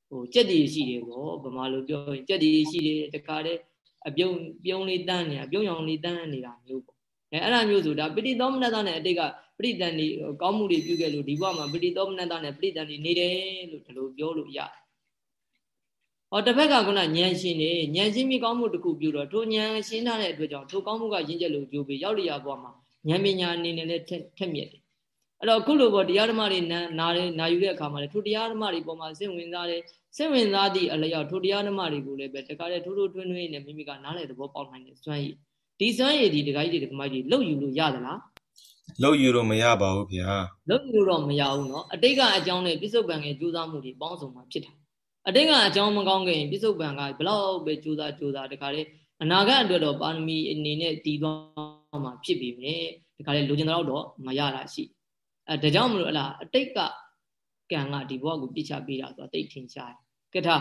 ဟိုကြက်တည်ရှိတယ်ပေါ့ဗမာလိုပြောရင်ကြက်တည်ရှိတယ်တခါတည်းအပြုံးပြုံးလေးတန်းနေတာပြုံးရောင်လေးတန်းနေတာမျိုးပေါ့ အဲအဲ့ဒါမျိုးဆိုတာပရိသောမနတနဲ့အတိတ်ကပရိတန်ဒီကောင်းမှုတွေပြုခဲ့လို့ဒီဘဝမှာပရိသောမနတနဲ့ပရိတန်ဒီနေတယ်လို့ဒီလိုပြောလို့ရတယ်ဟောတစ်ဖက်ကခုနဉာဏ်ရှင်နေဉာဏ်ရှင်းပြီးကောင်းမှုတစ်ခုပြုတော့ထိုဉာဏ်ရှင်းထားတဲ့အတွက်ကြောင့်ထိုကောင်းမှုကရင့်ကျက်လို့ကြိုးပြီးရောက်လျာဘဝမှာဉာဏ်ပညာအနေနဲ့လည်းထက်မြက်တယ်အဲ့တော့ခုလိုပေါ့တရားဓမ္မတွေနာနာတယ်နာယူတဲ့အခါမှာလည်းထိုတရားဓမ္မတွေပေါ်မှာစိတ်ဝင်စားတယ်စိတ်ဝင်စားသည့်အလျောက်ထိုတရားဓမ္မတွေကိုလည်းပဲတခါတည်းထိုးထိုးထွင်းထွင်းနဲ့မိမိကနားလည်သဘောပေါက်နိုင်တဲ့စွမ်းရည် ဒီစွမ်းရည်ဒီတခါကြီးဒီကမကြီးလှုပ်ယူလို့ရသလားလှုပ်ယူလို့မရပါဘူးဗျာလှုပ်ယူတော့မရဘူးเนาะအတိတ်ကအကြောင်းနဲ့ပြစ္ဆုတ်ပံငယ်ကြိုးစားမှုတွေပေါင်းစုံမှာဖြစ်တာအတိတ်ကအကြောင်းမကောင်းခင်ပြစ္ဆုတ်ပံကဘလောက်ပဲကြိုးစားကြိုးစားတခါလေအနာဂတ်အတွက်တော့ပါရမီအနေနဲ့တည်သွားမှာဖြစ်ပြီမယ်တခါလေလိုချင်တော့တော့မရတာရှိအဲဒါကြောင့်မလို့အလားအတိတ်ကကံကဒီဘဝကိုပြစ်ချပေးတာဆိုတာတိတ်ထင်ရှားတယ်ကထာ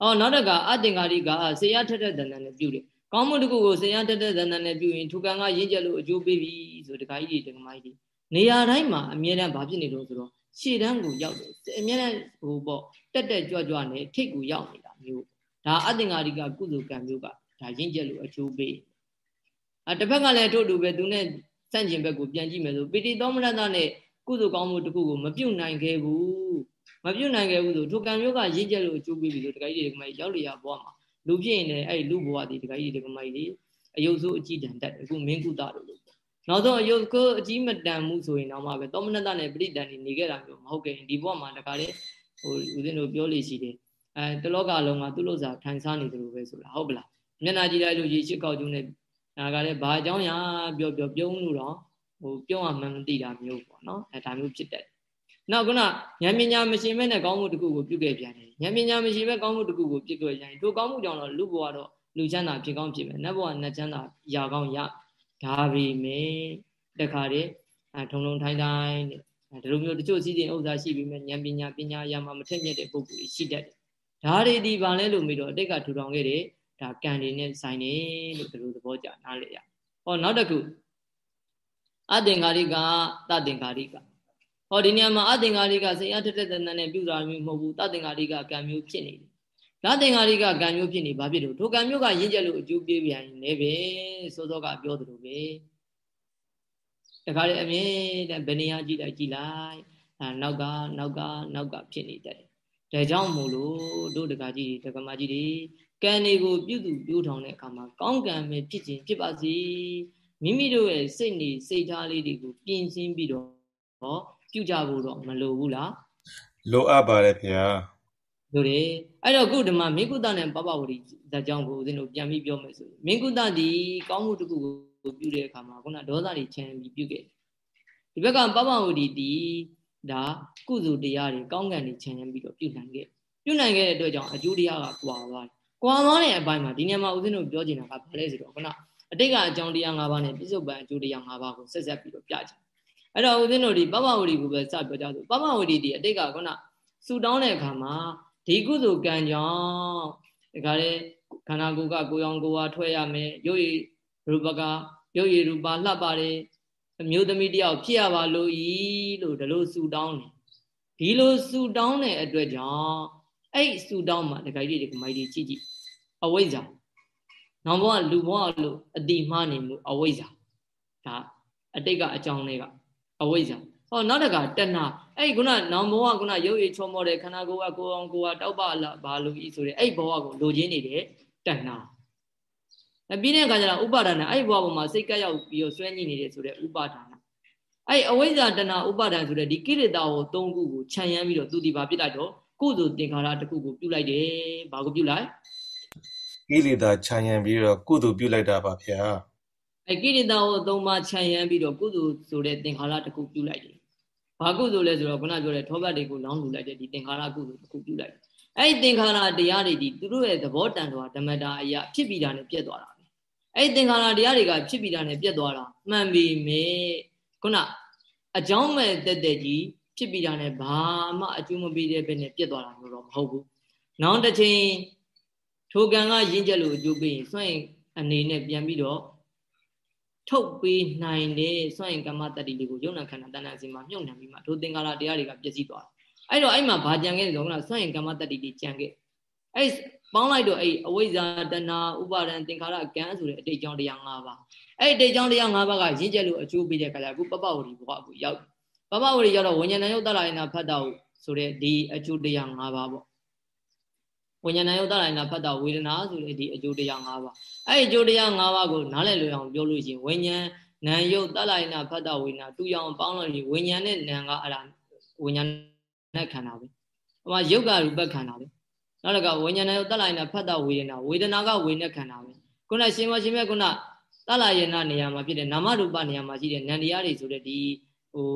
အော်နောက်တကအတင်္ဂါရိကဆေယထက်တဲ့တန်တန်နဲ့ပြုတယ် ကောင်းမှုတစ်ခုကိုဆေယထက်တဲ့တန်တန်နဲ့ပြုရင်ထူကံကရင့်ကျက်လို့အကျိုးပေးပြီဆိုတခါကြီးဒီတခါမကြီးနေရာတိုင်းမှာအမြဲတမ်းဘာဖြစ်နေလို့ဆိုတော့ရှေ့တန်းကိုရောက်တယ်အမြဲတမ်းဟိုပေါ့တက်တက်ကြွကြွနဲ့ထိတ်ကိုရောက်နေတာမျိုးဒါအတင်္ဂါရိကကုသိုလ်ကံမျိုးကဒါရင့်ကျက်လို့အကျိုးပေးအတစ်ဖက်ကလည်းထို့တူပဲသူနဲ့စန့်ကျင်ဘက်ကိုပြန်ကြည့်မယ်ဆိုပိဋိသောမရတနဲ့ကုသိုလ်ကောင်းမှုတစ်ခုကိုမပြုတ်နိုင်ခဲ့ဘူးမပြုတ်နိုင်ခဲ့ဘူးဆိုထိုကံမျိုးကရင့်ကျက်လို့အကျိုးပေးပြီဆိုတခါကြီးဒီကမကြီးရောက်လျာဘဝမှာ လူဖြစ်ရင်လည်းအဲ့လူဘဝဒီတခါကြီးဒီကမကြီးအယုတ်ဆိုးအကြည့်တန်တက်အခုမင်းကုသလို့လို့နောက်ဆုံးအယုတ်ကိုအကြီးမတန်မှုဆိုရင်တော့မှပဲသောမနတနဲ့ပရိဒဏ်နေခဲ့တာမျိုးမဟုတ်ခဲ့ရင်ဒီဘဝမှာတခါလေဟိုဦးဇင်းတို့ပြောလို့ရှိတယ်အဲတလောကလုံးကသူ့လို့စာထိုင်စားနေတယ်လို့ပဲဆိုတာဟုတ်ပလားမျက်နှာကြည့်လိုက်လို့ရေချစ်ကောက်ကျုံနဲ့ဒါကလည်းဘာအကြောင်းရာပြောပြောပြုံးလို့တော့ဟိုပြုံးအောင်မှမသိတာမျိုးပေါ့နော်အဲဒါမျိုးဖြစ်တယ် နောက်ခုနဉာဏ်ပညာမရှိမဲ့နဲ့ကောင်းမှုတစ်ခုကိုပြုခဲ့ပြန်တယ်ဉာဏ်ပညာမရှိမဲ့ကောင်းမှုတစ်ခုကိုပြုခဲ့ပြန်ရင်ထိုကောင်းမှုကြောင့်တော့လူဘဝတော့လူချမ်းသာဖြစ်ကောင်းဖြစ်မယ်နတ်ဘဝနတ်ချမ်းသာရာကောင်းရဒါပေမဲ့တခါတည်းအဲထုံထုံထိုင်းထိုင်းဒီလိုမျိုးတချို့စီးစိမ်ဥစ္စာရှိပြီးမဲ့ဉာဏ်ပညာပညာအရာမှာမထက်မြက်တဲ့ပုဂ္ဂိုလ်ရှိတတ်တယ်ဒါတွေဒီဘာလဲလို့မေးတော့အတိတ်ကထူထောင်ခဲ့တဲ့ဒါကံတွေနဲ့ဆိုင်တယ်လို့ဒီလိုသဘောကျနားလည်ရဟောနောက်တစ်ခုအသင်္ကာရိကတသင်္ကာရိကဟော ဒီနေရာမှာအသင်္ကာရိကစိတ်အထက်ထက်တန်တန်နဲ့ပြုတာမျိုးမဟုတ်ဘူးတသင်္ကာရိကကံမျိုးဖြစ်နေတယ်ဒါသင်္ကာရိကကံမျိုးဖြစ်နေဘာဖြစ်လို့ထိုကံမျိုးကရင့်ကျက်လို့အကျိုးပေးပြန်နေပဲစောစောကပြောသလိုပဲတခါလေအမြဲတမ်းဘယ်နေရာကြည့်လိုက်ကြည့်လိုက်အဲနောက်ကနောက်ကနောက်ကဖြစ်နေတတ်တယ်ဒါကြောင့်မို့လို့တို့တခါကြီးတက္ကမကြီးတွေကံတွေကိုပြုစုပြိုးထောင်တဲ့အခါမှာကောင်းကံပဲဖြစ်ခြင်းဖြစ်ပါစေမိမိတို့ရဲ့စိတ်နေစိတ်ထားလေးတွေကိုပြင်ဆင်ပြီးတော့ဟော ပြုကြဖို့တော့မလိုဘူးလားလိုအပ်ပါတယ်ခင်ဗျာလိုတယ်အဲ့တော့ခုဒီမှာမင်းကုသနဲ့ပပဝရီဇာကြောင့်ကိုဦးဇင်းတို့ပြန်ပြီးပြောမယ်ဆိုမင်းကုသဒီကောင်းမှုတစ်ခုကိုပြုတဲ့အခါမှာခုနဒေါသတွေချမ်းပြီးပြုခဲ့ဒီဘက်ကပပဝရီဒီဒါကုသိုလ်တရားတွေကောင်းကံတွေချမ်းပြီးတော့ပြုနိုင်ခဲ့ပြုနိုင်ခဲ့တဲ့အတွက်ကြောင့်အကျိုးတရားကကွာသွားတယ်ကွာသွားတဲ့အပိုင်းမှာဒီနေရာမှာဦးဇင်းတို့ပြောချင်တာကဘာလဲဆိုတော့ခုနအတိတ်ကအကြောင်းတရား၅ပါးနဲ့ပြစ္ဆုတ်ပံအကျိုးတရား၅ပါးကိုဆက်ဆက်ပြီးတော့ပြချင် အဲ့တော့ဦးဇင်းတို့ဒီပပဝရီကိုပဲစပြောကြဆိုပပဝရီဒီအတိတ်ကခုနဆူတောင်းတဲ့အခါမှာဒီကုသိုလ်ကံကြောင့်ဒီကရဲခန္ဓာကိုယ်ကကိုယ်အောင်ကိုယ်ဝါထွက်ရမယ်ရုပ်ရည်ရူပကရုပ်ရည်ရူပါလှပါတယ်အမျိုးသမီးတယောက်ဖြစ်ရပါလို့ဤလို့ဒီလိုဆူတောင်းတယ်ဒီလိုဆူတောင်းတဲ့အတွက်ကြောင့်အဲ့ဆူတောင်းမှာဒီကကြီးဒီကမိုက်ကြီးကြည့်ကြည့်အဝိဇ္ဇာနောင်ဘဝလူဘဝလို့အတိမှားနေမှုအဝိဇ္ဇာဒါအတိတ်ကအကြောင်းလေးက အဝိဇ္ဇာဟောနောက်တကတဏအဲ့ခုနနောင်ဘဝခုနရုပ်ရည်ချောမောတဲ့ခန္ဓာကိုယ်ကကိုယ်အောင်ကိုယ်ကတောက်ပလာဘာလို့ဤဆိုတဲ့အဲ့ဘဝကိုလိုချင်နေတဲ့တဏအပြီးတဲ့အခါကျတော့ဥပါဒနာအဲ့ဘဝပေါ်မှာစိတ်ကပ်ရောက်ပြီးတော့ဆွဲညှိနေတယ်ဆိုတဲ့ဥပါဒနာအဲ့အဝိဇ္ဇာတဏဥပါဒံဆိုတဲ့ဒီကိရိတာကို၃ခုကိုခြံရမ်းပြီးတော့သူဒီဘာပြစ်လိုက်တော့ကုသိုလ်သင်္ခါရတစ်ခုကိုပြုလိုက်တယ်ဘာကိုပြုလိုက်ကိလေသာခြံရံပြီးတော့ကုသိုလ်ပြုလိုက်တာပါဗျာ အဲကိလေသာကိုသုံးပါးခြံရံပြီးတော့ကုသိုလ်ဆိုတဲ့သင်္ခါရတစ်ခုပြုလိုက်တယ်ဘာကုသိုလ်လဲဆိုတော့ခုနပြောတဲ့ထောပတ်တွေကိုလောင်းလူလိုက်တဲ့ဒီသင်္ခါရကုသိုလ်တစ်ခုပြုလိုက်တယ်အဲ့ဒီသင်္ခါရတရားတွေဒီသူတို့ရဲ့သဘောတန်တော်ဓမ္မတာအရာဖြစ်ပြီးတာနဲ့ပြတ်သွားတာပဲအဲ့ဒီသင်္ခါရတရားတွေကဖြစ်ပြီးတာနဲ့ပြတ်သွားတာမှန်ပြီမေခုနအကြောင်းမဲ့တက်တက်ကြီးဖြစ်ပြီးတာနဲ့ဘာမှအကျိုးမပေးတဲ့ဘက်နဲ့ပြတ်သွားတာမျိုးတော့မဟုတ်ဘူးနောက်တစ်ချိန်ထိုကံကရင်းချက်လို့အကျိုးပေးရင်စွန့်ရင်အနေနဲ့ပြန်ပြီးတော့ ထုတ်ပေးနိုင်တဲ့စွန့်ရင်ကမ္မတတ္တိလေးကိုယုံနာခန္ဓာတဏ္ဍာစီမှာမြုပ်နှံပြီးမှထိုသင်္ကာရတရားတွေကပြည့်စည်သွားတယ်အဲ့တော့အဲ့မှာဘာကြံခဲ့လဲဆိုတော့စွန့်ရင်ကမ္မတတ္တိလေးကြံခဲ့အဲ့ပေါင်းလိုက်တော့အဲ့အဝိဇ္ဇာတဏှာဥပါဒံသင်္ခါရကံဆိုတဲ့အတိတ်ကြောင့်တရား၅ပါးအဲ့အတိတ်ကြောင့်တရား၅ပါးကရင်းချက်လို့အကျိုးပေးတဲ့ခါကျအခုပပဝရီဘဝအခုရောက်ပပဝရီရောက်တော့ဝိညာဏယုတ်တလာယနာဖတ်တာဆိုတဲ့ဒီအကျိုးတရား၅ပါးပေါ့ ဝိညာဏယုတ်တလာယနာဖတ်တာဝေဒနာဆိုတဲ့ဒီအကျိုးတရား၅ပါးအဲ့အကျိုးတရား၅ပါးကိုနားလည်လွယ်အောင်ပြောလို့ရှိရင်ဝိညာဉ်နာယုတ်တလာယနာဖတ်တာဝေဒနာတူအောင်ပေါင်းလို့ဒီဝိညာဉ်နဲ့နာကအဲ့ဒါဝိညာဉ်နဲ့ခန္ဓာပဲဟိုမှာယုတ်ကရူပခန္ဓာပဲနောက်တစ်ခါဝိညာဏယုတ်တလာယနာဖတ်တာဝေဒနာဝေဒနာကဝေနဲ့ခန္ဓာပဲခုနရှင်မရှင်မြခုနတလာယနာနေရာမှာဖြစ်တဲ့နာမရူပနေရာမှာရှိတဲ့နန္တရားတွေဆိုတဲ့ဒီဟို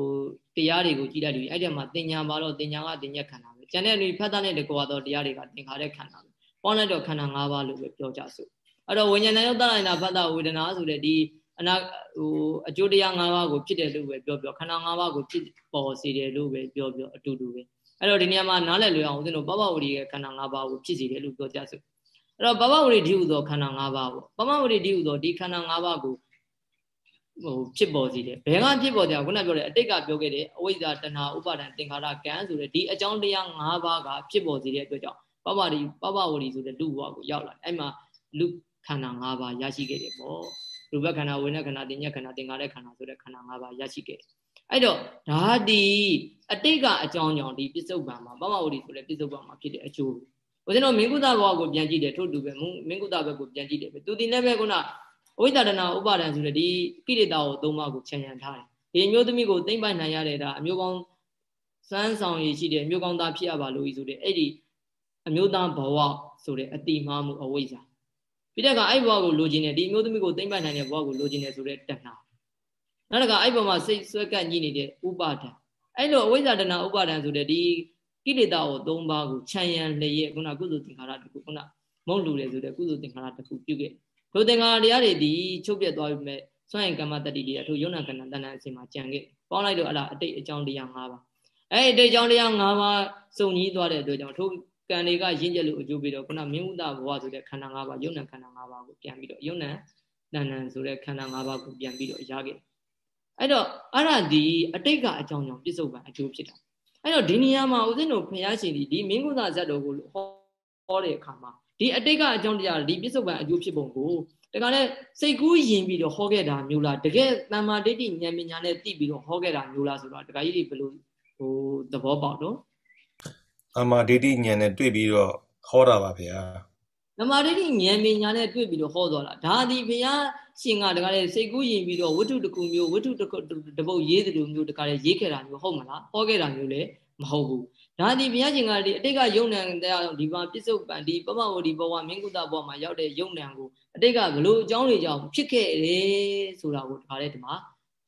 တရားတွေကိုကြည့်လိုက်လို့အဲ့ဒီမှာတင်ညာပါတော့တင်ညာကတင်ညက်ခန္ဓာပဲ ကျန်တဲ့လူဖတ်တာနဲ့တကွာတော့တရားတွေကသင်္ခါရခန္ဓာပဲပေါင်းလိုက်တော့ခန္ဓာ၅ပါးလို့ပဲပြောကြစို့အဲ့တော့ဝိညာဏယုတ်တလာယနာဖတ်တာဝေဒနာဆိုတဲ့ဒီအနာဟိုအကျိုးတရား၅ပါးကိုဖြစ်တယ်လို့ပဲပြောပြောခန္ဓာ၅ပါးကိုဖြစ်ပေါ်စေတယ်လို့ပဲပြောပြောအတူတူပဲအဲ့တော့ဒီနေရာမှာနားလည်လွယ်အောင်ဦးဇင်းတို့ပပဝရီရဲ့ခန္ဓာ၅ပါးကိုဖြစ်စေတယ်လို့ပြောကြစို့အဲ့တော့ပပဝရီဒီဟုသောခန္ဓာ၅ပါးပေါ့ပပဝရီဒီဟုသောဒီခန္ဓာ၅ပါးကို ဟိုဖြစ်ပေါ်စေတယ်ဘယ်ကဖြစ်ပေါ်တယ်ခုနပြောတဲ့အတိတ်ကပြောခဲ့တဲ့အဝိဇ္ဇာတဏှာဥပါဒံသင်္ခါရကံဆိုတဲ့ဒီအကြောင်းတရား၅ပါးကဖြစ်ပေါ်စေတဲ့အတွက်ကြောင့်ပပဝရီပပဝရီဆိုတဲ့လူဘဝကိုရောက်လာအဲ့မှာလူခန္ဓာ၅ပါးရရှိခဲ့တယ်ပေါ့ရူပခန္ဓာဝိညာဉ်ခန္ဓာတင်ညက်ခန္ဓာသင်္ခါရခန္ဓာဆိုတဲ့ခန္ဓာ၅ပါးရရှိခဲ့တယ်အဲ့တော့ဒါဒီအတိတ်ကအကြောင်းကြောင့်ဒီပစ္စုပန်မှာပမဝရီဆိုတဲ့ပစ္စုပန်မှာဖြစ်တဲ့အကျိုးဦးဇင်းတို့မင်းကုသဘဝကိုပြန်ကြည့်တယ်ထို့တူပဲမင်းကုသဘက်ကိုပြန်ကြည့်တယ်ပဲသူဒီလည်းပဲခုန ဝိတ္တနာဥပါဒံဆိုတဲ့ဒီကိရိတာကိုသုံးပါးကိုခြံရံထားတယ်ဒီအမျိုးသမီးကိုသိမ့်ပိုင်နိုင်ရတဲ့ဒါအမျိုးကောင်းစမ်းဆောင်ရည်ရှိတယ်အမျိုးကောင်းသားဖြစ်ရပါလို့ဤဆိုတဲ့အဲ့ဒီအမျိုးသားဘဝဆိုတဲ့အတိမားမှုအဝိဇ္ဇာပြီးတဲ့အခါအဲ့ဘဝကိုလိုချင်တယ်ဒီအမျိုးသမီးကိုသိမ့်ပိုင်နိုင်တဲ့ဘဝကိုလိုချင်တယ်ဆိုတဲ့တဏှာနောက်တစ်ခါအဲ့ပေါ်မှာစိတ်ဆွဲကပ်ညှိနေတဲ့ဥပါဒံအဲ့လိုအဝိဇ္ဇာတဏဥပါဒံဆိုတဲ့ဒီကိလေသာကို၃ပါးကိုခြံရံလျက်ခုနကုသိုလ်သင်္ခါရတခုခုနမုံလူတယ်ဆိုတဲ့ကုသိုလ်သင်္ခါရတခုပြုခဲ့ ထိုသင်္ခါရတရားတွေဒီချုပ်ပြတ်သွားပြီမဲ့စွန့်ရင်ကမ္မတတိတွေကထိုယုံနာကဏ္ဍတဏ္ဍအစဉ်မှာကြံခဲ့ပေါင်းလိုက်တော့အဲ့ဒါအတိတ်အကြောင်းတရား၅ပါးအဲ့အတိတ်အကြောင်းတရား၅ပါးစုံကြီးသွားတဲ့အတွက်ကြောင့်ထိုကံတွေကရင့်ကျက်လို့အကျိုးပေးတော့ခုနမြင်းဥဒဘဝဆိုတဲ့ခန္ဓာ၅ပါးယုံနာခန္ဓာ၅ပါးကိုပြန်ပြီးတော့ယုံနာတဏ္ဍဆိုတဲ့ခန္ဓာ၅ပါးကိုပြန်ပြီးတော့ရခဲ့အဲ့တော့အဲ့ဒါဒီအတိတ်ကအကြောင်းကြောင့်ပြစ္ဆုတ်ပံအကျိုးဖြစ်တာအဲ့တော့ဒီနေရာမှာဦးဇင်းတို့ဖျားရှင်ဒီမင်းကုသဇတ်တော်ကိုဟော ဟောတဲ့အခါမှာဒီအတိတ်ကအကြောင်းတရားဒီပြစ္ဆုတ်ပံအကျိုးဖြစ်ပုံကိုတခါလဲစိတ်ကူးယင်ပြီးတော့ဟောခဲ့တာမျိုးလားတကယ်တမ္မာဒိဋ္ဌိဉာဏ်ပညာနဲ့သိပြီးတော့ဟောခဲ့တာမျိုးလားဆိုတော့တခါကြီးတွေဘယ်လိုဟိုသဘောပေါက်တော့တမ္မာဒိဋ္ဌိဉာဏ်နဲ့တွေ့ပြီးတော့ဟောတာပါဗျာတမ္မာဒိဋ္ဌိဉာဏ်ပညာနဲ့တွေ့ပြီးတော့ဟောသွားတာဒါဒီဘုရားရှင်ကတခါလေစိတ်ကူးယင်ပြီးတော့ဝတ္ထုတစ်ခုမျိုးဝတ္ထုတစ်ခုတစ်ပုတ်ရေးတယ်လို့မျိုးတခါလေရေးခဲ့တာမျိုးဟုတ်မလားဟောခဲ့တာမျိုးလည်းမဟုတ်ဘူး ဒါဒီဘုရားရှင်ကဒီအတိတ်ကယုံနံတဲ့ဒီပါပြစ္ဆုတ်ပံဒီပမဝဒီဘဝမင်းကုသဘဝမှာရောက်တဲ့ယုံနံကိုအတိတ်ကဘလို့အကြောင်းတွေကြောင့်ဖြစ်ခဲ့တယ်ဆိုတာကိုတခါလေဒီမှာ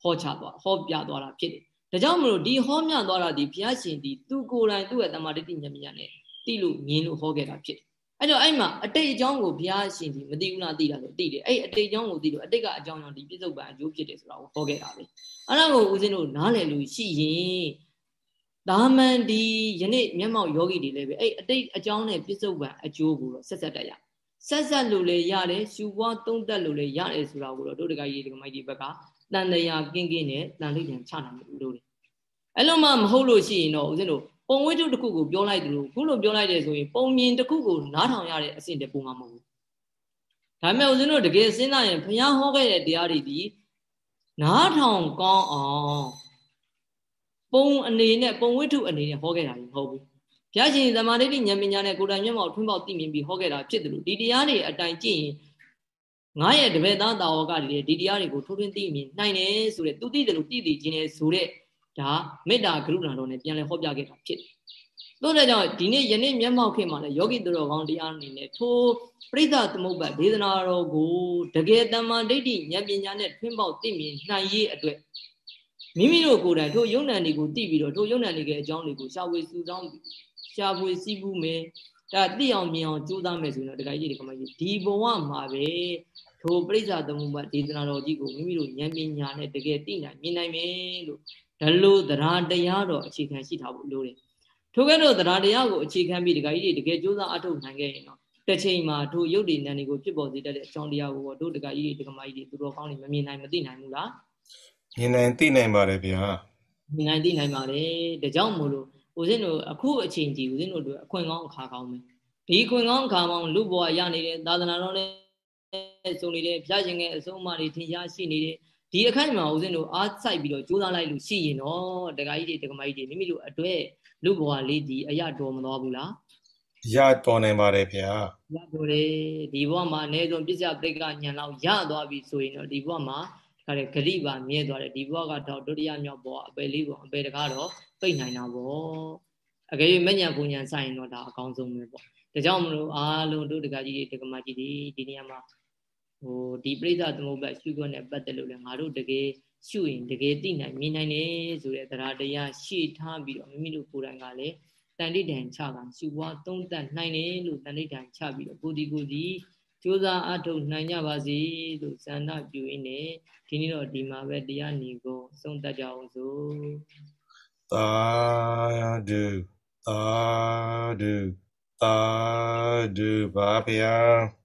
ဟောချသွားဟောပြသွားတာဖြစ်တယ်ဒါကြောင့်မလို့ဒီဟောမြသွားတာဒီဘုရားရှင်ဒီသူကိုယ်တိုင်သူ့ရဲ့တမ္မာတတိဉာဏ်ဉာဏ်နဲ့သိလို့မြင်လို့ဟောခဲ့တာဖြစ်တယ်အဲ့တော့အဲ့မှာအတိတ်အကြောင်းကိုဘုရားရှင်ဒီမသိဘူးလားသိတာဆိုသိတယ်အဲ့အတိတ်အကြောင်းကိုသိလို့အတိတ်ကအကြောင်းကြောင့်ဒီပြစ္ဆုတ်ပံအကျိုးဖြစ်တယ်ဆိုတာကိုဟောခဲ့တာပဲအဲ့ဒါကိုဦးဇင်းတို့နားလည်လို့ရှိရင် ဒါမှန်ဒီယနေ့မျက်မှောက်ယောဂီတွေလည်းပဲအဲ့အတိတ်အကြောင်းနဲ့ပြစ္ဆုတ်ပံအကျိုးကိုတော့ဆက်ဆက်တတ်ရဆက်ဆက်လို့လည်းရတယ်ရှူပွားသုံးသက်လို့လည်းရတယ်ဆိုတာကိုတော့တို့တကကြီးဒီကမိုက်ဒီဘက်ကတန်တရားကင်းကင်းနဲ့တန်လိမ့်ပြန်ချနိုင်လို့လို့အဲ့လိုမှမဟုတ်လို့ရှိရင်တော့ဦးဇင်းတို့ပုံဝိတုတစ်ခုကိုပြောလိုက်တယ်လို့ခုလိုပြောလိုက်တယ်ဆိုရင်ပုံမြင်တစ်ခုကိုနားထောင်ရတဲ့အဆင့်တပုံမှာမဟုတ်ဘူးဒါပေမဲ့ဦးဇင်းတို့တကယ်စဉ်းစားရင်ဘုရားဟောခဲ့တဲ့တရားတွေဒီနားထောင်ကောင်းအောင် ပုံအနေနဲ့ပုံဝိတုအနေနဲ့ဟောခဲ့တာမဟုတ်ဘူးဘုရားရှင်သမာဓိဉာဏ်ပညာနဲ့ကိုယ်တိုင်မျက်မှောက်ထွန်းပေါက်သိမြင်ပြီးဟောခဲ့တာဖြစ်တယ်လို့ဒီတရားတွေအတိုင်းကြည့်ရင်ငါရဲ့တပည့်သားတာဝကတွေဒီတရားတွေကိုထိုးထွင်းသိမြင်နိုင်တယ်ဆိုတဲ့သူသိတယ်လို့သိသိခြင်းနဲ့ဆိုတဲ့ဒါမေတ္တာကရုဏာတော်နဲ့ပြန်လဲဟောပြခဲ့တာဖြစ်တယ်တို့လည်းကြောင့်ဒီနေ့ယနေ့မျက်မှောက်ခေတ်မှာလည်းယောဂီသူတော်ကောင်းတရားအနေနဲ့ထိုပရိသသမုပ္ပါဒေသနာတော်ကိုတကယ်တမန်ဒိဋ္ဌိဉာဏ်ပညာနဲ့ထွန်းပေါက်သိမြင်နိုင်ရေးအတွက် မိမိတို့ကိုယ်တိုင်ထိုယုံ nant တွေကိုသိပြီးတော့ထိုယုံ nant တွေရဲ့အကြောင်းတွေကိုရှားဝေစုဆောင်ရှားဝေစီးပူးမယ်ဒါသိအောင်မြင်အောင်ကြိုးစားမယ်ဆိုရင်တော့တခါကြီးဒီကမကြီးဒီဘဝမှာပဲထိုပရိစ္ဆာသမုပ္ပါဒေသနာတော်ကြီးကိုမိမိတို့ဉာဏ်ပညာနဲ့တကယ်သိနိုင်မြင်နိုင်မယ်လို့ဒါလို့တရားတရားတော်အခြေခံရှိထားဖို့လိုတယ်ထိုကဲ့သို့တရားတရားကိုအခြေခံပြီးဒကာကြီးတွေတကယ်ကြိုးစားအထောက်နိုင်ခဲ့ရင်တော့တစ်ချိန်မှာထိုရုပ်တည်နံတွေကိုဖြစ်ပေါ်စေတတ်တဲ့အကြောင်းတရားကိုတို့ဒကာကြီးတွေဒကာမကြီးတွေသူတော်ကောင်းတွေမမြင်နိုင်မသိနိုင်ဘူးလား မြင်နိုင်သိနိုင်ပါတယ်ဗျာမြင်နိုင်သိနိုင်ပါတယ်ဒါကြောင့်မို့လို့ဦးဇင်းတို့အခုအချိန်ကြီးဦးဇင်းတို့တို့အခွင့်ကောင်းအခါကောင်းပဲဒီခွင့်ကောင်းအခါကောင်းလူဘဝရနေတဲ့သာသနာတော်နဲ့စုံနေတဲ့ဖျားရှင်ရဲ့အဆုံးအမတွေထင်ရှားရှိနေတဲ့ဒီအခိုက်မှာဦးဇင်းတို့အားစိုက်ပြီးတော့ကြိုးစားလိုက်လို့ရှိရင်တော့ဒကာကြီးတွေဒကာမကြီးတွေမိမိတို့အတွေ့လူဘဝလေးဒီအရတော်မသွားဘူးလားရတော်နိုင်ပါတယ်ဗျာရတော်တယ်ဒီဘဝမှာအနည်းဆုံးပြစ္ဆပရိက္ခညံလောက်ရသွားပြီဆိုရင်တော့ဒီဘဝမှာ ဒါလည်းဂရိပါမြဲသွားတယ်ဒီဘဝကတော့ဒုတိယမြောက်ဘဝအပယ်လေးပေါ့အပယ်တကားတော့ပိတ်နိုင်တာပေါ့အကယ်၍မညံပူညံဆိုင်ရင်တော့ဒါအကောင်းဆုံးပဲပေါ့ဒါကြောင့်မလို့အားလုံးတို့တက္ကကြီးတွေတက္ကမကြီးတွေဒီနေရာမှာဟိုဒီပြိဿသမုပ္ပါရှုခွင့်နဲ့ပတ်သက်လို့လည်းငါတို့တကယ်ရှုရင်တကယ်သိနိုင်မြင်နိုင်တယ်ဆိုတဲ့တရားတရားရှေ့ထားပြီးတော့မိမိတို့ကိုယ်တိုင်ကလည်းတန်တိတန်ချကရှုပွားသုံးသပ်နိုင်တယ်လို့တန်တိတန်ချပြီးတော့ကိုဒီကိုဒီ ကြိုးစားအထုတ်နိုင်ကြပါစေလို့ဇန္နပြုရင်းနဲ့ဒီနေ့တော့ဒီမှာပဲတရားနေကိုဆုံးတတ်ကြအောင်စို့သာဓုသာဓုသာဓုပါဗျာ